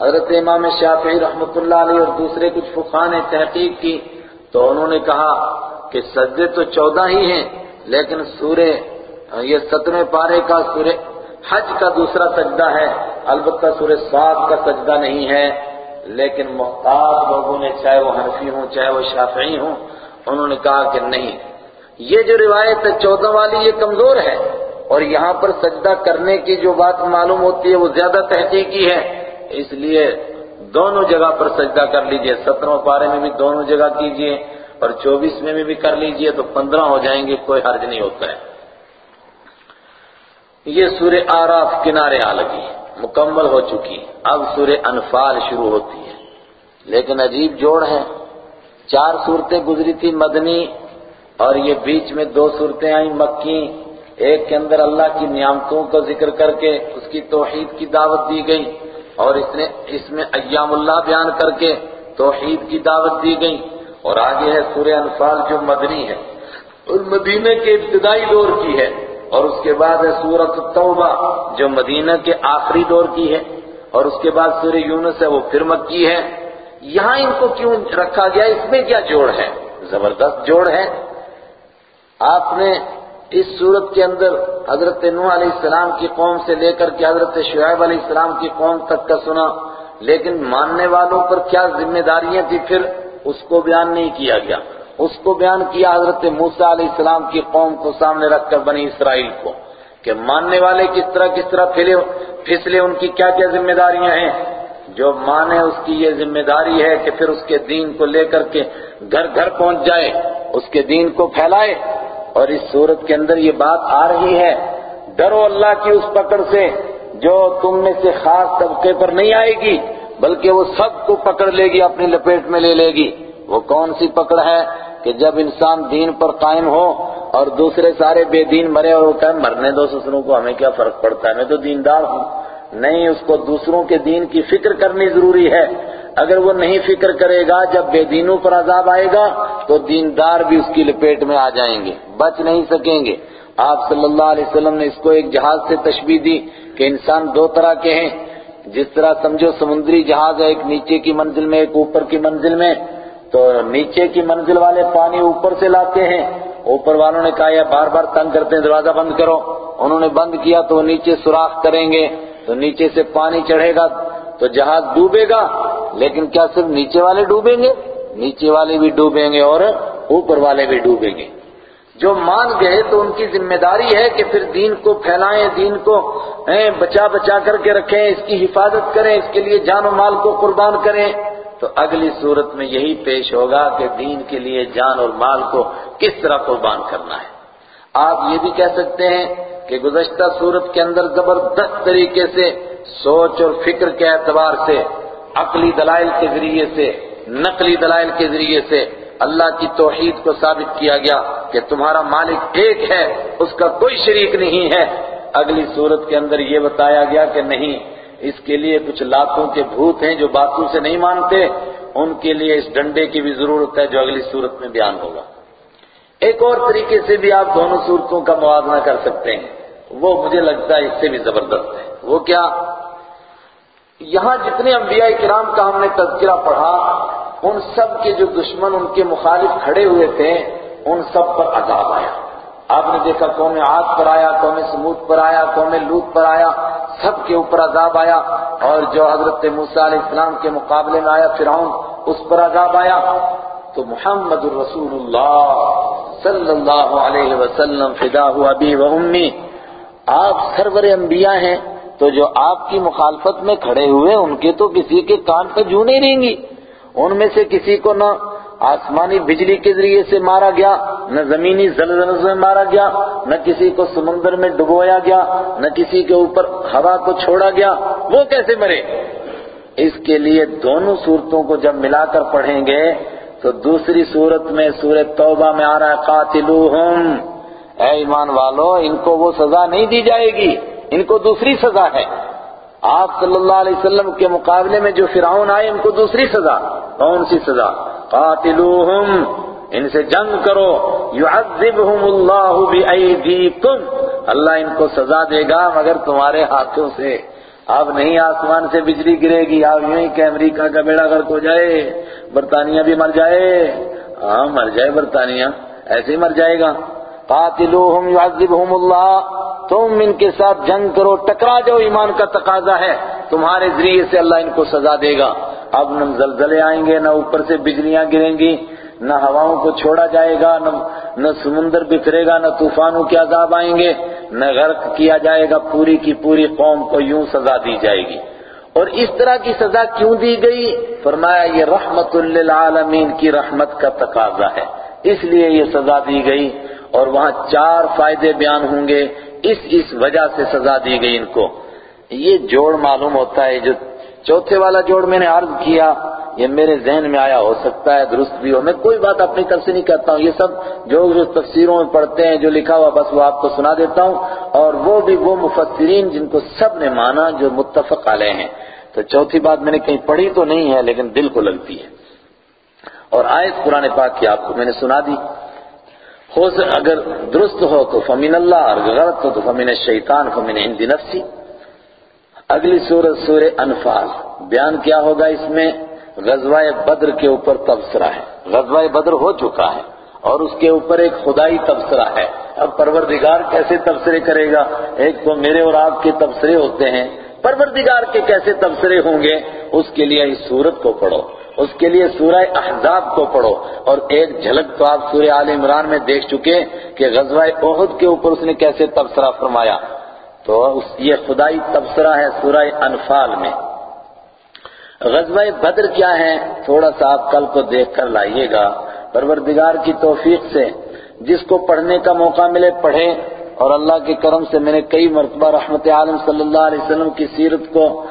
حضرت امام شافعی رحمۃ اللہ علیہ اور دوسرے کچھ فقہ نے تحقیق کی تو انہوں نے کہا کہ سجدے تو چودہ ہی ہیں، لیکن سورہ، یہ سترویں پارے کا سورہ حج کا دوسرا سجدہ ہے۔ البتہ سورہ سات کا سجدہ نہیں ہے۔ لیکن محتاط لوگوں نے چاہے وہ حنفی ہوں، چاہے وہ شافعی ہوں، انہوں نے کہا کہ نہیں۔ یہ جو روایت ہے، چودہ والی یہ کمزور ہے۔ اور یہاں پر سجدہ کرنے کی جو بات معلوم ہوتی ہے، وہ زیادہ تحقیقی ہے۔ اس لیے دونوں جگہ پر سجدہ کر لیجیے۔ سترہ پارے میں بھی دونوں جگہ کیجیے۔ اور چوبیس میں بھی کر لیجیے تو پندرہ ہو جائیں گے، کوئی حرج نہیں ہوتا ہے۔ یہ سورہ آراف کنارے آ لگی۔ مکمل ہو چکی۔ اب سورہ انفال شروع ہوتی ہے۔ لیکن عجیب جوڑ ہے چار صورتیں گزری تھی مدنی اور یہ بیچ میں دو صورتیں آئیں مکی۔ ایک کے اندر اللہ کی نعمتوں کا ذکر کر کے اس کی توحید کی دعوت دی گئی اور اس نے اس میں ایام اللہ بیان کر کے توحید کی دعوت دی گئی اور آگے ہے سورہ انفال جو مدنی ہے۔ اور مدینہ کے ابتدائی دور کی ہے۔ اور اس کے بعد ہے سورت التوبہ، جو مدینہ کے آخری دور کی ہے۔ اور اس کے بعد سورہ یونس ہے، وہ پھر مکی ہے۔ یہاں ان کو کیوں رکھا گیا؟ اس میں کیا جوڑ ہے؟ زبردست جوڑ ہے۔ آپ نے اس صورت کے اندر حضرت نوح علیہ السلام کی قوم سے لے کر کے حضرت شعیب علیہ السلام کی قوم تک کا سنا، لیکن ماننے والوں پر کیا ذمہ داریاں تھی پھر اس کو بیان نہیں کیا گیا۔ اس کو بیان کیا حضرت موسیٰ علیہ السلام کی قوم کو سامنے رکھ کر بنی اسرائیل کو کہ ماننے والے کس طرح کس طرح پھلے پھسلے ان کی کیا کیا ذمہ داریاں ہیں؟ جو مانے اس کی یہ ذمہ داری ہے کہ پھر اس کے دین کو لے کر کے گھر گھر پہنچ جائے، اس کے دین کو پھیلائے۔ اور اس صورت کے اندر یہ بات آ رہی ہے، ڈرو اللہ کی اس پکڑ سے جو تم میں سے خاص طبقے پر نہیں آئے گی، بلکہ وہ سب کو پکڑ لے گی، اپنی لپیٹ میں لے لے گی۔ وہ کون سی پکڑ ہے؟ کہ جب انسان دین پر قائم ہو اور دوسرے سارے بے دین مرے اور وہ کہے مرنے دو سسروں کو ہمیں کیا فرق پڑتا ہے؟ میں تو دیندار ہوں۔ نہیں، اس کو دوسروں کے دین کی فکر کرنی ضروری ہے۔ اگر وہ نہیں فکر کرے گا، جب بے دینوں پر عذاب آئے گا، تو دیندار بھی اس کی لپیٹ میں آ جائیں گے، بچ نہیں سکیں گے۔ آپ صلی اللہ علیہ وسلم نے اس کو ایک جہاز سے تشبیح دی کہ انسان دو طرح کے ہیں۔ جس طرح سمجھو، سمندری جہاز ہے، ایک نیچے کی منزل میں، ایک اوپر کی منزل میں۔ تو نیچے کی منزل والے پانی اوپر سے لاتے ہیں۔ اوپر والوں نے کہا، یہ بار بار تنگ کرتے ہیں، دروازہ بند کرو۔ انہوں نے بند کیا تو وہ نیچے سوراخ کریں گے۔ تو نیچے سے پانی چڑھے گا تو جہاز ڈوبے گا۔ لیکن کیا صرف نیچے والے ڈوبیں گے؟ نیچے والے بھی ڈوبیں گے اور اوپر والے بھی ڈوبیں گے۔ جو مان گئے تو ان کی ذمہ داری ہے کہ پھر دین کو پھیلائیں، دین کو بچا بچا کر کے رکھیں، اس کی حفاظت کریں، اس کے لیے جان و مال کو قربان کریں۔ تو اگلی صورت میں یہی پیش ہوگا کہ دین کے لیے جان اور مال کو کس طرح قربان کرنا ہے۔ آپ یہ بھی کہہ سکتے ہیں کہ گزشتہ صورت کے اندر زبردست طریقے سے سوچ اور فکر کے اعتبار سے، عقلی دلائل کے ذریعے سے، نقلی دلائل کے ذریعے سے اللہ کی توحید کو ثابت کیا گیا کہ تمہارا مالک ایک ہے، اس کا کوئی شریک نہیں ہے۔ اگلی صورت کے اندر یہ بتایا گیا کہ نہیں اس کے لیے کچھ لاکھوں کے بھوت ہیں جو باتوں سے نہیں مانتے، ان کے لیے اس ڈنڈے کی بھی ضرورت ہے جو اگلی صورت میں بیان ہوگا۔ ایک اور طریقے سے بھی آپ دونوں صورتوں کا موازنہ کر سکتے ہیں۔ وہ مجھے لگتا ہے اس سے بھی زبردست ہے۔ وہ کیا؟ یہاں جتنے انبیاء کرام کا ہم نے تذکرہ پڑھا، ان سب کے جو دشمن، ان کے مخالف کھڑے ہوئے تھے، ان سب پر عذاب آیا۔ آپ نے دیکھا قوم عاد پر آیا، قوم سمود پر آیا، قوم لوت پر آیا سب کے اوپر عذاب آیا اور جو حضرت موسیٰ علیہ السلام کے مقابلے میں آیا فرعون، اس پر عذاب آیا۔ تو محمد الرسول اللہ صلی اللہ علیہ وسلم، فدا ابی و امی، آپ سرور انبیاء ہیں، تو جو آپ کی مخالفت میں کھڑے ہوئے، ان کے تو کسی کے کان پہ جو نہیں رہیں گی۔ ان میں سے کسی کو نہ آسمانی بجلی کے ذریعے سے مارا گیا، نہ زمینی زلزلوں سے مارا گیا، نہ کسی کو سمندر میں ڈبویا گیا، نہ کسی کے اوپر ہوا کو چھوڑا گیا۔ وہ کیسے مرے؟ اس کے لیے دونوں صورتوں کو جب ملا کر پڑھیں گے، تو دوسری صورت میں سورت توبہ میں آ رہا ہے، قاتلوہم۔ اے ایمان والو، ان کو وہ سزا نہیں دی جائے گی، ان کو دوسری سزا ہے۔ آپ صلی اللہ علیہ وسلم کے مقابلے میں جو فرعون آئے، ان کو دوسری سزا، کون سی سزا؟ قاتلوہم ان سے جنگ کرو. یعذبہم اللہ بأیدیکم اللہ ان کو سزا دے گا مگر تمہارے ہاتھوں سے. اب نہیں آسمان سے بجلی گرے گی. اب یوں ہی کہ امریکہ کا بیڑا گھر کو جائے. برطانیہ بھی مر جائے. ہاں مر جائے برطانیہ. ایسے ہی مر جائے گا. قاتلوہم یعذبہم اللہ تم ان کے ساتھ جنگ کرو، ٹکرا جاؤ، ایمان کا تقاضا ہے۔ تمہارے ذریعے سے اللہ ان کو سزا دے گا۔ اب نہ زلزلے آئیں گے، نہ اوپر سے بجلیاں گریں گی، نہ ہواؤں کو چھوڑا جائے گا نہ سمندر بکھرے گا، نہ طوفانوں کے عذاب آئیں گے۔ نہ غرق کیا جائے گا، پوری کی پوری قوم کو یوں سزا دی جائے گی۔ اور اس طرح کی سزا کیوں دی گئی؟ فرمایا، یہ رحمت للعالمین کی رحمت کا تقاضا ہے۔ اس لیے یہ سزا دی گئی۔ اور وہاں چار فائدے بیان ہوں گے۔ اس اس وجہ سے سزا دی گئی ان کو۔ یہ جوڑ معلوم ہوتا ہے، جو چوتھے والا جوڑ میں نے عرض کیا، یہ میرے ذہن میں آیا، ہو سکتا ہے، درست بھی ہو۔ میں کوئی بات اپنی طرف سے نہیں کہتا ہوں۔ یہ سب جو جو تفسیروں میں پڑھتے ہیں، جو لکھا ہوا، بس وہ آپ کو سنا دیتا ہوں۔ اور وہ بھی وہ مفسرین جن کو سب نے مانا، جو متفق علیہ ہیں۔ تو چوتھی بات میں نے کہیں پڑھی تو نہیں ہے، لیکن دل کو لگتی ہے۔ اور آیت قرآن پاک کی آپ کو میں نے سنا دی۔ ہو اگر درست ہو تو فمین اللہ، اور غلط ہو تو فمین الشیطان فمین ہندی نفسی. اگلی سورت سورہ انفال. بیان کیا ہوگا اس میں؟ غزوہ بدر کے اوپر تبصرہ ہے. غزوہ بدر ہو چکا ہے، اور اس کے اوپر ایک خدائی تبصرہ ہے. اب پروردگار کیسے تبصرے کرے گا؟ ایک تو میرے اور آپ کے تبصرے ہوتے ہیں، پروردگار کے کیسے تبصرے ہوں گے؟ اس کے لیے اس سورت کو پڑھو. اس کے لیے سورہ احزاب کو پڑھو۔ اور ایک جھلک تو آپ سورہ آل عمران میں دیکھ چکے کہ غزوہ احد کے اوپر اس نے کیسے تبصرہ فرمایا۔ تو یہ خدائی تبصرہ ہے سورہ انفال میں۔ غزوہ بدر کیا ہے؟ تھوڑا سا آپ کل کو دیکھ کر لائیے گا۔ پروردگار کی توفیق سے جس کو پڑھنے کا موقع ملے پڑھے اور اللہ کے کرم سے میں نے کئی مرتبہ رحمت عالم صلی اللہ علیہ وسلم کی سیرت کو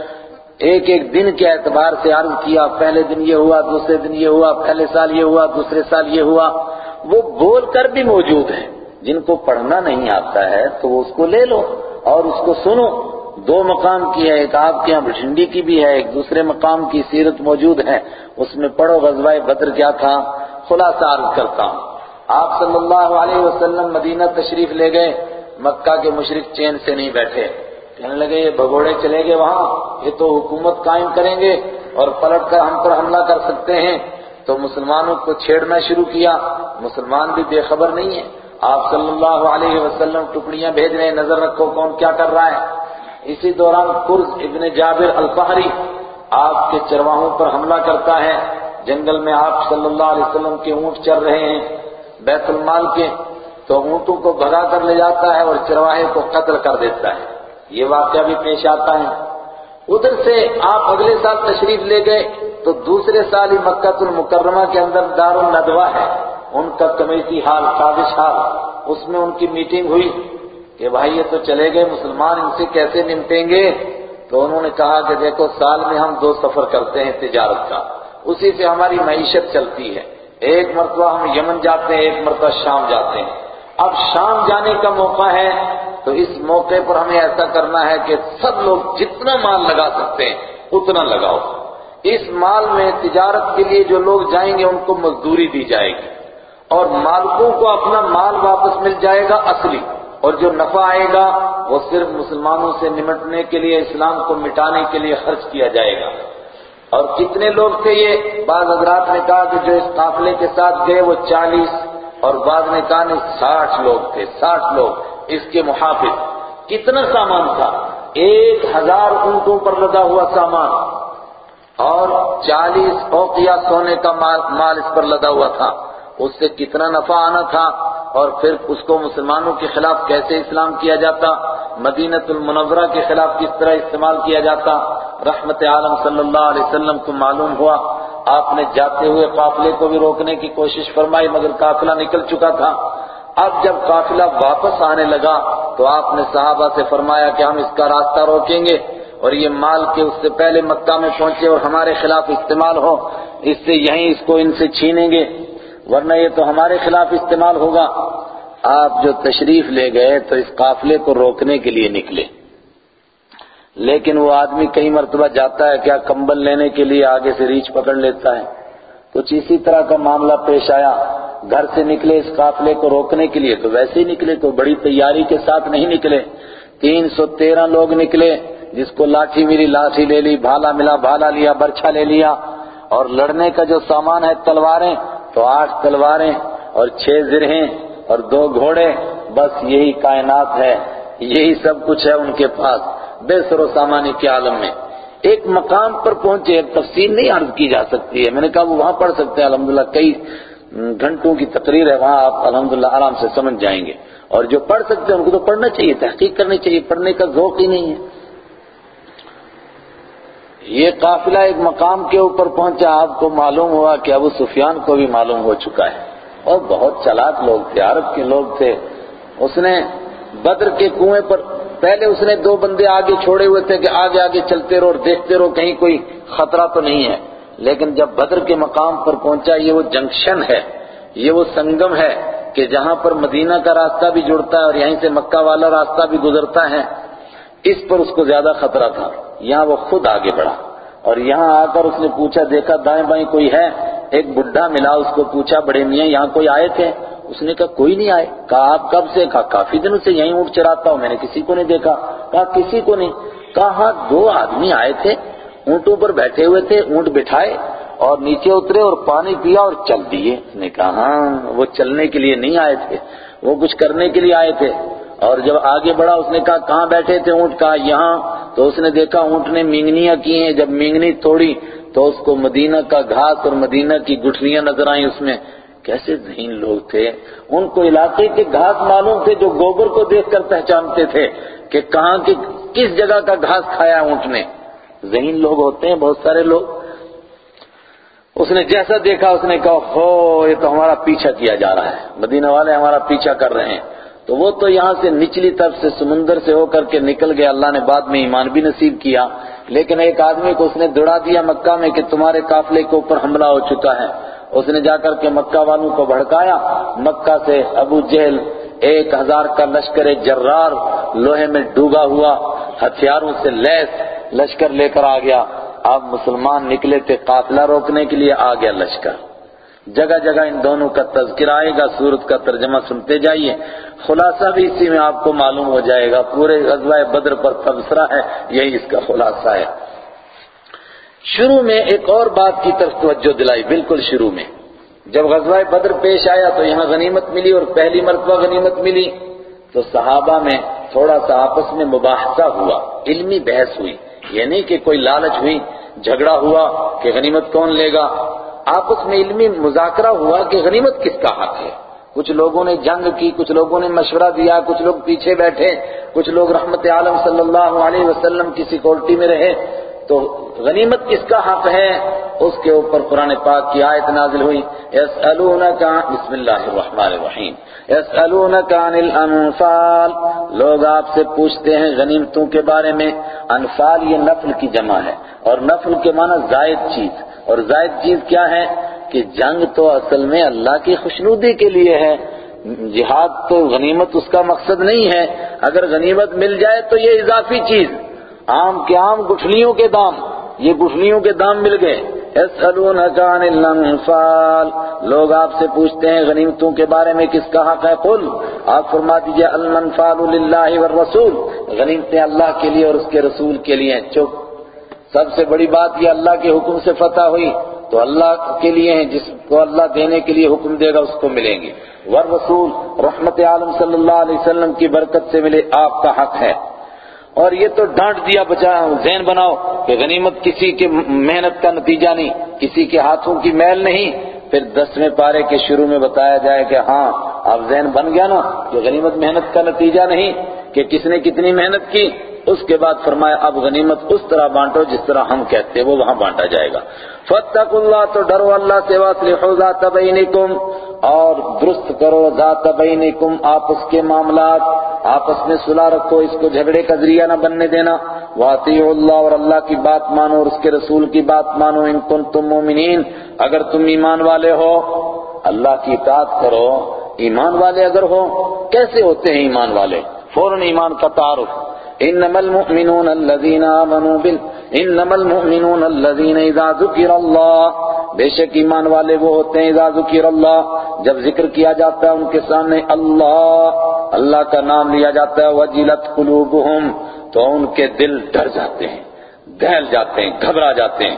ایک ایک دن کے اعتبار سے عرض کیا، پہلے دن یہ ہوا، دوسرے دن یہ ہوا، پہلے سال یہ ہوا، دوسرے سال یہ ہوا۔ وہ بول کر بھی موجود ہیں۔ جن کو پڑھنا نہیں آتا ہے تو وہ اس کو لے لو اور اس کو سنو۔ دو مقام کی ہے، ایک آپ کے یہاں بٹھنڈی کی بھی ہے، ایک دوسرے مقام کی سیرت موجود ہے۔ اس میں پڑھو غزوہ بدر کیا تھا۔ خلاصہ عرض کرتا ہوں۔ آپ صلی اللہ علیہ وسلم مدینہ تشریف لے گئے، مکہ کے مشرق چین سے نہیں بیٹھے۔ کہنے لگے، یہ بھگوڑے چلے گئے وہاں، یہ تو حکومت قائم کریں گے اور پلٹ کر ہم پر حملہ کر سکتے ہیں. تو مسلمانوں کو چھیڑنا شروع کیا۔ مسلمان بھی بے خبر نہیں ہے آپ صلی اللہ علیہ وسلم ٹکڑیاں بھیج رہے ہیں، نظر رکھو کون کیا کر رہا ہے۔ اسی دوران قرض ابن جابر الفہری آپ کے چرواہوں پر حملہ کرتا ہے۔ جنگل میں آپ صلی اللہ علیہ وسلم کے اونٹ چل رہے ہیں، بیت المال کے۔ تو اونٹوں کو بھگا کر لے جاتا ہے اور چرواہے کو قتل کر دیتا ہے۔ یہ واقعہ بھی پیش آتا ہے۔ ادھر سے آپ اگلے سال تشریف لے گئے تو دوسرے سال ہی مکہ المکرمہ کے اندر دار الندوہ ہے۔ ان کا کمیٹی حال، سازش حال، اس میں ان کی میٹنگ ہوئی کہ بھائی یہ تو چلے گئے، مسلمان ان سے کیسے نمٹیں گے؟ تو انہوں نے کہا کہ دیکھو، سال میں ہم دو سفر کرتے ہیں تجارت کا۔ اسی سے ہماری معیشت چلتی ہے۔ ایک مرتبہ ہم یمن جاتے ہیں، ایک مرتبہ شام جاتے ہیں۔ اب شام جانے کا موقع ہے۔ تو اس موقع پر ہمیں ایسا کرنا ہے کہ سب لوگ جتنا مال لگا سکتے ہیں، اتنا لگاؤ۔ اس مال میں تجارت کے لیے جو لوگ جائیں گے، ان کو مزدوری دی جائے گی۔ اور مالکوں کو اپنا مال واپس مل جائے گا اصلی۔ اور جو نفع آئے گا، وہ صرف مسلمانوں سے نمٹنے کے لیے، اسلام کو مٹانے کے لیے خرچ کیا جائے گا۔ اور کتنے لوگ تھے یہ؟ بعض حضرات نے کہا کہ جو اس قافلے کے ساتھ گئے، وہ چالیس۔ اور بعض نے کہا نہیں ساٹھ لوگ تھے، ساٹھ لوگ۔ اس کے محافظ. کتنا سامان تھا؟ ایک ہزار اونٹوں پر لدا ہوا سامان اور چالیس اوقیا سونے کا مال اس پر لدا ہوا تھا۔ اس سے کتنا نفع آنا تھا اور پھر اس کو مسلمانوں کے خلاف کیسے اسلام کیا جاتا؟ مدینت المنورہ کے خلاف کس طرح استعمال کیا جاتا؟ رحمت عالم صلی اللہ علیہ وسلم کو معلوم ہوا۔ آپ نے جاتے ہوئے قافلے کو بھی روکنے کی کوشش فرمائی، مگر قافلہ نکل چکا تھا۔ اب جب قافلہ واپس آنے لگا تو آپ نے صحابہ سے فرمایا کہ ہم اس کا راستہ روکیں گے اور یہ مال کے اس سے پہلے مکہ میں پہنچے اور ہمارے خلاف استعمال ہو، اس سے یہیں اس کو ان سے چھینیں گے۔ ورنہ یہ تو ہمارے خلاف استعمال ہوگا۔ آپ جو تشریف لے گئے تو اس قافلے کو روکنے کے لیے نکلے۔ لیکن وہ آدمی کئی مرتبہ جاتا ہے، کیا کمبل لینے کے لیے آگے سے ریچھ پکڑ لیتا ہے؟ کچھ اسی طرح کا معاملہ پیش آیا۔ گھر سے نکلے اس قافلے کو روکنے کے لیے تو ویسے ہی نکلے تو بڑی تیاری کے ساتھ نہیں نکلے۔ تین سو تیرہ لوگ نکلے، جس کو لاٹھی میری لاٹھی لے لی، بھالا ملا، بھالا لیا، برچھا لے لیا۔ اور لڑنے کا جو سامان ہے، تلواریں، تو آٹھ تلواریں اور چھ زرہیں اور دو گھوڑے، بس یہی کائنات ہے، یہی سب کچھ ہے ان کے پاس، بے سر و سامانی کے عالم میں۔ ایک مقام پر پہنچے تفصیل نہیں عرض کی جا سکتی ہے۔ میں نے کہا وہ وہاں پڑھ سکتے ہیں، الحمدللہ، کئی گھنٹوں کی تقریر ہے، وہاں آپ الحمدللہ آرام سے سمجھ جائیں گے۔ اور جو پڑھ سکتے ہیں، ان کو تو پڑھنا چاہیے، تحقیق کرنی چاہیے، پڑھنے کا ذوق ہی نہیں ہے۔ یہ قافلہ ایک مقام کے اوپر پہنچا، آپ کو معلوم ہوا کہ ابو سفیان کو بھی معلوم ہو چکا ہے۔ اور بہت چلاک لوگ تھے، عرب کے لوگ تھے۔ اس نے بدر کے کنویں پر، پہلے اس نے دو بندے آگے چھوڑے ہوئے تھے کہ آگے آگے چلتے رہو اور دیکھتے رہو، کہیں کوئی خطرہ تو نہیں ہے۔ لیکن جب بدر کے مقام پر پہنچا، یہ وہ جنکشن ہے، یہ وہ سنگم ہے کہ جہاں پر مدینہ کا راستہ بھی جڑتا ہے اور یہیں سے مکہ والا راستہ بھی گزرتا ہے، اس پر اس کو زیادہ خطرہ تھا۔ یہاں وہ خود آگے بڑھا۔ اور یہاں آ کر اس نے پوچھا، دیکھا دائیں بائیں کوئی ہے؟ ایک بڈھا ملا، اس کو پوچھا، بڑے میاں، یہاں کوئی آئے تھے؟ اس نے کہا، کوئی نہیں آئے۔ کہا، آپ کب سے؟ کہا، کافی دنوں سے یہیں اونٹ چراتا ہوں، میں نے کسی کو نہیں دیکھا۔ کہا، کسی کو نہیں۔ کہا ہاں دو آدمی آئے تھے۔ اونٹوں پر بیٹھے ہوئے تھے، اونٹ بٹھائے اور نیچے اترے اور پانی پیا اور چل دیے۔ اس نے کہا ہاں وہ چلنے کے لیے نہیں آئے تھے، وہ کچھ کرنے کے لیے آئے تھے۔ اور جب آگے بڑھا، اس نے کہا، کہاں بیٹھے تھے اونٹ؟ کہا، یہاں۔ تو اس نے دیکھا، اونٹ نے مینگنیاں کی ہیں۔ جب مینگنی توڑی، تو اس کو مدینہ کا گھاس اور مدینہ کی گٹھلیاں نظر آئیں اس میں۔ کیسے ذہین لوگ تھے۔ ان کو علاقے کے گھاس معلوم تھے جو گوبر کو دیکھ کر پہچانتے تھے کہ کہاں کی کس جگہ کا گھاس کھایا اونٹ نے۔ ذہین لوگ ہوتے ہیں، بہت سارے لوگ۔ اس نے جیسا دیکھا، اس نے کہا، ہو، یہ تو ہمارا پیچھا کیا جا رہا ہے۔ مدینہ والے ہمارا پیچھا کر رہے ہیں۔ تو وہ تو یہاں سے نچلی طرف سے سمندر سے ہو کر کے نکل گیا اللہ نے بعد میں ایمان بھی نصیب کیا۔ لیکن ایک آدمی کو اس نے دڑا دیا مکہ میں کہ تمہارے قافلے کے اوپر حملہ ہو چکا ہے۔ اس نے جا کر کے مکہ والوں کو بھڑکایا۔ مکہ سے ابو جہل ایک ہزار کا لشکر جرار لوہے میں ڈوبا ہوا، ہتھیاروں سے لیس۔ لشکر لے کر آ گیا۔ اب مسلمان نکلے تھے قافلہ روکنے کے لیے آ گیا لشکر۔ جگہ جگہ ان دونوں کا تذکرہ آئے گا، سورت کا ترجمہ سنتے جائیے۔ خلاصہ بھی اسی میں آپ کو معلوم ہو جائے گا، پورے غزوہ بدر پر تبصرہ ہے، یہی اس کا خلاصہ ہے۔ شروع میں ایک اور بات کی طرف توجہ دلائی، بالکل شروع میں۔ جب غزوہ بدر پیش آیا تو یہاں غنیمت ملی اور پہلی مرتبہ غنیمت ملی۔ تو صحابہ میں تھوڑا سا آپس میں مباحثہ ہوا، علمی بحث ہوئی۔ یہ نہیں کہ کوئی لالچ ہوئی، جھگڑا ہوا کہ غنیمت کون لے گا؟ آپس میں علمی مذاکرہ ہوا کہ غنیمت کس کا حق ہے؟ کچھ لوگوں نے جنگ کی، کچھ لوگوں نے مشورہ دیا، کچھ لوگ پیچھے بیٹھے، کچھ لوگ رحمت عالم صلی اللہ علیہ وسلم کی سیکورٹی میں رہے۔ تو غنیمت کس کا حق ہے؟ اس کے اوپر قرآن پاک کی آیت نازل ہوئی۔ يسألونك بسم اللہ الرحمن الرحیم۔ يسألونك عن الانفال۔ لوگ آپ سے پوچھتے ہیں غنیمتوں کے بارے میں۔ انفال یہ نفل کی جمع ہے۔ اور نفل کے معنی زائد چیز۔ اور زائد چیز کیا ہے؟ کہ جنگ تو اصل میں اللہ کی خوشنودی کے لیے ہے۔ جہاد تو غنیمت اس کا مقصد نہیں ہے۔ اگر غنیمت مل جائے تو یہ اضافی چیز۔ عام کے عام گٹھلیوں کے دام، یہ گٹھلیوں کے دام مل گئے۔ عن الانفال، لوگ آپ سے پوچھتے ہیں غنیمتوں کے بارے میں کس کا حق ہے؟ قل، آپ فرما دیجیے المنفال للہ والرسول۔ غنیمتیں اللہ کے لیے اور اس کے رسول کے لیے چپ۔ سب سے بڑی بات یہ اللہ کے حکم سے فتح ہوئی۔ تو اللہ کے لیے ہیں، جس کو اللہ دینے کے لیے حکم دے گا، اس کو ملیں گے۔ والرسول، رحمت عالم صلی اللہ علیہ وسلم کی برکت سے ملے، آپ کا حق ہے۔ اور یہ تو ڈانٹ دیا بچا ذہن بناؤ کہ غنیمت کسی کے محنت کا نتیجہ نہیں، کسی کے ہاتھوں کی میل نہیں۔ پھر دسویں پارے کے شروع میں بتایا جائے کہ ہاں اب ذہن بن گیا نا کہ غنیمت محنت کا نتیجہ نہیں، کہ کس نے کتنی محنت کی؟ اس کے بعد فرمایا، اب غنیمت اس طرح بانٹو جس طرح ہم کہتے ہیں، وہ وہاں بانٹا جائے گا۔ فَاتَّقُوا اللَّهَ تو ڈرو اللہ سے وَاصْلِحُوا ذَاتَ بَيْنِكُمْ۔ اور درست کرو ذات بینکم، آپس کے معاملات۔ آپس میں صلح رکھو، اس کو جھگڑے کا ذریعہ نہ بننے دینا۔ وَاطِيعُوا اللَّهَ اور اللہ کی بات مانو اور اس کے رسول کی بات مانو۔ ان کنتم مؤمنین اگر تم ایمان والے ہو، اللہ کی اطاعت کرو۔ ایمان والے اگر ہو، کیسے ہوتے ہیں ایمان والے؟ فوراً ایمان کا تعارف۔ انما المؤمنون الذين امنوا بال انما المؤمنون الذين اذا ذكر الله بے شک ایمان والے وہ ہوتے ہیں اذا ذکر اللہ۔ جب ذکر کیا جاتا ہے ان کے سامنے اللہ اللہ کا نام لیا جاتا ہے۔ وجلت قلوبهم تو ان کے دل ڈر جاتے ہیں دہل جاتے ہیں، گھبرا جاتے ہیں۔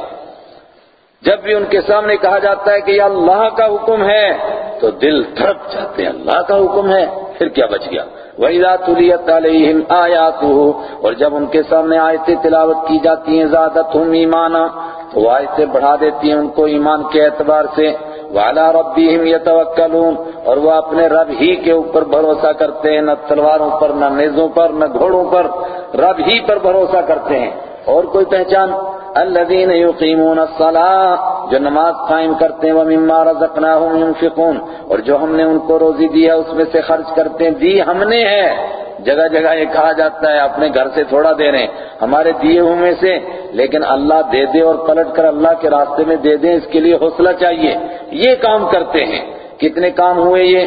جب بھی ان کے سامنے کہا جاتا ہے کہ یہ اللہ کا حکم ہے، تو دل دھڑک جاتے ہیں۔ اللہ کا حکم ہے۔ پھر کیا بچ گیا؟ وَإِذَا تُلِيَتْ عَلَيْهِمْ آيَاتُهُ، اور جب ان کے سامنے آیتیں تلاوت کی جاتی ہیں، زَادَتْهُمْ ایمَانًا، تو آیتیں بڑھا دیتی ہیں ان کو ایمان کے اعتبار سے۔ وَعَلَى رَبِّهِمْ يَتَوَكَّلُونَ، اور وہ اپنے رب ہی کے اوپر بھروسہ کرتے ہیں، نہ تلواروں پر، نہ نیزوں پر، نہ گھوڑوں پر، رب ہی پر بھروسہ کرتے ہیں۔ اور کوئی پہچان؟ الذين يقيمون الصلاة، جو نماز قائم کرتے ہیں، ومما رزقناهم ينفقون، اور جو ہم نے ان کو روزی دی ہے، اس میں سے خرچ کرتے ہیں، دی ہم نے ہے۔ جگہ جگہ یہ کہا جاتا ہے، اپنے گھر سے تھوڑا دے رہے ہیں۔ ہمارے دیے ہوئے میں سے، لیکن اللہ دے دے اور پلٹ کر اللہ کے راستے میں دے دیں اس کے لیے حوصلہ چاہیے۔ یہ کام کرتے ہیں۔ کتنے کام ہوئے یہ؟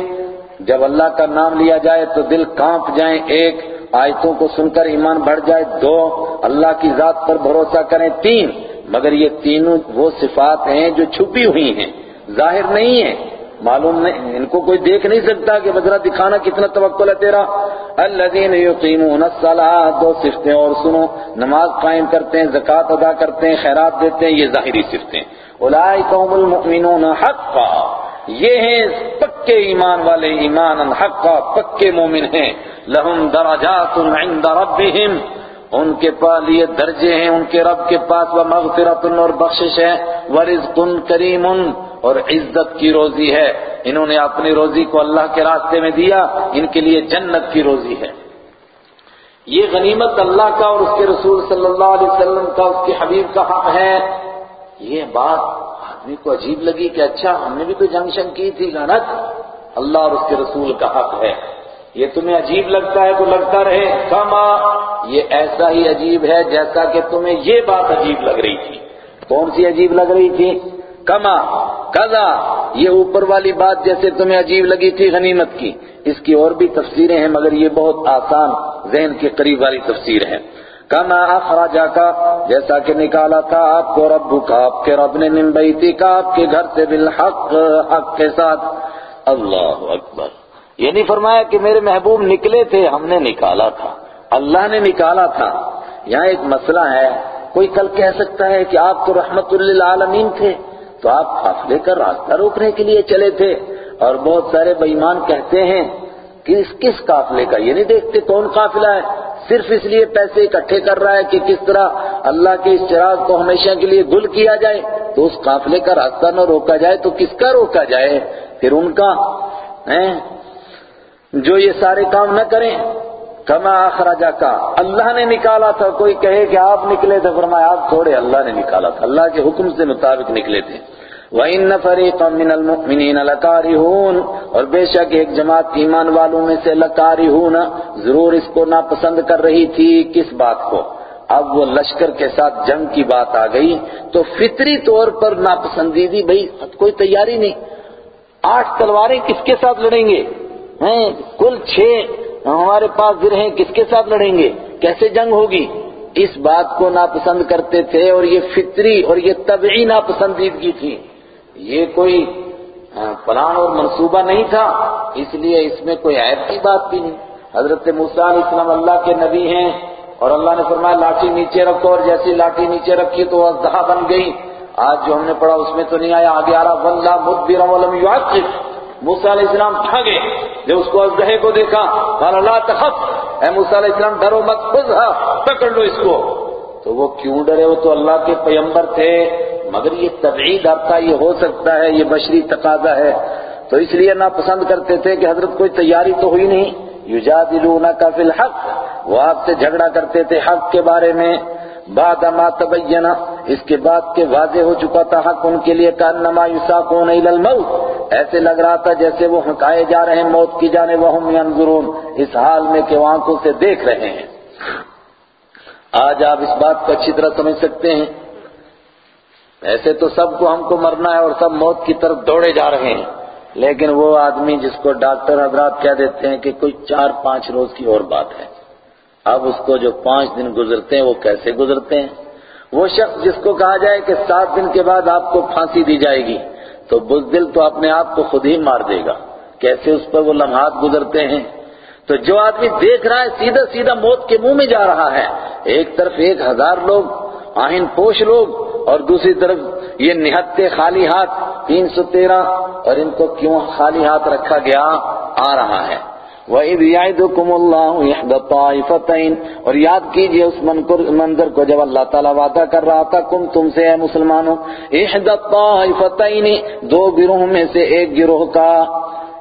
جب اللہ کا نام لیا جائے تو دل کانپ جائیں ایک آیتوں کو سن کر ایمان بڑھ جائے، دو، اللہ کی ذات پر بھروسہ کریں، تین، مگر یہ تینوں وہ صفات ہیں جو چھپی ہوئی ہیں، ظاہر نہیں ہیں۔ معلوم نہیں، ان کو کوئی دیکھ نہیں سکتا کہ بذرا دکھانا کتنا توقل ہے تیرا۔ الذین یقیمون الصلاۃ، دو صفتیں اور سنو، نماز قائم کرتے ہیں، زکوٰۃ ادا کرتے ہیں، خیرات دیتے ہیں، یہ ظاہری صفتیں۔ اولئک هم المؤمنون حقا۔ یہ ہیں پکے ایمان والے ایمان حقا پکے مومن ہیں۔ لہم درجات عند ربهم ان کے پاس یہ درجے ہیں، ان کے رب کے پاس وہ مغفرت اور بخشش ہے۔ ورزق کریم اور عزت کی روزی ہے۔ انہوں نے اپنی روزی کو اللہ کے راستے میں دیا، ان کے لیے جنت کی روزی ہے۔ یہ غنیمت اللہ کا اور اس کے رسول صلی اللہ علیہ وسلم کا، اس کے حبیب کا حق ہے۔ یہ بات آدمی کو عجیب لگی کہ اچھا ہم نے بھی تو جنگ شنگ کی تھی غنت اللہ اور اس کے رسول کا حق ہے۔ یہ تمہیں عجیب لگتا ہے تو لگتا رہے۔ کما، یہ ایسا ہی عجیب ہے جیسا کہ تمہیں یہ بات عجیب لگ رہی تھی۔ کون سی عجیب لگ رہی تھی؟ کما، کذا، یہ اوپر والی بات جیسے تمہیں عجیب لگی تھی غنیمت کی۔ اس کی اور بھی تفسیریں ہیں، مگر یہ بہت آسان، ذہن کے قریب والی تفسیر ہے کما اخراجا کا جیسا کہ نکالا تھا آپ کو رب کا آپ کے رب نے نمبئی کا آپ کے گھر سے بالحق، حق کے ساتھ۔ اللہ اکبر۔ یہ نہیں فرمایا کہ میرے محبوب نکلے تھے، ہم نے نکالا تھا۔ اللہ نے نکالا تھا۔ یہاں ایک مسئلہ ہے۔ کوئی کل کہہ سکتا ہے کہ آپ تو رحمت للعالمین تھے، تو آپ قافلے کا راستہ روکنے کے لیے چلے تھے۔ اور بہت سارے بےمان کہتے ہیں کہ اس کس قافلے کا؟ یہ نہیں دیکھتے کون قافلہ ہے۔ صرف اس لیے پیسے اکٹھے کر رہا ہے کہ کس طرح اللہ کے اس چراغ کو ہمیشہ کے لیے گل کیا جائے، تو اس قافلے کا راستہ نہ روکا جائے، تو کس کا روکا جائے؟ پھر ان کا جو یہ سارے کام نہ کریں، کما اخراجا کا اللہ نے نکالا تھا، کوئی کہے کہ آپ نکلے تھے، فرمایا آپ تھوڑے اللہ نے نکالا تھا، اللہ کے حکم سے مطابق نکلے تھے۔ وَإِنَّ فَرِيقًا مِّنَ الْمُؤْمِنِينَ لَكَارِهُونَ اور بے شک ایک جماعت ایمان والوں میں سے لکارہون ضرور اس کو ناپسند کر رہی تھی کس بات کو؟ اب وہ لشکر کے ساتھ جنگ کی بات آ گئی تو فطری طور پر ناپسندیدی بھئی کوئی تیاری نہیں۔ آٹھ تلواریں کس کے ساتھ لڑیں گے؟ ہیں، کل چھ ہمارے پاس ہیں، کس کے ساتھ لڑیں گے؟ کیسے جنگ ہوگی؟ اس بات کو ناپسند کرتے تھے اور یہ فطری اور یہ طبعی ناپسندیدگی تھی۔ یہ کوئی پلان اور منصوبہ نہیں تھا، اس لیے اس میں کوئی عیب کی بات بھی نہیں۔ حضرت موسیٰ علیہ السلام اللہ کے نبی ہیں، اور اللہ نے فرمایا، لاٹھی نیچے رکھو، اور جیسی لاٹھی نیچے رکھی تو وہ بن گئی۔ آج جو ہم نے پڑھا، اس میں تو نہیں آیا، آگے آ رہا واللہ مدبرا ولم یعقب. موسیٰ علیہ السلام بھاگے جب اس کو ازدہے کو دیکھا، قال، لا تخف. اے موسیٰ علیہ السلام، ڈرو مت خذها پکڑ لو اس کو. تو وہ کیوں ڈرے؟ وہ تو اللہ کے پیمبر تھے مگر یہ طبعی ڈر یہ ہو سکتا ہے، یہ بشری تقاضا ہے۔ تو اس لیے نہ پسند کرتے تھے کہ حضرت کوئی تیاری تو ہوئی نہیں۔ یجادلونک فی الحق، وہ آپ سے جھگڑا کرتے تھے حق کے بارے میں۔ بعد ما تبینہ اس کے بعد کہ واضح ہو چکا تھا حق ان کے لیے، کانما یساقون الى الموت۔ ایسے لگ رہا تھا جیسے وہ ہکائے جا رہے ہیں موت کی جانے وہم ینظرون، اس حال میں کہ وہ آنکھوں سے دیکھ رہے ہیں۔ آج آپ اس بات کو اچھی طرح سمجھ سکتے ہیں۔ ایسے تو سب کو ہم کو مرنا ہے اور سب موت کی طرف دوڑے جا رہے ہیں۔ لیکن وہ آدمی جس کو ڈاکٹر حضرات کہہ دیتے ہیں کہ کوئی چار پانچ روز کی اور بات ہے۔ اب اس کو جو پانچ دن گزرتے ہیں وہ کیسے گزرتے ہیں؟ وہ شخص جس کو کہا جائے کہ سات دن کے بعد آپ کو پھانسی دی جائے گی، تو بزدل تو اپنے آپ کو خود ہی مار دے گا۔ کیسے اس پر وہ لمحات گزرتے ہیں؟ تو جو آدمی دیکھ رہا ہے، سیدھا سیدھا موت کے منہ میں جا رہا ہے۔ ایک طرف ایک ہزار لوگ آہن پوش لوگ اور دوسری طرف یہ نہتے خالی ہاتھ تین سو تیرہ اور ان کو کیوں خالی ہاتھ رکھا گیا آ رہا ہے۔ وَإِذْ يَعِدُكُمُ اللَّهُ إِحْدَى الطَّائِفَتَيْنِ اور یاد کیجیے اس منظر کو جب اللہ تعالیٰ وعدہ کر رہا تھا، کم تم سے اے مسلمانوں اِحْدَى الطَّائِفَتَيْنِ دو گروہ میں سے ایک گروہ کا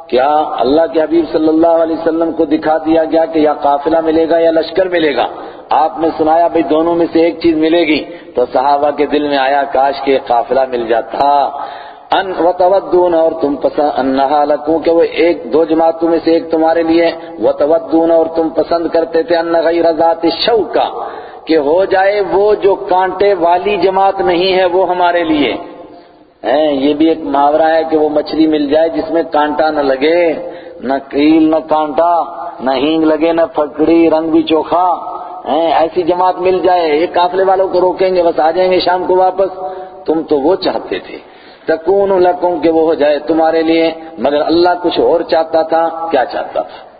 کیا اللہ کے حبیب صلی اللہ علیہ وسلم کو دکھا دیا گیا کہ یا قافلہ ملے گا یا لشکر ملے گا؟ آپ نے سنایا بھئی دونوں میں سے ایک چیز ملے گی۔ تو صحابہ کے دل میں آیا کاش کہ قافلہ مل جاتا۔ ان وتودون، اور تم پسند، انہا لکوں کہ وہ ایک، دو جماعتوں میں سے ایک تمہارے لیے۔ وتودون، اور تم پسند کرتے تھے، ان غیر ذات الشوکا کہ ہو جائے وہ جو کانٹے والی جماعت نہیں ہے وہ ہمارے لیے۔ یہ بھی ایک محاورہ ہے کہ وہ مچھلی مل جائے جس میں کانٹا نہ لگے، نہ کیل، نہ کانٹا، نہ ہینگ لگے، نہ پھکڑی، رنگ بھی چوکھا، ہیں، ایسی جماعت مل جائے، یہ قافلے والوں کو روکیں گے، بس آ جائیں گے شام کو واپس۔ تم تو وہ چاہتے تھے۔ تکون لکم کہ وہ ہو جائے تمہارے لیے، مگر اللہ کچھ اور چاہتا تھا، کیا چاہتا تھا؟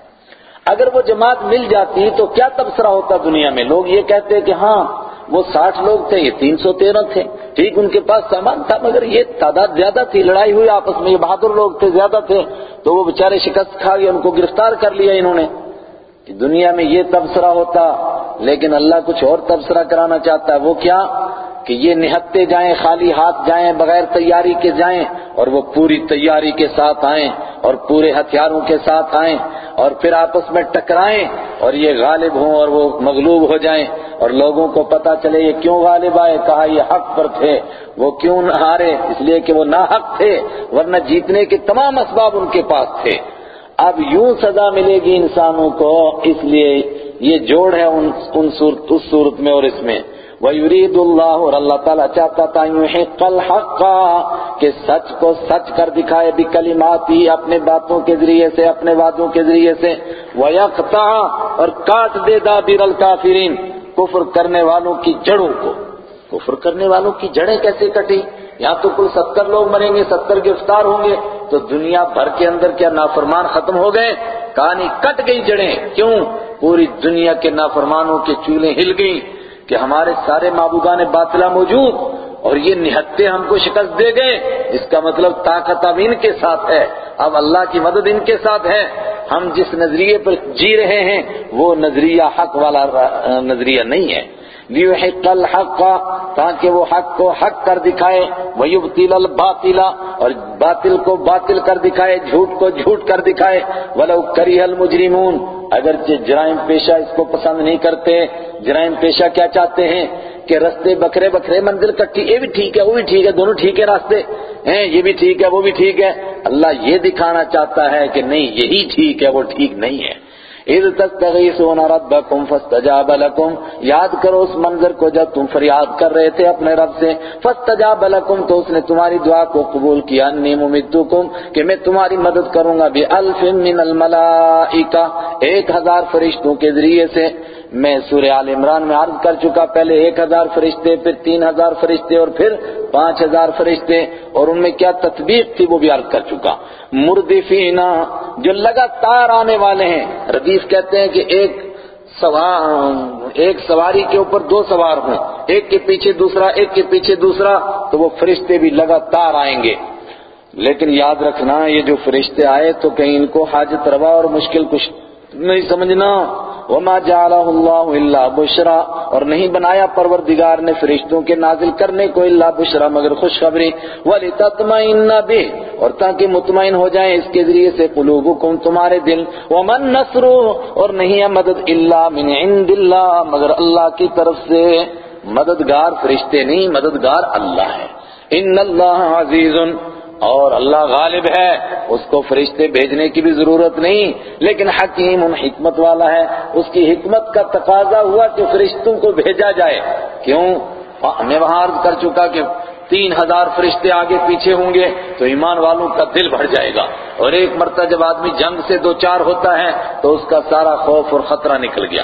اگر وہ جماعت مل جاتی تو کیا تبصرہ ہوتا دنیا میں؟ لوگ یہ کہتے کہ ہاں وہ ساٹھ لوگ تھے، یہ تین سو تیرہ تھے۔ ٹھیک، ان کے پاس سامان تھا، مگر یہ تعداد زیادہ تھی، لڑائی ہوئی آپس میں، یہ بہادر لوگ تھے، زیادہ تھے۔ تو وہ بےچارے شکست کھا گئے، ان کو گرفتار کر لیا انہوں نے۔ کہ دنیا میں یہ تبصرہ ہوتا، لیکن اللہ کچھ اور تبصرہ کرانا چاہتا ہے وہ کیا؟ کہ یہ نہتے جائیں، خالی ہاتھ جائیں، بغیر تیاری کے جائیں اور وہ پوری تیاری کے ساتھ آئیں اور پورے ہتھیاروں کے ساتھ آئیں اور پھر آپس میں ٹکرائیں اور یہ غالب ہوں اور وہ مغلوب ہو جائیں اور لوگوں کو پتا چلے یہ کیوں غالب آئے، کہا یہ حق پر تھے، وہ کیوں نہ ہارے، اس لیے کہ وہ ناحق تھے، ورنہ جیتنے کے تمام اسباب ان کے پاس تھے۔ اب یوں سزا ملے گی انسانوں کو، اس لیے یہ جوڑ ہے ان ان صورت، اس صورت میں اور اس میں۔ وَيُرِيدُ اللَّهُ اور اللہ تعالیٰ چاہتا تھا يُحِقَّ الْحَقَّ، کہ سچ کو سچ کر دکھائے بِكَلِمَاتِ اپنے باتوں کے ذریعے سے، اپنے وعدوں کے ذریعے سے۔ وَيَقْتَعَ اور کاٹ دے دَابِرَ الْكَافِرِينَ کفر کرنے والوں کی جڑوں کو۔ کفر کرنے والوں کی جڑیں کیسے کٹی یہاں تو کل ستر لوگ مریں گے، ستر گرفتار ہوں گے، تو دنیا بھر کے اندر کیا نافرمان ختم ہو گئے؟ کہانی کٹ گئی جڑیں۔ کیوں؟ پوری دنیا کے نافرمانوں کے چولہے ہل گئیں۔ کہ ہمارے سارے معبودان باطلہ موجود اور یہ نہتے ہم کو شکست دے گئے اس کا مطلب طاقت اب ان کے ساتھ ہے، اب اللہ کی مدد ان کے ساتھ ہے۔ ہم جس نظریے پر جی رہے ہیں، وہ نظریہ حق والا نظریہ نہیں ہے۔ لِيُحِقَّ الْحَقَّ، تاکہ وہ حق کو حق کر دکھائے وَيُبْتِلَ الْبَاطِلَ، اور باطل کو باطل کر دکھائے، جھوٹ کو جھوٹ کر دکھائے۔ وَلَوْ كَرِهَ الْمُجْرِمُونَ اگرچہ جرائم پیشہ اس کو پسند نہیں کرتے۔ جرائم پیشہ کیا چاہتے ہیں؟ کہ رستے بکھرے بکھرے، منزل کٹی یہ بھی ٹھیک ہے، وہ بھی ٹھیک ہے، دونوں ٹھیک ہے راستے۔ ہیں، یہ بھی ٹھیک ہے، وہ بھی ٹھیک ہے۔ اللہ یہ دکھانا چاہتا ہے کہ نہیں، یہی ٹھیک ہے، وہ ٹھیک نہیں ہے۔ اذ تستغیثون ربکم فاستجاب لکم یاد کرو اس منظر کو جب تم فریاد کر رہے تھے اپنے رب سے، فاستجاب لکم تو اس نے تمہاری دعا کو قبول کیا۔ انی ممدکم کہ میں تمہاری مدد کروں گا بألف من الملائکہ، ایک ہزار فرشتوں کے ذریعے سے۔ میں سورہ آل عمران میں عرض کر چکا، پہلے ایک ہزار فرشتے، پھر تین ہزار فرشتے اور پھر پانچ ہزار فرشتے، اور ان میں کیا تطبیق تھی وہ بھی عرض کر چکا۔ مردفینا جو لگاتار آنے والے ہیں، ردیف کہتے ہیں کہ ایک سوار ایک سواری کے اوپر دو سوار ہوں، ایک کے پیچھے دوسرا، ایک کے پیچھے دوسرا، تو وہ فرشتے بھی لگاتار آئیں گے۔ لیکن یاد رکھنا، یہ جو فرشتے آئے تو کہیں ان کو حاجت روا اور مشکل کچھ نہیں سمجھنا۔ وما جعلہ اللہ الا بشرا اور نہیں بنایا پروردگار نے فرشتوں کے نازل کرنے کو الا بشرا مگر خوشخبری۔ ولتطمئن به۔ اور تاکہ مطمئن ہو جائیں اس کے ذریعے سے قلوبکم تمہارے دل۔ ومن نصر اور نہیں ہے مدد الا من عند اللہ مگر اللہ کی طرف سے مددگار فرشتے نہیں، مددگار اللہ ہے ان اللہ عزیز اور اللہ غالب ہے، اس کو فرشتے بھیجنے کی بھی ضرورت نہیں، لیکن حکیم ان حکمت والا ہے، اس کی حکمت کا تقاضا ہوا کہ فرشتوں کو بھیجا جائے۔ کیوں؟ میں وہاں عرض کر چکا کہ تین ہزار فرشتے آگے پیچھے ہوں گے تو ایمان والوں کا دل بڑھ جائے گا۔ اور ایک مرتبہ جب آدمی جنگ سے دو چار ہوتا ہے تو اس کا سارا خوف اور خطرہ نکل گیا۔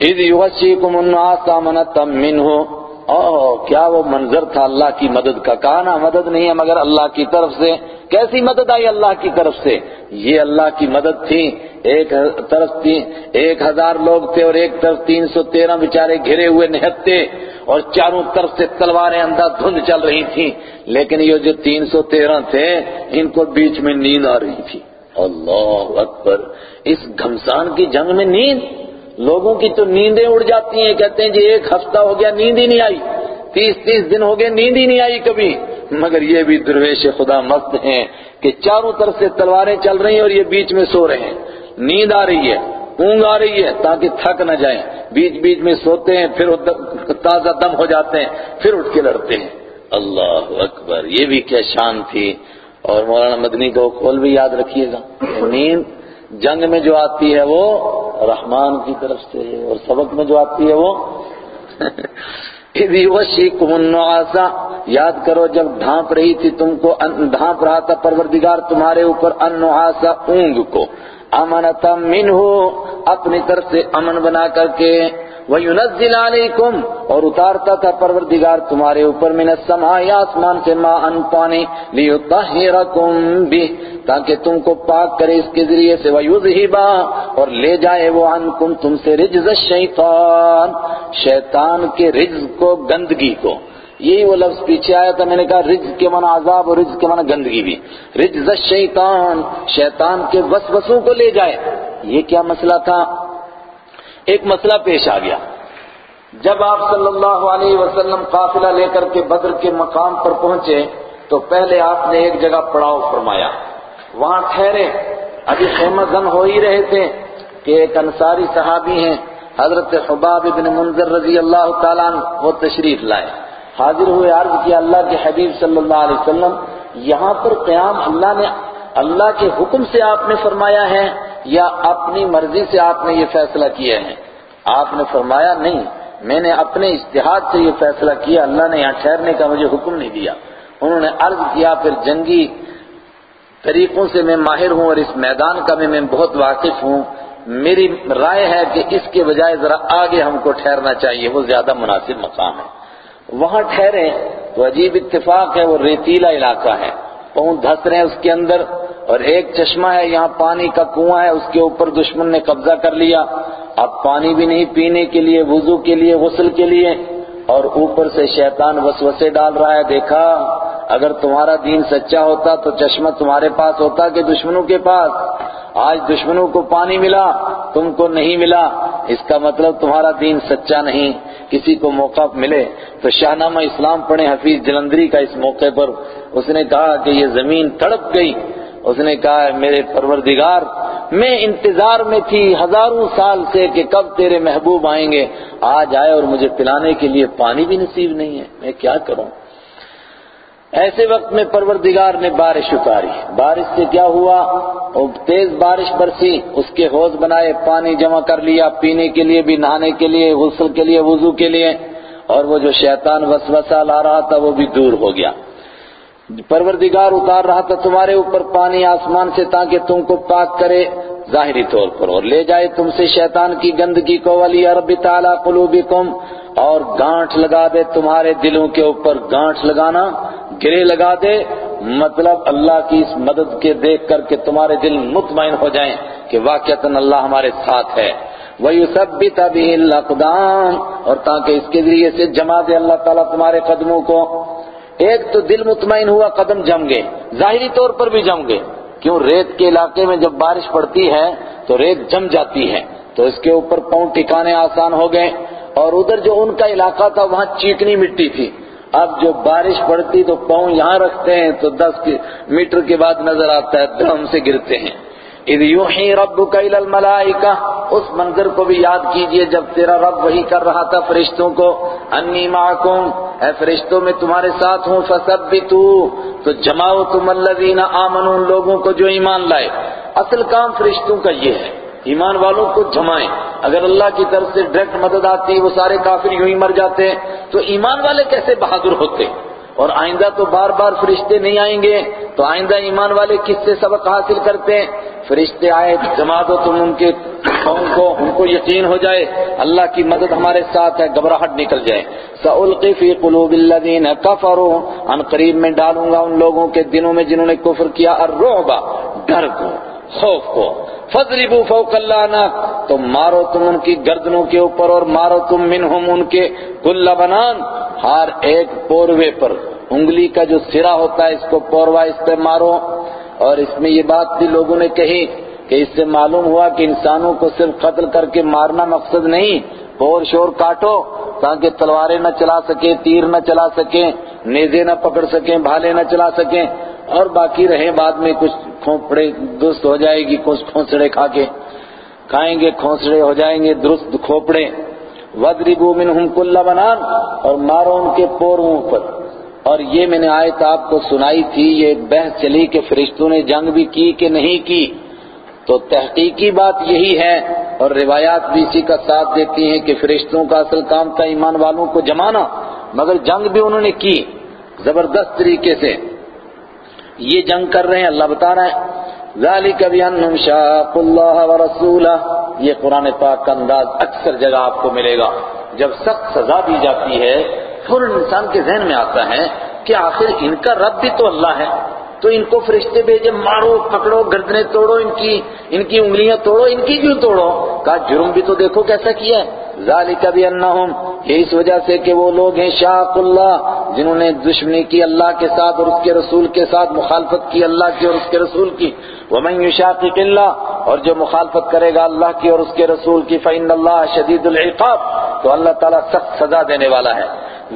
اذ یغشیکم الناس امنتا منہ او کیا وہ منظر تھا اللہ کی مدد کا؟ کہنا مدد نہیں ہے مگر اللہ کی طرف سے۔ کیسی مدد آئی اللہ کی طرف سے؟ یہ اللہ کی مدد تھی۔ ایک طرف تھی ایک ہزار لوگ تھے اور ایک طرف تین سو تیرہ بیچارے گھرے ہوئے نہتے اور چاروں طرف سے تلواریں اندھا دھند چل رہی تھیں۔ لیکن یہ جو تین سو تیرہ تھے، ان کو بیچ میں نیند آ رہی تھی۔ اللہ اکبر، اس گھمسان کی جنگ میں نیند لوگوں کی تو نیندیں اڑ جاتی ہیں، کہتے ہیں جی ایک ہفتہ ہو گیا، نیند ہی نہیں آئی۔ تیس تیس دن ہو گئے، نیند ہی نہیں آئی کبھی۔ مگر یہ بھی درویش خدا مست ہیں کہ چاروں طرف سے تلواریں چل رہی ہیں اور یہ بیچ میں سو رہے ہیں۔ نیند آ رہی ہے اونگ آ رہی ہے تاکہ تھک نہ جائیں۔ بیچ بیچ میں سوتے ہیں، پھر تازہ دم ہو جاتے ہیں، پھر اٹھ کے لڑتے ہیں۔ اللہ اکبر، یہ بھی کیا شان تھی۔ اور مولانا مدنی کو قول بھی یاد رکھیے گا نیند جنگ میں جو آتی ہے وہ رحمان کی طرف سے اور سبق میں جو آتی ہے وہ *laughs* اذ یاد کرو جب ڈھانپ رہی تھی تم کو ڈھانپ رہا تھا پروردگار تمہارے اوپر النعاسا اونگ کو۔ امنتا منہ اپنی طرف سے امن بنا کر کے وَيُنَزِّلَ عَلَيْكُمْ اور اتارتا تھا پروردگار تمہارے اوپر من السماء آسمان سے ما ان پانی، لِيُطَهِّرَكُمْ بِهِ، تاکہ تم کو پاک کرے اس کے ذریعے سے وَيُذْهِبَا اور لے جائے وہ عنکم تم سے رجز الشیطان، شیطان کے رجز کو، گندگی کو۔ یہی وہ لفظ پیچھے آیا تھا، میں نے کہا رجز کے معنی عذاب اور رجز کے معنی گندگی بھی۔ رجز الشیطان، شیطان کے وسوسوں کو لے جائے۔ یہ کیا مسئلہ تھا؟ ایک مسئلہ پیش آ گیا۔ جب آپ صلی اللہ علیہ وسلم قافلہ لے کر کے بدر کے مقام پر پہنچے، تو پہلے آپ نے ایک جگہ پڑاؤ فرمایا۔ وہاں ٹھہرے۔ ابھی خیمہ زن ہو ہی رہے تھے کہ ایک انصاری صحابی ہیں، حضرت حباب ابن منظر رضی اللہ تعالیٰ عنہ، وہ تشریف لائے۔ حاضر ہوئے، عرض کیا، اللہ کے حبیب صلی اللہ علیہ وسلم، یہاں پر قیام اللہ نے، اللہ کے حکم سے آپ نے فرمایا ہے۔ یا اپنی مرضی سے آپ نے یہ فیصلہ کیا ہے؟ آپ نے فرمایا نہیں، میں نے اپنے اشتہاد سے یہ فیصلہ کیا، اللہ نے یہاں ٹھہرنے کا مجھے حکم نہیں دیا۔ انہوں نے عرض کیا، پھر جنگی طریقوں سے میں ماہر ہوں اور اس میدان کا بھی میں بہت واقف ہوں۔ میری رائے ہے کہ اس کے بجائے ذرا آگے ہم کو ٹھہرنا چاہیے، وہ زیادہ مناسب مقام ہے۔ وہاں ٹھہرے تو عجیب اتفاق ہے، وہ ریتیلا علاقہ ہے۔ پاؤں دھس رہے ہیں اس کے اندر۔ اور ایک چشمہ ہے، یہاں پانی کا کنواں ہے، اس کے اوپر دشمن نے قبضہ کر لیا۔ اب پانی بھی نہیں پینے کے لیے، وضو کے لیے، غسل کے لیے۔ اور اوپر سے شیطان وسوسے ڈال رہا ہے، دیکھا، اگر تمہارا دین سچا ہوتا تو چشمہ تمہارے پاس ہوتا کہ دشمنوں کے پاس۔ آج دشمنوں کو پانی ملا، تم کو نہیں ملا۔ اس کا مطلب تمہارا دین سچا نہیں، کسی کو موقع ملے۔ تو شاہنامہ اسلام پڑھیں، حفیظ جلندری کا اس موقع پر۔ اس نے کہا کہ یہ زمین تڑپ گئی۔ اس نے کہا میرے پروردگار، میں انتظار میں تھی ہزاروں سال سے کہ کب تیرے محبوب آئیں گے۔ آج آئے اور مجھے پلانے کے لیے پانی بھی نصیب نہیں ہے۔ میں کیا کروں؟ ایسے وقت میں پروردگار نے بارش اتاری بارش سے کیا ہوا؟ تیز بارش برسی۔ اس کے حوض بنائے، پانی جمع کر لیا پینے کے لیے بھی، نہانے کے لیے، غسل کے لیے، وضو کے لیے۔ اور وہ جو شیطان وسوسہ لا رہا تھا، وہ بھی دور ہو گیا۔ پروردگار اتار رہا تھا تمہارے اوپر پانی آسمان سے تاکہ تم کو پاک کرے۔ ظاہری طور پر اور لے جائے تم سے شیطان کی گندگی کو۔ ولی عرب تعالی قلوبکم اور گانٹھ لگا دے تمہارے دلوں کے اوپر گانٹھ لگانا، گرے لگا دے۔ مطلب اللہ کی اس مدد کے دیکھ کر کے تمہارے دل مطمئن ہو جائیں کہ واقعتاً اللہ ہمارے ساتھ ہے۔ وَيُثَبِّتَ بِهِ الْأَقْدَامِ اور تاکہ اس کے ذریعے سے جما دے اللہ تعالیٰ تمہارے قدموں کو۔ ایک تو دل مطمئن ہوا قدم جم گئے۔ ظاہری طور پر بھی جم گئے۔ کیوں ریت کے علاقے میں جب بارش پڑتی ہے تو ریت جم جاتی ہے۔ تو اس کے اوپر پاؤں ٹکانے آسان ہو گئے۔ اور ادھر جو ان کا علاقہ تھا وہاں چیکنی مٹی تھی۔ اب جو بارش پڑتی تو پاؤں یہاں رکھتے ہیں تو دس میٹر کے بعد نظر آتا ہے دم سے گرتے ہیں۔ اذ یوحی ربک الی الملائکہ، اس منظر کو بھی یاد کیجیے جب تیرا رب وہی کر رہا تھا فرشتوں کو۔ انی معکم، اے فرشتوں، میں تمہارے ساتھ ہوں، فثبتو۔ تو جماؤ تم الذین آمنوا، ان لوگوں کو جو ایمان لائے۔ اصل کام فرشتوں کا یہ ہے، ایمان والوں کو جمائیں۔ اگر اللہ کی طرف سے ڈائریکٹ مدد آتی، وہ سارے کافر یوں ہی مر جاتے۔ تو ایمان والے کیسے بہادر ہوتے؟ اور آئندہ تو بار بار فرشتے نہیں آئیں گے، تو آئندہ ایمان والے کس سے سبق حاصل کرتے؟ ہیں فرشتے آئے، جما دو تم ان کے ان کو ان کو یقین ہو جائے، اللہ کی مدد ہمارے ساتھ ہے، گھبراہٹ نکل جائے۔ سَأُلْقِ فِي قُلُوبِ الَّذِينَ كَفَرُوا، ان قریب میں ڈالوں گا ان لوگوں کے دنوں میں جنہوں نے کفر کیا، الرعب، ڈر کو۔ خوف کو۔ فَضْرِبُوا فَوْقَ اللَّعْنَاقِ تو مارو تم ان کی گردنوں کے اوپر اور مارو تم منہم ان کے کل بنان۔ ہر ایک پوروے پر۔ انگلی کا جو سرا ہوتا ہے اس کو پوروا اس پہ مارو۔ اور اس میں یہ بات بھی لوگوں نے کہی کہ اس سے معلوم ہوا کہ انسانوں کو صرف قتل کر کے مارنا مقصد نہیں۔ پور شور کاٹو تاکہ تلواریں نہ چلا سکیں، تیر نہ چلا سکیں، نیزے نہ پکڑ سکیں، بھالے نہ چلا سکیں۔ اور باقی رہیں بعد میں کچھ کھوپڑے درست ہو جائے گی، کچھ کھونسڑے کھا کے کھائیں گے، کھونسڑے ہو جائیں گے درست کھوپڑے وَدْرِبُوا مِنْهُمْ كُلَّ بنان اور مارو ان کے پوروں پر۔ اور یہ میں نے آیت آپ کو سنائی تھی، یہ بحث چلی کہ فرشتوں نے جنگ بھی کی کہ نہیں کی۔ تو تحقیقی بات یہی ہے اور روایات بھی اسی کا ساتھ دیتی ہیں کہ فرشتوں کا اصل کام تھا ایمان والوں کو جمانا، مگر جنگ بھی انہوں نے کی زبردست طریقے سے۔ یہ جنگ کر رہے ہیں، اللہ بتا رہا ہے۔ ذالک بانہم شاق اللہ ورسولہ۔ یہ قرآن پاک کا انداز اکثر جگہ آپ کو ملے گا۔ جب سخت سزا دی جاتی ہے فوراً انسان کے ذہن میں آتا ہے کہ آخر ان کا رب بھی تو اللہ ہے۔ تو ان کو فرشتے بھیجے، مارو، پکڑو گردنے توڑو ان کی ان کی انگلیاں توڑو، ان کی کیوں توڑو؟ کہا، جرم بھی تو دیکھو کیسا کیا ہے۔ ذالک بانہم یہ اس وجہ سے کہ وہ لوگ ہیں شاق اللہ، جنہوں نے دشمنی کی اللہ کے ساتھ اور اس کے رسول کے ساتھ، مخالفت کی اللہ کی اور اس کے رسول کی۔ ومن يشاقق اللہ اور جو مخالفت کرے گا اللہ کی اور اس کے رسول کی، فإن اللہ شدید العقاب، تو اللہ تعالیٰ سخت سزا دینے والا ہے۔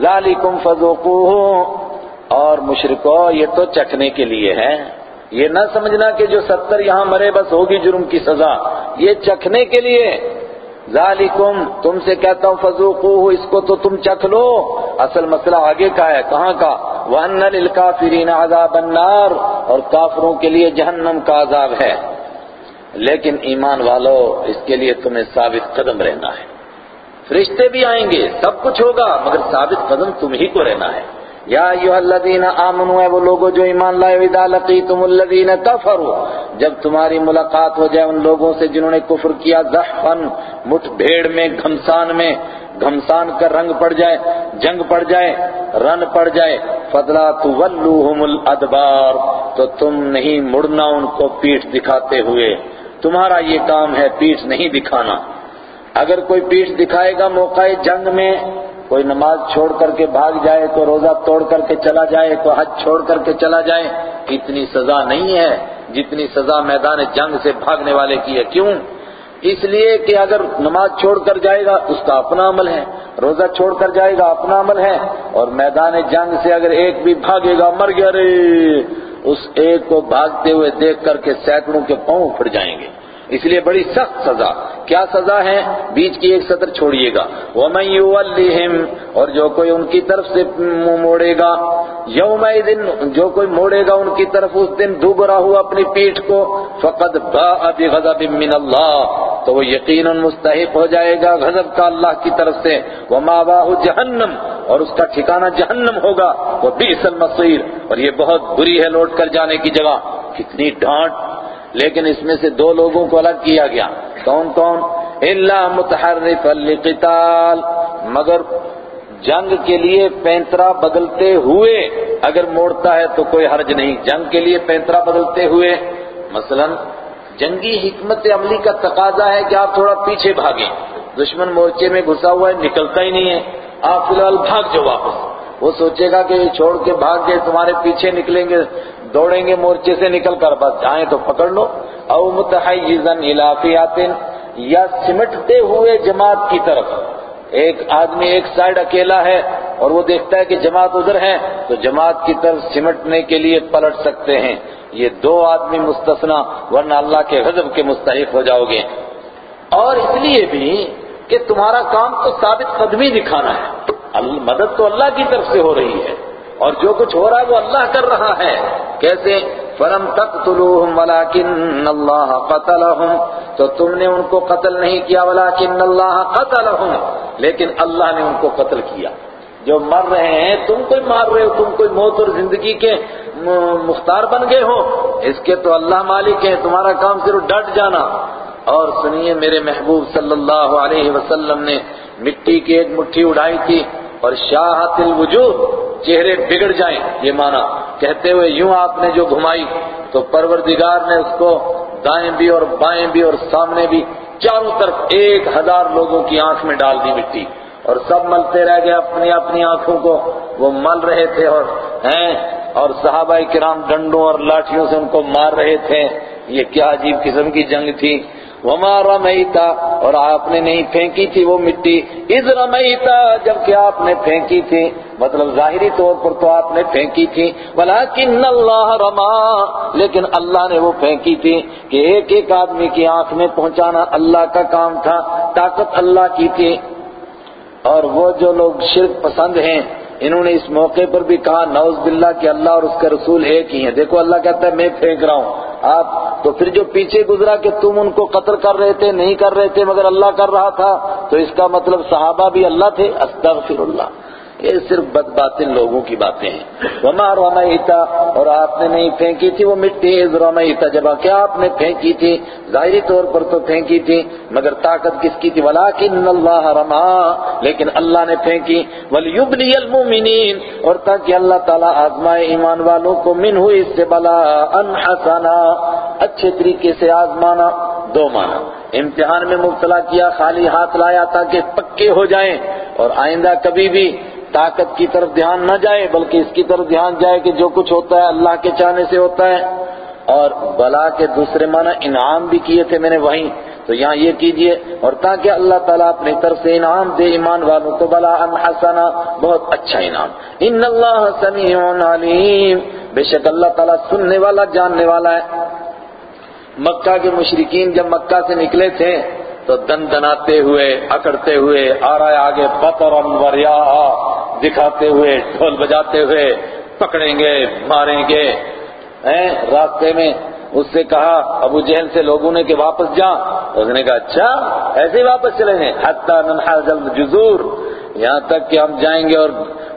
ذالکم فذوقوه اور مشرکو، یہ تو چکھنے کے لیے ہے یہ نہ سمجھنا کہ جو ستر یہاں مرے، بس ہوگی جرم کی سزا۔ یہ چکھنے کے لیے۔ ذالکم، تم سے کہتا ہوں، فذوقوه، اس کو تو تم چکھ لو۔ اصل مسئلہ آگے کا ہے، کہاں کا؟ وَأَنَّ لِلْكَافِرِينَ عَذَابَ النَّارِ۔ اور کافروں کے لیے جہنم کا عذاب ہے۔ لیکن ایمان والو، اس کے لیے تمہیں ثابت قدم رہنا ہے۔ فرشتے بھی آئیں گے، سب کچھ ہوگا، مگر ثابت قدم تم ہی کو رہنا ہے۔ یا ایوہ الذین آمنوا ہے وہ لوگوں جو ایمان لائے، اذا لقیتم الذین کفروا، جب تمہاری ملاقات ہو جائے ان لوگوں سے جنہوں نے کفر کیا زحفن مٹھ بھیڑ میں، گھمسان میں، گھمسان کا رنگ پڑ جائے، جنگ پڑ جائے، رن پڑ جائے، فضلا تولوہم الادبار، تو تم نہیں مڑنا ان کو پیٹھ دکھاتے ہوئے۔ تمہارا یہ کام ہے پیٹھ نہیں دکھانا۔ اگر کوئی پیٹھ دکھائے گا موقع جنگ میں کوئی نماز چھوڑ کر کے بھاگ جائے کوئی روزہ توڑ کر کے چلا جائے کوئی حج چھوڑ کر کے چلا جائے، اتنی سزا نہیں ہے جتنی سزا میدان جنگ سے بھاگنے والے کی ہے۔ کیوں؟ اس لیے کہ اگر نماز چھوڑ کر جائے گا، اس کا اپنا عمل ہے۔ روزہ چھوڑ کر جائے گا، اپنا عمل ہے۔ اور میدان جنگ سے اگر ایک بھی بھاگے گا، مر گیا رے اس ایک کو بھاگتے ہوئے دیکھ کر کے سینکڑوں کے پاؤں پھٹ جائیں گے۔ اس لیے بڑی سخت سزا۔ کیا سزا ہے؟ بیچ کی ایک سطر چھوڑیے گا۔ وَمَن يُوَلِّهِمْ، اور جو کوئی ان کی طرف سے موڑے گا۔ يَوْمَئِذٍ، جو کوئی موڑے گا ان کی طرف، اس دن دوبرا ہوا اپنی پیٹھ کو۔ فَقَدْ بَاءَ بِغَضَبٍ مِّنَ اللَّهِ۔ تو وہ یقیناً مستحق ہو جائے گا غضب کا اللہ کی طرف سے۔ وَمَاوَاهُ جَهَنَّمْ، اور اس کا ٹھکانہ جہنم ہوگا۔ وہ بِئْسَ الْمَصِيرُ۔ اور یہ بہت بری ہے لوٹ کر جانے کی جگہ۔ کتنی ڈانٹ لیکن اس میں سے دو لوگوں کو الگ کیا گیا۔ کون کون؟ الا متحرف لقتال۔ مگر جنگ کے لیے پینترا بدلتے ہوئے اگر موڑتا ہے تو کوئی حرج نہیں۔ جنگ کے لیے پینترا بدلتے ہوئے۔ مثلا جنگی حکمت عملی کا تقاضا ہے کہ آپ تھوڑا پیچھے بھاگیں۔ دشمن مورچے میں گھسا ہوا ہے، نکلتا ہی نہیں ہے۔ آپ فی الحال بھاگ جاؤ واپس۔ وہ سوچے گا کہ چھوڑ کے بھاگ کے تمہارے پیچھے نکلیں گے۔ دوڑیں گے، مورچے سے نکل کر بس جائیں تو پکڑ لو۔ او متحیزا الافیات یا سمٹتے ہوئے جماعت کی طرف۔ ایک آدمی ایک سائیڈ اکیلا ہے اور وہ دیکھتا ہے کہ جماعت ادھر ہے، تو جماعت کی طرف سمٹنے کے لیے پلٹ سکتے ہیں۔ یہ دو آدمی مستثنا، ورنہ اللہ کے غضب کے مستحق ہو جاؤ گے۔ اور اس لیے بھی کہ تمہارا کام تو ثابت قدمی دکھانا ہے۔ مدد تو اللہ کی طرف سے ہو رہی ہے۔ اور جو کچھ ہو رہا ہے وہ اللہ کر رہا ہے۔ کیسے فرم تک تلوہم ولیکن اللہ قتلہم تو تم نے ان کو قتل نہیں کیا ولیکن اللہ قتلہم لیکن اللہ نے ان کو قتل کیا۔ جو مر رہے ہیں، تم کوئی مار رہے ہو، تم کوئی موت اور زندگی کے مختار بن گئے ہو۔ اس کے تو اللہ مالک ہیں، تمہارا کام صرف ڈٹ جانا۔ اور سنیے میرے محبوب صلی اللہ علیہ وسلم نے مٹی کی ایک مٹھی اڑائی تھی۔ اور شاہت الوجود، چہرے بگڑ جائیں، یہ مانا کہتے ہوئے یوں آپ نے جو گھمائی، تو پروردگار نے اس کو دائیں بھی اور بائیں بھی اور سامنے بھی چاروں طرف ایک ہزار لوگوں کی آنکھ میں ڈال دی مٹی۔ اور سب ملتے رہ گئے اپنی اپنی آنکھوں کو۔ وہ مل رہے تھے اور ہیں، اور صحابہ کرام ڈنڈوں اور لاٹھیوں سے ان کو مار رہے تھے۔ یہ کیا عجیب قسم کی جنگ تھی۔ وما رمیتا اور آپ نے نہیں پھینکی تھی وہ مٹی۔ اذ رمیتا جبکہ آپ نے پھینکی تھی۔ مطلب ظاہری طور پر تو آپ نے پھینکی تھی۔ ولیکن اللہ رما لیکن اللہ نے وہ پھینکی تھی کہ ایک ایک آدمی کی آنکھ میں پہنچانا اللہ کا کام تھا، طاقت اللہ کی تھی۔ اور وہ جو لوگ شرک پسند ہیں انہوں نے اس موقع پر بھی کہا نوز باللہ کہ اللہ اور اس کا رسول ایک ہی ہیں۔ دیکھو، اللہ کہتا ہے، میں پھینک رہا ہوں۔ آپ تو پھر جو پیچھے گزرا کہ تم ان کو قتل کر رہے تھے، نہیں کر رہے تھے، مگر اللہ کر رہا تھا، تو اس کا مطلب صحابہ بھی اللہ تھے، استغفر اللہ۔ یہ صرف بد باطن لوگوں کی باتیں ہیں۔ وما رمیتا اور آپ نے نہیں پھینکی تھی وہ مٹی۔ از رمیتا جب کیا آپ نے پھینکی تھی، ظاہری طور پر تو پھینکی تھی، مگر طاقت کس کی تھی؟ ولیکن اللہ رما لیکن اللہ نے پھینکی۔ ولیبلی المؤمنین اور تاکہ اللہ تعالیٰ آزمائے ایمان والوں کو من ہوئی اس سے بلا ان حسنا۔ اچھے طریقے سے آزمانا، دو مانا امتحان میں مبتلا کیا، خالی ہاتھ لایا تاکہ پکے ہو جائیں، اور آئندہ کبھی بھی طاقت کی طرف دھیان نہ جائے، بلکہ اس کی طرف دھیان جائے کہ جو کچھ ہوتا ہے اللہ کے چاہنے سے ہوتا ہے۔ اور بلا کے دوسرے معنی انعام بھی کیے تھے میں نے وہیں۔ تو یہاں یہ کیجیے، اور تاکہ اللہ تعالیٰ اپنی طرف سے انعام دے، ایمان والوں کو بلا ان حسنا، بہت اچھا انعام۔ ان اللہ سمیع علیم۔ بے شک اللہ تعالیٰ سننے والا، جاننے والا ہے۔ مکہ کے مشرقین جب مکہ سے نکلے تھے تو دن دناتے ہوئے، اکڑتے ہوئے آ رہا ہے آگے بطرم وریا دکھاتے ہوئے، ڈھول بجاتے ہوئے پکڑیں گے، ماریں گے۔ راستے میں اس سے کہا، ابو جہل سے لوگوں نے کہ واپس جا اس نے کہا اچھا ایسے ہی واپس چلیں گے حتی ننحاز الجزور، یہاں تک کہ ہم جائیں گے اور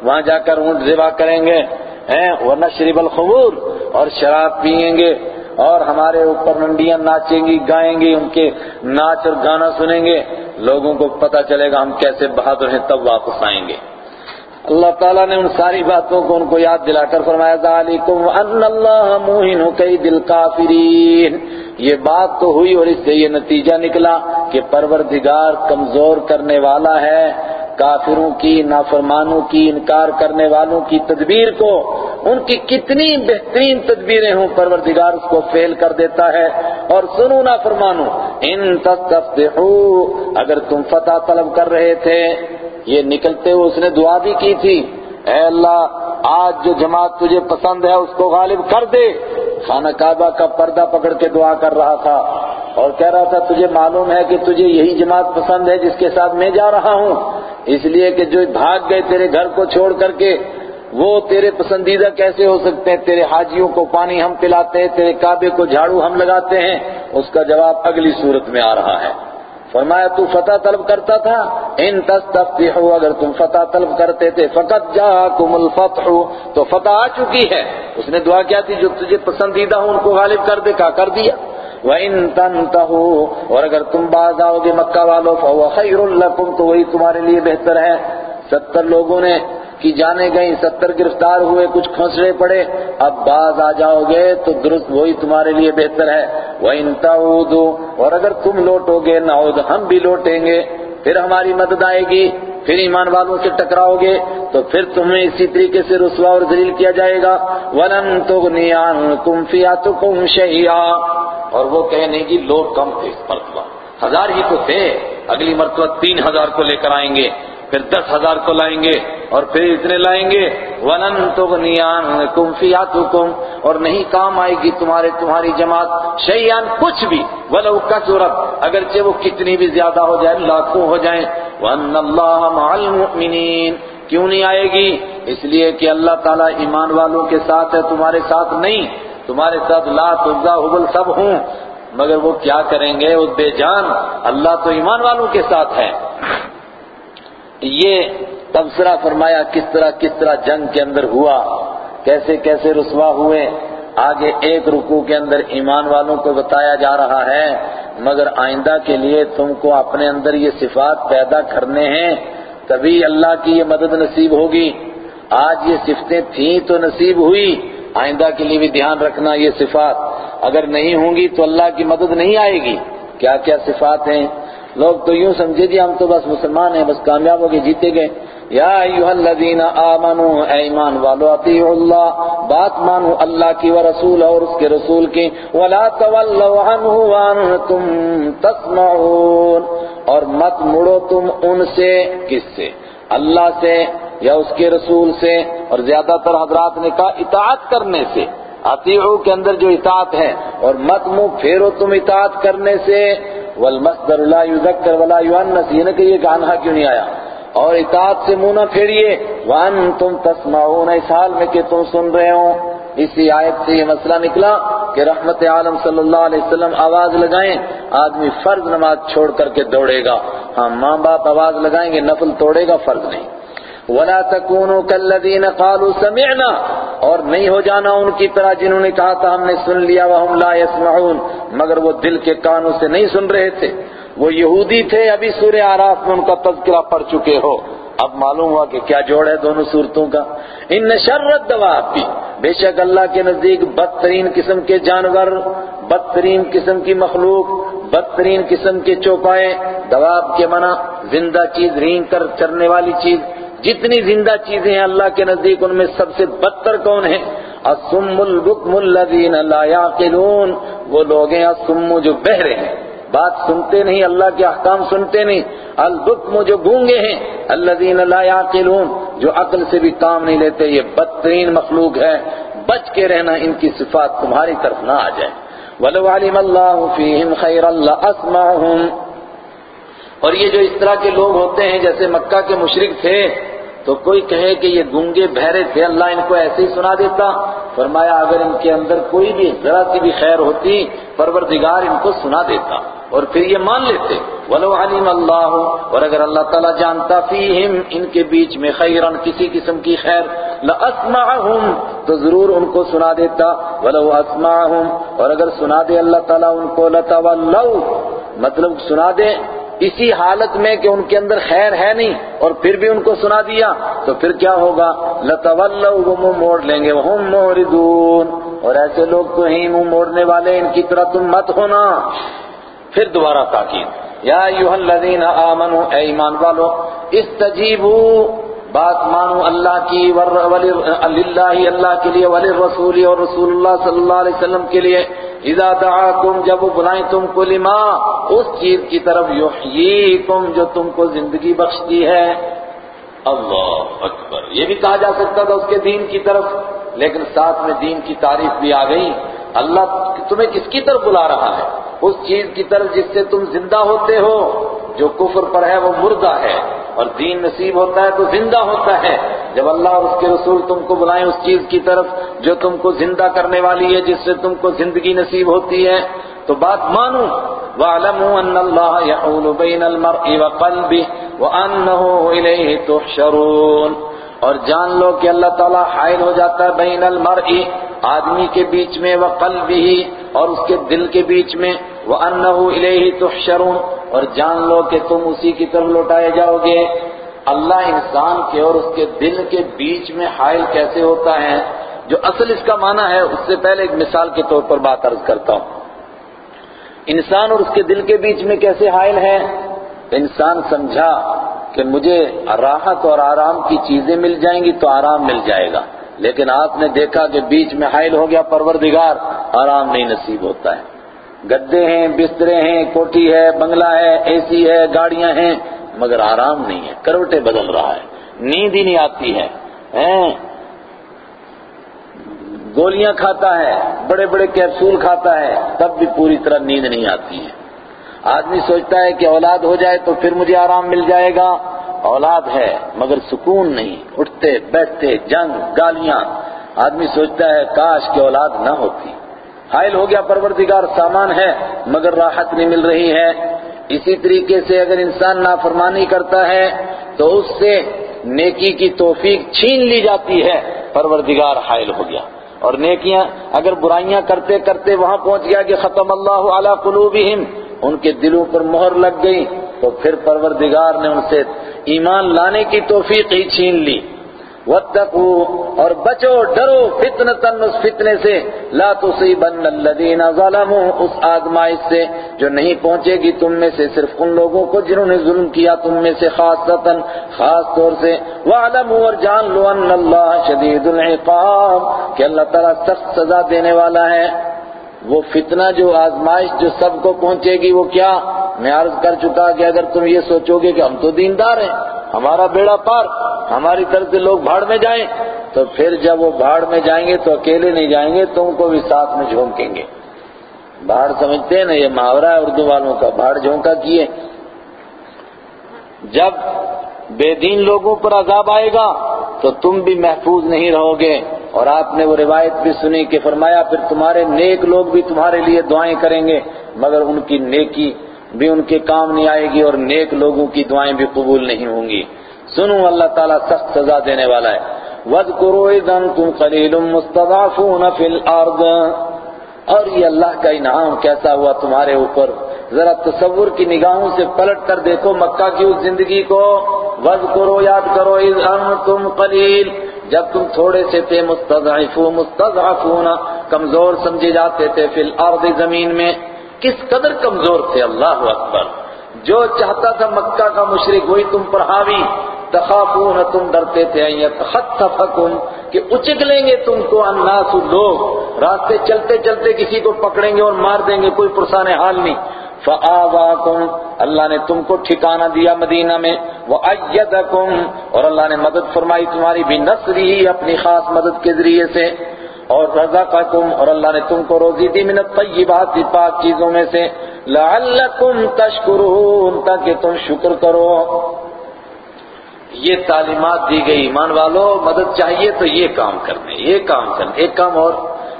وہاں جا کر اونٹ ذبح کریں گے۔ ہیں، ونشرب الخمور، اور شراب پیئیں گے۔ اور ہمارے اوپر ننڈیاں ناچیں گی، گائیں گی، ان کے ناچ اور گانا سنیں گے۔ لوگوں کو پتا چلے گا ہم کیسے بہادر ہیں، تب واپس آئیں گے۔ اللہ تعالیٰ نے ان ساری باتوں کو ان کو یاد دلا کر فرمایا، ذالکم ان اللہ موہن قید الکافرین۔ یہ بات تو ہوئی اور اس سے یہ نتیجہ نکلا کہ پروردگار کمزور کرنے والا ہے۔ کافروں کی، نافرمانوں کی، انکار کرنے والوں کی تدبیر کو، ان کی کتنی بہترین تدبیریں ہوں، پروردگار اس کو فیل کر دیتا ہے۔ اور سنو نافرمانوں ان تستفتحو، اگر تم فتح طلب کر رہے تھے، یہ نکلتے ہوئے اس نے دعا بھی کی تھی۔ اے اللہ، آج جو جماعت تجھے پسند ہے، اس کو غالب کر دے۔ خانہ کعبہ کا پردہ پکڑ کے دعا کر رہا تھا۔ اور کہہ رہا تھا، تجھے معلوم ہے کہ تجھے یہی جماعت پسند ہے جس کے ساتھ میں جا رہا ہوں۔ اس لیے کہ جو بھاگ گئے تیرے گھر کو چھوڑ کر کے، وہ تیرے پسندیدہ کیسے ہو سکتے ہیں؟ تیرے حاجیوں کو پانی ہم پلاتے ہیں، تیرے کعبے کو جھاڑو ہم لگاتے ہیں۔ اس کا جواب اگلی صورت میں آ رہا ہے۔ فرمایا، تو فتح طلب کرتا تھا؟ ان تستفتحو، اگر تم فتح طلب کرتے تھے فقط جاکم الفتح۔ تو فتح آ چکی ہے۔ اس نے دعا کیا تھی، جو تجھے پسندیدہ ہوں، ان کو غالب کر دے کا کر دیا۔ وَإِن تَنْتَهُوا اور اگر تم باز آؤ گے مکہ والوں، فَهُوَ خَيْرٌ لَكُمْ، تو وہی تمہارے لیے بہتر ہے۔ ستر لوگوں نے کی جانے گئیں، ستر گرفتار ہوئے، کچھ کھنسڑے پڑے۔ اب باز آ جاؤ گے تو درست وہی تمہارے لیے بہتر ہے۔ وَإِن تَعُودُوا اور اگر تم لوٹو گے، نعود ہم بھی لوٹیں گے۔ پھر ہماری مدد آئے گی، پھر ایمان والوں سے ٹکراؤ گے، تو پھر تمہیں اسی طریقے سے رسوا اور ذلیل کیا جائے گا۔ ولن تغنی عنکم فیاتکم شیئا اور وہ کہنے کی لوگ کم تھے، اس مرتبہ۔ ہزار ہی تو تھے، اگلی مرتبہ تین ہزار کو لے کر آئیں گے۔ پھر دس ہزار کو لائیں گے اور پھر اتنے لائیں گے۔ ونن تو کم فیاتکم اور نہیں کام آئے گی تمہارے تمہاری جماعت شیان کچھ بھی۔ ولو کثرت اگرچہ وہ کتنی بھی زیادہ ہو جائے، لاکھوں ہو جائیں۔ وان اللہ مع المؤمنین کیوں نہیں آئے گی؟ اس لیے کہ اللہ تعالیٰ ایمان والوں کے ساتھ ہے، تمہارے ساتھ نہیں۔ تمہارے ساتھ لا تبزا حبل سب ہوں۔ مگر وہ کیا کریں گے؟ وہ بے جان۔ اللہ تو ایمان والوں کے ساتھ ہے۔ یہ تبصرہ فرمایا کس طرح کس طرح جنگ کے اندر ہوا، کیسے کیسے رسوا ہوئے، آگے ایک رکوع کے اندر ایمان والوں کو بتایا جا رہا ہے، مگر آئندہ کے لیے تم کو اپنے اندر یہ صفات پیدا کرنے ہیں، تبھی اللہ کی یہ مدد نصیب ہوگی۔ آج یہ صفتیں تھیں تو نصیب ہوئی، آئندہ کے لیے بھی دھیان رکھنا یہ صفات۔ اگر نہیں ہوں گی تو اللہ کی مدد نہیں آئے گی۔ کیا کیا صفات ہیں؟ لوگ تو یوں سمجھے جی ہم تو بس مسلمان ہیں، بس کامیاب ہو کے جیتے گئے۔ یا ایوہ الذین آمنوا اے ایمان والو، اطیعوا اللہ، بات مانو اللہ کی و رسول اور اس کے رسول کی۔ ولا تولوا عنہ وانتم تسمعون۔ اور مت مڑو تم ان سے، کس سے؟ اللہ سے یا اس کے رسول سے؟ اور زیادہ تر حضرات نے کہا، اطاعت کرنے سے۔ اطیعو کے اندر جو اطاعت ہے، اور مت منہ پھیرو تم اطاعت کرنے سے۔ والمصدر لا يذكر ولا يؤنث. یہ نہ کہ یہ گانہا کیوں نہیں آیا؟ اور اطاعت سے منہ نہ پھیریے۔ وان تم تسمعون، اس حال میں کہ تم سن رہے ہو اسی آیت سے یہ مسئلہ نکلا کہ رحمت عالم صلی اللہ علیہ وسلم آواز لگائیں، آدمی فرض نماز چھوڑ کر کے دوڑے گا۔ ہاں ماں باپ آواز لگائیں گے، نفل توڑے گا، فرض نہیں۔ ولا تكونوا كالذين قالوا سمعنا۔ اور نہیں ہو جانا ان کی طرح جنہوں نے کہا تھا ہم نے سن لیا، وهم لا يسمعون۔ مگر وہ دل کے کانوں سے نہیں سن رہے تھے۔ وہ یہودی تھے، ابھی سورہ آراف میں ان کا تذکرہ پڑھ چکے ہو۔ اب معلوم ہوا کہ کیا جوڑ ہے دونوں صورتوں کا۔ ان شرت دوا بھی بے شک اللہ کے نزدیک بدترین قسم کے جانور، بدترین قسم کی مخلوق، بدترین قسم کے چوپائے۔ دواب کے منع زندہ چیز، رینگ کر چرنے والی چیز۔ جتنی زندہ چیزیں ہیں اللہ کے نزدیک ان میں سب سے بدتر کون ہیں؟ السم البکم الذین لا یعقلون۔ وہ لوگ ہیں السم جو بہرے ہیں۔ بات سنتے نہیں، اللہ کے احکام سنتے نہیں۔ البکم جو گونگے ہیں، الذین لا یعقلون۔ جو عقل سے بھی کام نہیں لیتے، یہ بدترین مخلوق ہے بچ کے رہنا ان کی صفات تمہاری طرف نہ آ جائے۔ وَلَوْ عَلِمَ اللَّهُ فِيهِمْ خَيْرًا لَأَسْمَعَهُمْ اور یہ جو اس طرح کے لوگ ہوتے ہیں، جیسے مکہ کے مشرک تھے تو کوئی کہے کہ یہ گونگے بہرے تھے، اللہ ان کو ایسے ہی سنا دیتا۔ فرمایا، اگر ان کے اندر کوئی بھی ذرا سی بھی خیر ہوتی، پروردگار ان کو سنا دیتا اور پھر یہ مان لیتے۔ ولو علیم اللہ اور اگر اللہ تعالیٰ جانتا فیہم ان کے بیچ میں خیرن کسی قسم کی خیر۔ لاسمعہم تو ضرور ان کو سنا دیتا۔ ولو اسمعہم اور اگر سنا دے، اللہ تعالیٰ ان کو لتولو مطلب سنا دے اسی حالت میں کہ ان کے اندر خیر ہے نہیں اور پھر بھی ان کو سنا دیا، تو پھر کیا ہوگا؟ لتولو وہ منہ موڑ لیں گے وہم موردون اور ایسے لوگ تو ہی منہ موڑنے والے، ان کی طرح تم مت ہونا۔ پھر دوبارہ تاکید۔ یا ایوہ الذین آمنوا، اے ایمان والو، استجیبوا بات مانو اللہ کی للہ، اللہ کے لیے، ولی رسول اور رسول اللہ صلی اللہ علیہ وسلم کے لیے۔ اذا دعاکم، جب وہ بلائیں تم کو، لما؟ اس چیز کی طرف یحییکم، جو تم کو زندگی بخشتی ہے۔ اللہ اکبر۔ یہ بھی کہا جا سکتا تھا اس کے دین کی طرف، لیکن ساتھ میں دین کی تعریف بھی آ گئی۔ اللہ تمہیں کس کی طرف بلا رہا ہے؟ اس چیز کی طرف جس سے تم زندہ ہوتے ہو، جو کفر پر ہے، وہ مردہ ہے۔ اور دین نصیب ہوتا ہے تو زندہ ہوتا ہے۔ جب اللہ اور اس کے رسول تم کو بلائیں اس چیز کی طرف جو تم کو زندہ کرنے والی ہے، جس سے تم کو زندگی نصیب ہوتی ہے، تو بات مانو۔ وَاعْلَمُوا أَنَّ اللَّهَ يَحُولُ بَيْنَ الْمَرْءِ وَقَلْبِهِ وَأَنَّهُ إِلَيْهِ تُحْشَرُونَ۔ اور جان لو کہ اللہ تعالیٰ حائل ہو جاتا ہے بین المرء، آدمی کے بیچ میں وَقَلْبِهِ اور اس کے دل کے بیچ میں۔ وَأَنَّهُ إِلَيْهِ تُحْشَرُونَ۔ اور جان لو کہ تم اسی کی طرف لوٹائے جاؤ گے۔ اللہ انسان کے اور اس کے دل کے بیچ میں حائل کیسے ہوتا ہے؟ جو اصل اس کا معنی ہے، اس سے پہلے ایک مثال کے طور پر بات عرض کرتا ہوں۔ انسان اور اس کے دل کے بیچ میں کیسے حائل ہے؟ انسان سمجھا کہ مجھے راحت اور آرام کی چیزیں مل جائیں گی تو آرام مل جائے گا۔ لیکن آپ نے دیکھا کہ بیچ میں حائل ہو گیا پروردگار، آرام نہیں نصیب ہوتا ہے۔ گدے ہیں، بسترے ہیں کوٹی ہے، بنگلہ ہے، اے سی ہے، گاڑیاں ہیں، مگر آرام نہیں ہے، کروٹے بدل رہا ہے، نیند ہی نہیں آتی ہے گولیاں کھاتا ہے، بڑے بڑے کیپسول کھاتا ہے، تب بھی پوری طرح نیند نہیں آتی ہے۔ آدمی سوچتا ہے کہ اولاد ہو جائے تو پھر مجھے آرام مل جائے گا۔ اولاد ہے، مگر سکون نہیں، اٹھتے، بیٹھتے، جنگ، گالیاں۔ آدمی سوچتا ہے، کاش کہ اولاد نہ ہوتی۔ حائل ہو گیا پروردگار، سامان ہے، مگر راحت نہیں مل رہی ہے۔ اسی طریقے سے اگر انسان نافرمانی کرتا ہے، تو اس سے نیکی کی توفیق چھین لی جاتی ہے۔ پروردگار حائل ہو گیا۔ اور نیکیاں اگر برائیاں کرتے کرتے وہاں پہنچ گیا کہ ختم اللہ علی قلوبہم، ان کے دلوں پر مہر لگ گئی، تو پھر پروردگار نے ان سے ایمان لانے کی توفیق ہی چھین لی۔ وَاتَّقُوا اور بچو، ڈرو فتنتن اس فتنے سے۔ لا تصیبن الذین ظلموا، اس آزمائش سے جو نہیں پہنچے گی تم میں سے۔ صرف ان لوگوں کو جنہوں نے ظلم کیا تم میں سے خاص خاص طور سے۔ وَعْلَمُوا اور جان لو ان اللہ شدید العقاب، کہ اللہ تعالیٰ سخت سزا دینے والا ہے۔ وہ فتنہ جو آزمائش جو سب کو پہنچے گی وہ کیا؟ میں عرض کر چکا کہ اگر تم یہ سوچو گے کہ ہم تو دیندار ہیں، ہمارا بیڑا پار، ہماری طرف سے لوگ بھاڑ میں جائیں، تو پھر جب وہ بھاڑ میں جائیں گے تو اکیلے نہیں جائیں گے، تم کو بھی ساتھ میں جھونکیں گے۔ بھاڑ سمجھتے ہیں نا، یہ محاورہ ہے اردو والوں کا، بھاڑ جھونکا کیے۔ جب بے دین لوگوں پر عذاب آئے گا تو تم بھی محفوظ نہیں رہو گے۔ اور آپ نے وہ روایت بھی سنی کہ فرمایا، پھر تمہارے نیک لوگ بھی تمہارے لیے دعائیں کریں گے، مگر ان کی نیکی بھی ان کے کام نہیں آئے گی اور نیک لوگوں کی دعائیں بھی قبول نہیں ہوں گی۔ سنو، اللہ تعالیٰ سخت سزا دینے والا ہے۔ وَذْكُرُوا إِذْ أَنْتُمْ قَلِيلٌ مُسْتَضَعْفُونَ فِي الْأَرْضِ اور یہ اللہ کا انعام کیسا ہوا تمہارے اوپر؟ ذرا تصور کی نگاہوں سے پلٹ کر دیکھو مکہ کی اس زندگی کو۔ وَذْكُرُوا یاد کرو، اِذْ أَنْتُمْ قَلِيلٌ جب تم تھوڑے سے تھے مستضعفون مستضعفون، کمزور سمجھے جاتے تھے فی الارض زمین میں، کس قدر کمزور تھے؟ اللہ اکبر۔ جو چاہتا تھا مکہ کا مشرق وہی تم پر حاوی۔ تخافون، تم ڈرتے تھے۔ یتخطفکم، کہ اچک لیں گے تم کو الناس، لوگ۔ راستے چلتے چلتے کسی کو پکڑیں گے اور مار دیں گے، کوئی پرسان حال نہیں۔ فآواکم، اللہ نے تم کو ٹھکانہ دیا مدینہ میں وَأَيَّدَكُمْ اور اللہ نے مدد فرمائی تمہاری بھی نصری اپنی خاص مدد کے ذریعے سے۔ اور رزقکم، اور اللہ نے تم کو روزی دی من الطیبات، پاک چیزوں میں سے۔ لعلکم تشکرون، تاکہ تم شکر کرو۔ یہ تعلیمات دی گئی ایمان والو، مدد چاہیے تو یہ کام کرنے یہ کام کرنے ایک کام اور،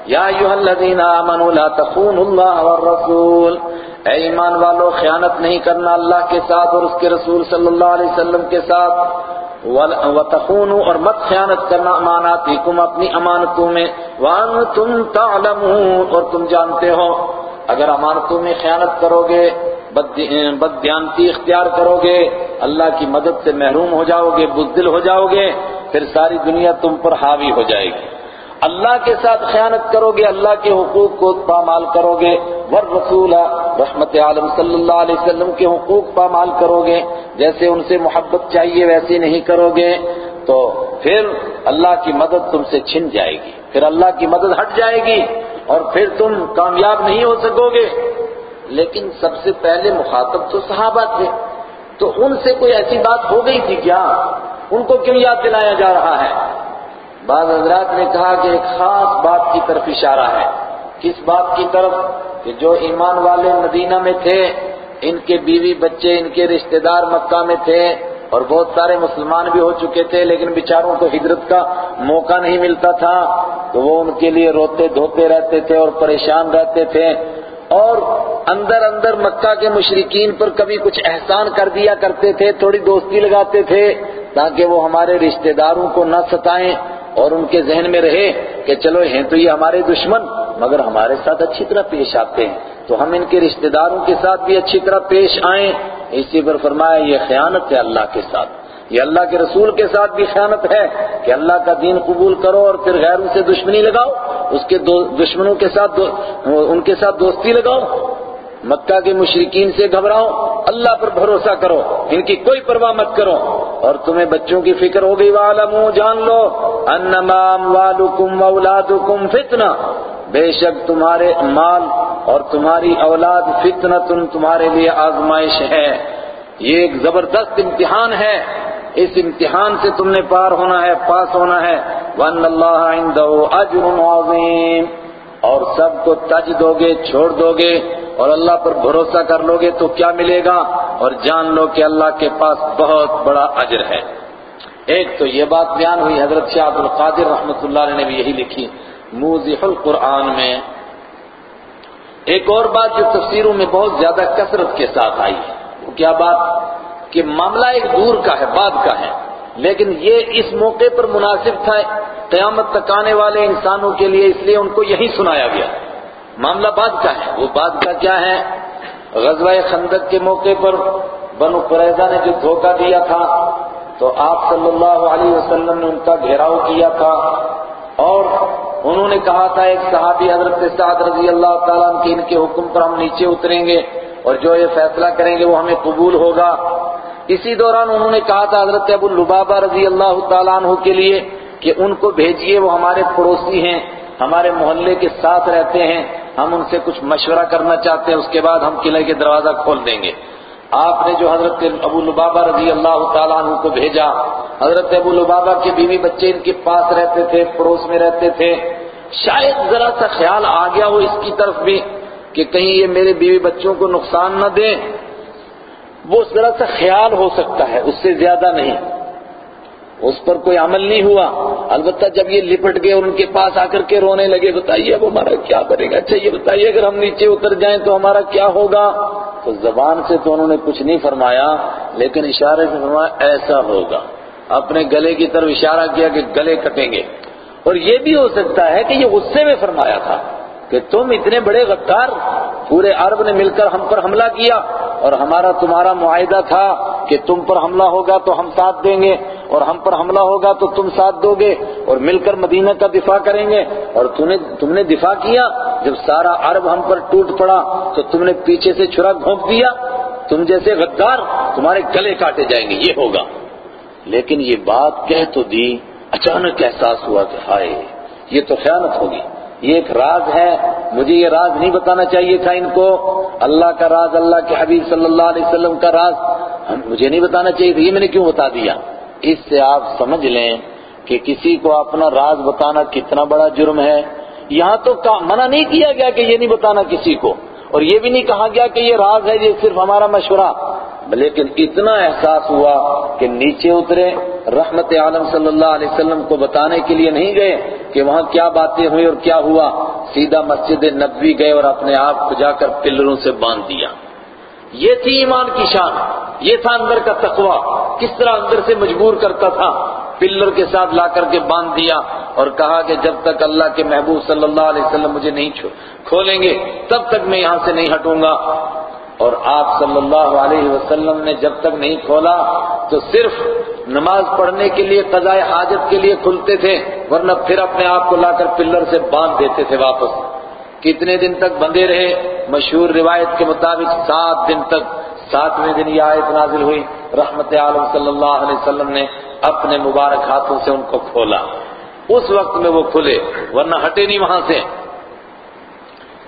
یا ایوہ الذین آمنوا، لا تخونوا اللہ والرسول۔ اے ایمان والو، خیانت نہیں کرنا اللہ کے ساتھ اور اس کے رسول صلی اللہ علیہ وسلم کے ساتھ۔ وَتَخُونُوا، اور مت خیانت کرنا اماناتکم اپنی امانتوں میں۔ وَأَنْتُمْ تَعْلَمُونَ، اور تم جانتے ہو۔ اگر امانتوں میں خیانت کرو گے بددیانتی اختیار کرو گے اللہ کی مدد سے محروم ہو جاؤ گے بزدل ہو جاؤ گے پھر ساری دنیا تم پر حاوی ہو جائے گی۔ اللہ کے ساتھ خیانت کرو گے اللہ کے حقوق کو پامال کرو گے ور رسول رحمت عالم صلی اللہ علیہ وسلم کے حقوق پامال کرو گے جیسے ان سے محبت چاہیے ویسے نہیں کرو گے تو پھر اللہ کی مدد تم سے چھن جائے گی۔ پھر اللہ کی مدد ہٹ جائے گی اور پھر تم کامیاب نہیں ہو سکو گے لیکن سب سے پہلے مخاطب تو صحابہ تھے۔ تو ان سے کوئی ایسی بات ہو گئی تھی کیا؟ ان کو کیوں یاد دلایا جا رہا ہے؟ بعض حضرات نے کہا کہ ایک خاص بات کی طرف اشارہ ہے۔ کس بات کی طرف؟ کہ جو ایمان والے مدینہ میں تھے، ان کے بیوی بچے، ان کے رشتہ دار مکہ میں تھے، اور بہت سارے مسلمان بھی ہو چکے تھے، لیکن بیچاروں کو ہجرت کا موقع نہیں ملتا تھا۔ تو وہ ان کے لیے روتے دھوتے رہتے تھے اور پریشان رہتے تھے۔ اور اندر اندر مکہ کے مشرقین پر کبھی کچھ احسان کر دیا کرتے تھے، تھوڑی دوستی لگاتے تھے، تاکہ وہ ہمارے رشتہ داروں کو نہ ستائیں۔ اور ان کے ذہن میں رہے کہ چلو ہیں تو یہ ہمارے دشمن، مگر ہمارے ساتھ اچھی طرح پیش آتے ہیں۔ تو ہم ان کے رشتہ داروں کے ساتھ بھی اچھی طرح پیش آئیں۔ اسی پر فرمایا، یہ خیانت ہے اللہ کے ساتھ۔ یہ اللہ کے رسول کے ساتھ بھی خیانت ہے کہ اللہ کا دین قبول کرو اور پھر غیروں سے دشمنی لگاؤ، اس کے دشمنوں کے ساتھ ان کے ساتھ دوستی لگاؤ۔ مکہ کے مشرقین سے گھبراؤ، اللہ پر بھروسہ کرو، ان کی کوئی پرواہ مت کرو۔ اور تمہیں بچوں کی فکر ہو گئی وعلمو جان لو۔ انما اموالکم واولادکم فتنہ بے شک تمہارے مال اور تمہاری اولاد فتنہ تم تمہارے لیے آزمائش ہے۔ یہ ایک زبردست امتحان ہے۔ اس امتحان سے تم نے پار ہونا ہے، پاس ہونا ہے۔ وَأَنَّ اللَّهَ عِنْدَهُ أَجْرٌ عَظِيمٌ۔ اور سب کو تج دو گے چھوڑ دو گے اور اللہ پر بھروسہ کر لو گے تو کیا ملے گا؟ اور جان لو کہ اللہ کے پاس بہت بڑا اجر ہے۔ ایک تو یہ بات بیان ہوئی، حضرت شاہ عبد القادر رحمۃ اللہ علیہ نے بھی یہی لکھی موزح القرآن میں۔ ایک اور بات جو تفسیروں میں بہت زیادہ کثرت کے ساتھ آئی ہے وہ کیا بات؟ کہ معاملہ ایک دور کا ہے، بعد کا ہے۔ لیکن یہ اس موقع پر مناسب تھا، قیامت تک آنے والے انسانوں کے لیے اس لیے ان کو یہی سنایا گیا۔ معاملہ بعد کا ہے۔ وہ بعد کا کیا ہے؟ غزوہ خندق کے موقع پر بنو قریضہ نے جو دھوکہ دیا تھا، تو آپ صلی اللہ علیہ وسلم نے ان کا گھیراؤ کیا تھا۔ اور انہوں نے کہا تھا، ایک صحابی حضرت سعد رضی اللہ تعالیٰ کی ان کے حکم پر ہم نیچے اتریں گے اور جو یہ فیصلہ کریں گے وہ ہمیں قبول ہوگا۔ اسی دوران انہوں نے کہا تھا حضرت ابو البابا رضی اللہ تعالیٰ عنہ کے لیے کہ ان کو بھیجئے، وہ ہمارے پڑوسی ہیں، ہمارے محلے کے ساتھ رہتے ہیں، ہم ان سے کچھ مشورہ کرنا چاہتے ہیں، اس کے بعد ہم قلعے کے دروازہ کھول دیں گے۔ آپ نے جو حضرت ابو لبابا رضی اللہ تعالیٰ عنہ کو بھیجا، حضرت ابو لبابا کے بیوی بچے ان کے پاس رہتے تھے، پڑوس میں رہتے تھے، شاید ذرا سا خیال آ گیا ہو اس کی طرف بھی کہ کہیں یہ میرے بیوی بچوں کو نقصان نہ دیں وہ ذرا سا خیال ہو سکتا ہے، اس سے زیادہ نہیں۔ اس پر کوئی عمل نہیں ہوا۔ البتہ جب یہ لپٹ گئے اور ان کے پاس آ کر کے رونے لگے، بتائیے اب ہمارا کیا بنے گا؟ اچھا یہ بتائیے، اگر ہم نیچے اتر جائیں تو ہمارا کیا ہوگا؟ تو زبان سے تو انہوں نے کچھ نہیں فرمایا، لیکن اشارے سے فرمایا، ایسا ہوگا۔ اپنے گلے کی طرف اشارہ کیا کہ گلے کٹیں گے۔ اور یہ بھی ہو سکتا ہے کہ یہ غصے میں فرمایا تھا۔ کہ تم اتنے بڑے غدار، پورے عرب نے مل کر ہم پر حملہ کیا اور ہمارا تمہارا معاہدہ تھا کہ تم پر حملہ ہوگا تو ہم ساتھ دیں گے اور ہم پر حملہ ہوگا تو تم ساتھ دو گے اور مل کر مدینہ کا دفاع کریں گے اور تم نے دفاع کیا جب سارا عرب ہم پر ٹوٹ پڑا تو تم نے پیچھے سے چھرا گھونپ دیا۔ تم جیسے غدار، تمہارے گلے کاٹے جائیں گے، یہ ہوگا۔ لیکن یہ بات کہہ تو دی، اچانک احساس ہوا کہ ہائے، یہ تو خیانت ہوگی۔ یہ ایک راز ہے، مجھے یہ راز نہیں بتانا چاہیے تھا ان کو۔ اللہ کا راز، اللہ کے حبیب صلی اللہ علیہ وسلم کا راز۔ مجھے نہیں بتانا چاہیے تھا، یہ میں نے کیوں بتا دیا؟ اس سے آپ سمجھ لیں کہ کسی کو اپنا راز بتانا کتنا بڑا جرم ہے۔ یہاں تو منع نہیں کیا گیا کہ یہ نہیں بتانا کسی کو۔ اور یہ بھی نہیں کہا گیا کہ یہ راز ہے، یہ صرف ہمارا مشورہ۔ لیکن اتنا احساس ہوا کہ نیچے اترے، رحمت عالم صلی اللہ علیہ وسلم کو بتانے کے لیے نہیں گئے کہ وہاں کیا باتیں ہوئی اور کیا ہوا۔ سیدھا مسجد نبوی گئے اور اپنے آپ کو جا کر پلروں سے باندھ دیا۔ یہ تھی ایمان کی شان، یہ تھا اندر کا تقوی، کس طرح اندر سے مجبور کرتا تھا، پلر کے ساتھ لا کر کے باندھ دیا اور کہا کہ جب تک اللہ کے محبوب صلی اللہ علیہ وسلم مجھے نہیں کھولیں گے، تب تک میں یہاں سے نہیں ہٹوں گا۔ اور آپ صلی اللہ علیہ وسلم نے جب تک نہیں کھولا تو صرف نماز پڑھنے کے لیے، قضاء حاجت کے لیے کھلتے تھے، ورنہ پھر اپنے آپ کو لا کر پلر سے باندھ دیتے تھے واپس۔ کتنے دن تک بندے رہے؟ مشہور روایت کے مطابق سات دن تک، ساتویں دن یہ آیت نازل ہوئی۔ رحمت عالم صلی اللہ علیہ وسلم نے اپنے مبارک ہاتھوں سے ان کو کھولا۔ اس وقت میں وہ کھلے، ورنہ ہٹے نہیں وہاں سے۔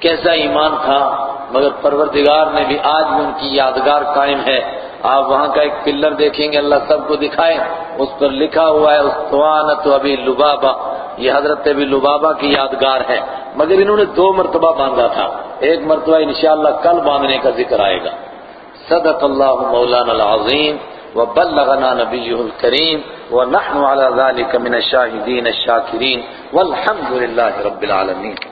کیسا ایمان تھا، مگر پروردگار نے بھی آج بھی ان کی یادگار قائم ہے۔ آپ وہاں کا ایک پلر دیکھیں گے، اللہ سب کو دکھائے۔ اس پر لکھا ہوا ہے، استوانت ابھی لبابا یہ حضرت ابھی لبابا کی یادگار ہے، مگر انہوں نے دو مرتبہ باندھا تھا۔ ایک مرتبہ انشاءاللہ کل باندھنے کا ذکر آئے گا۔ صدق اللہ مولانا العظیم وبلغنا نبیہ الکریم ونحن على ذلك من الشاہدین الشاکرین والحمد للہ رب العالمین۔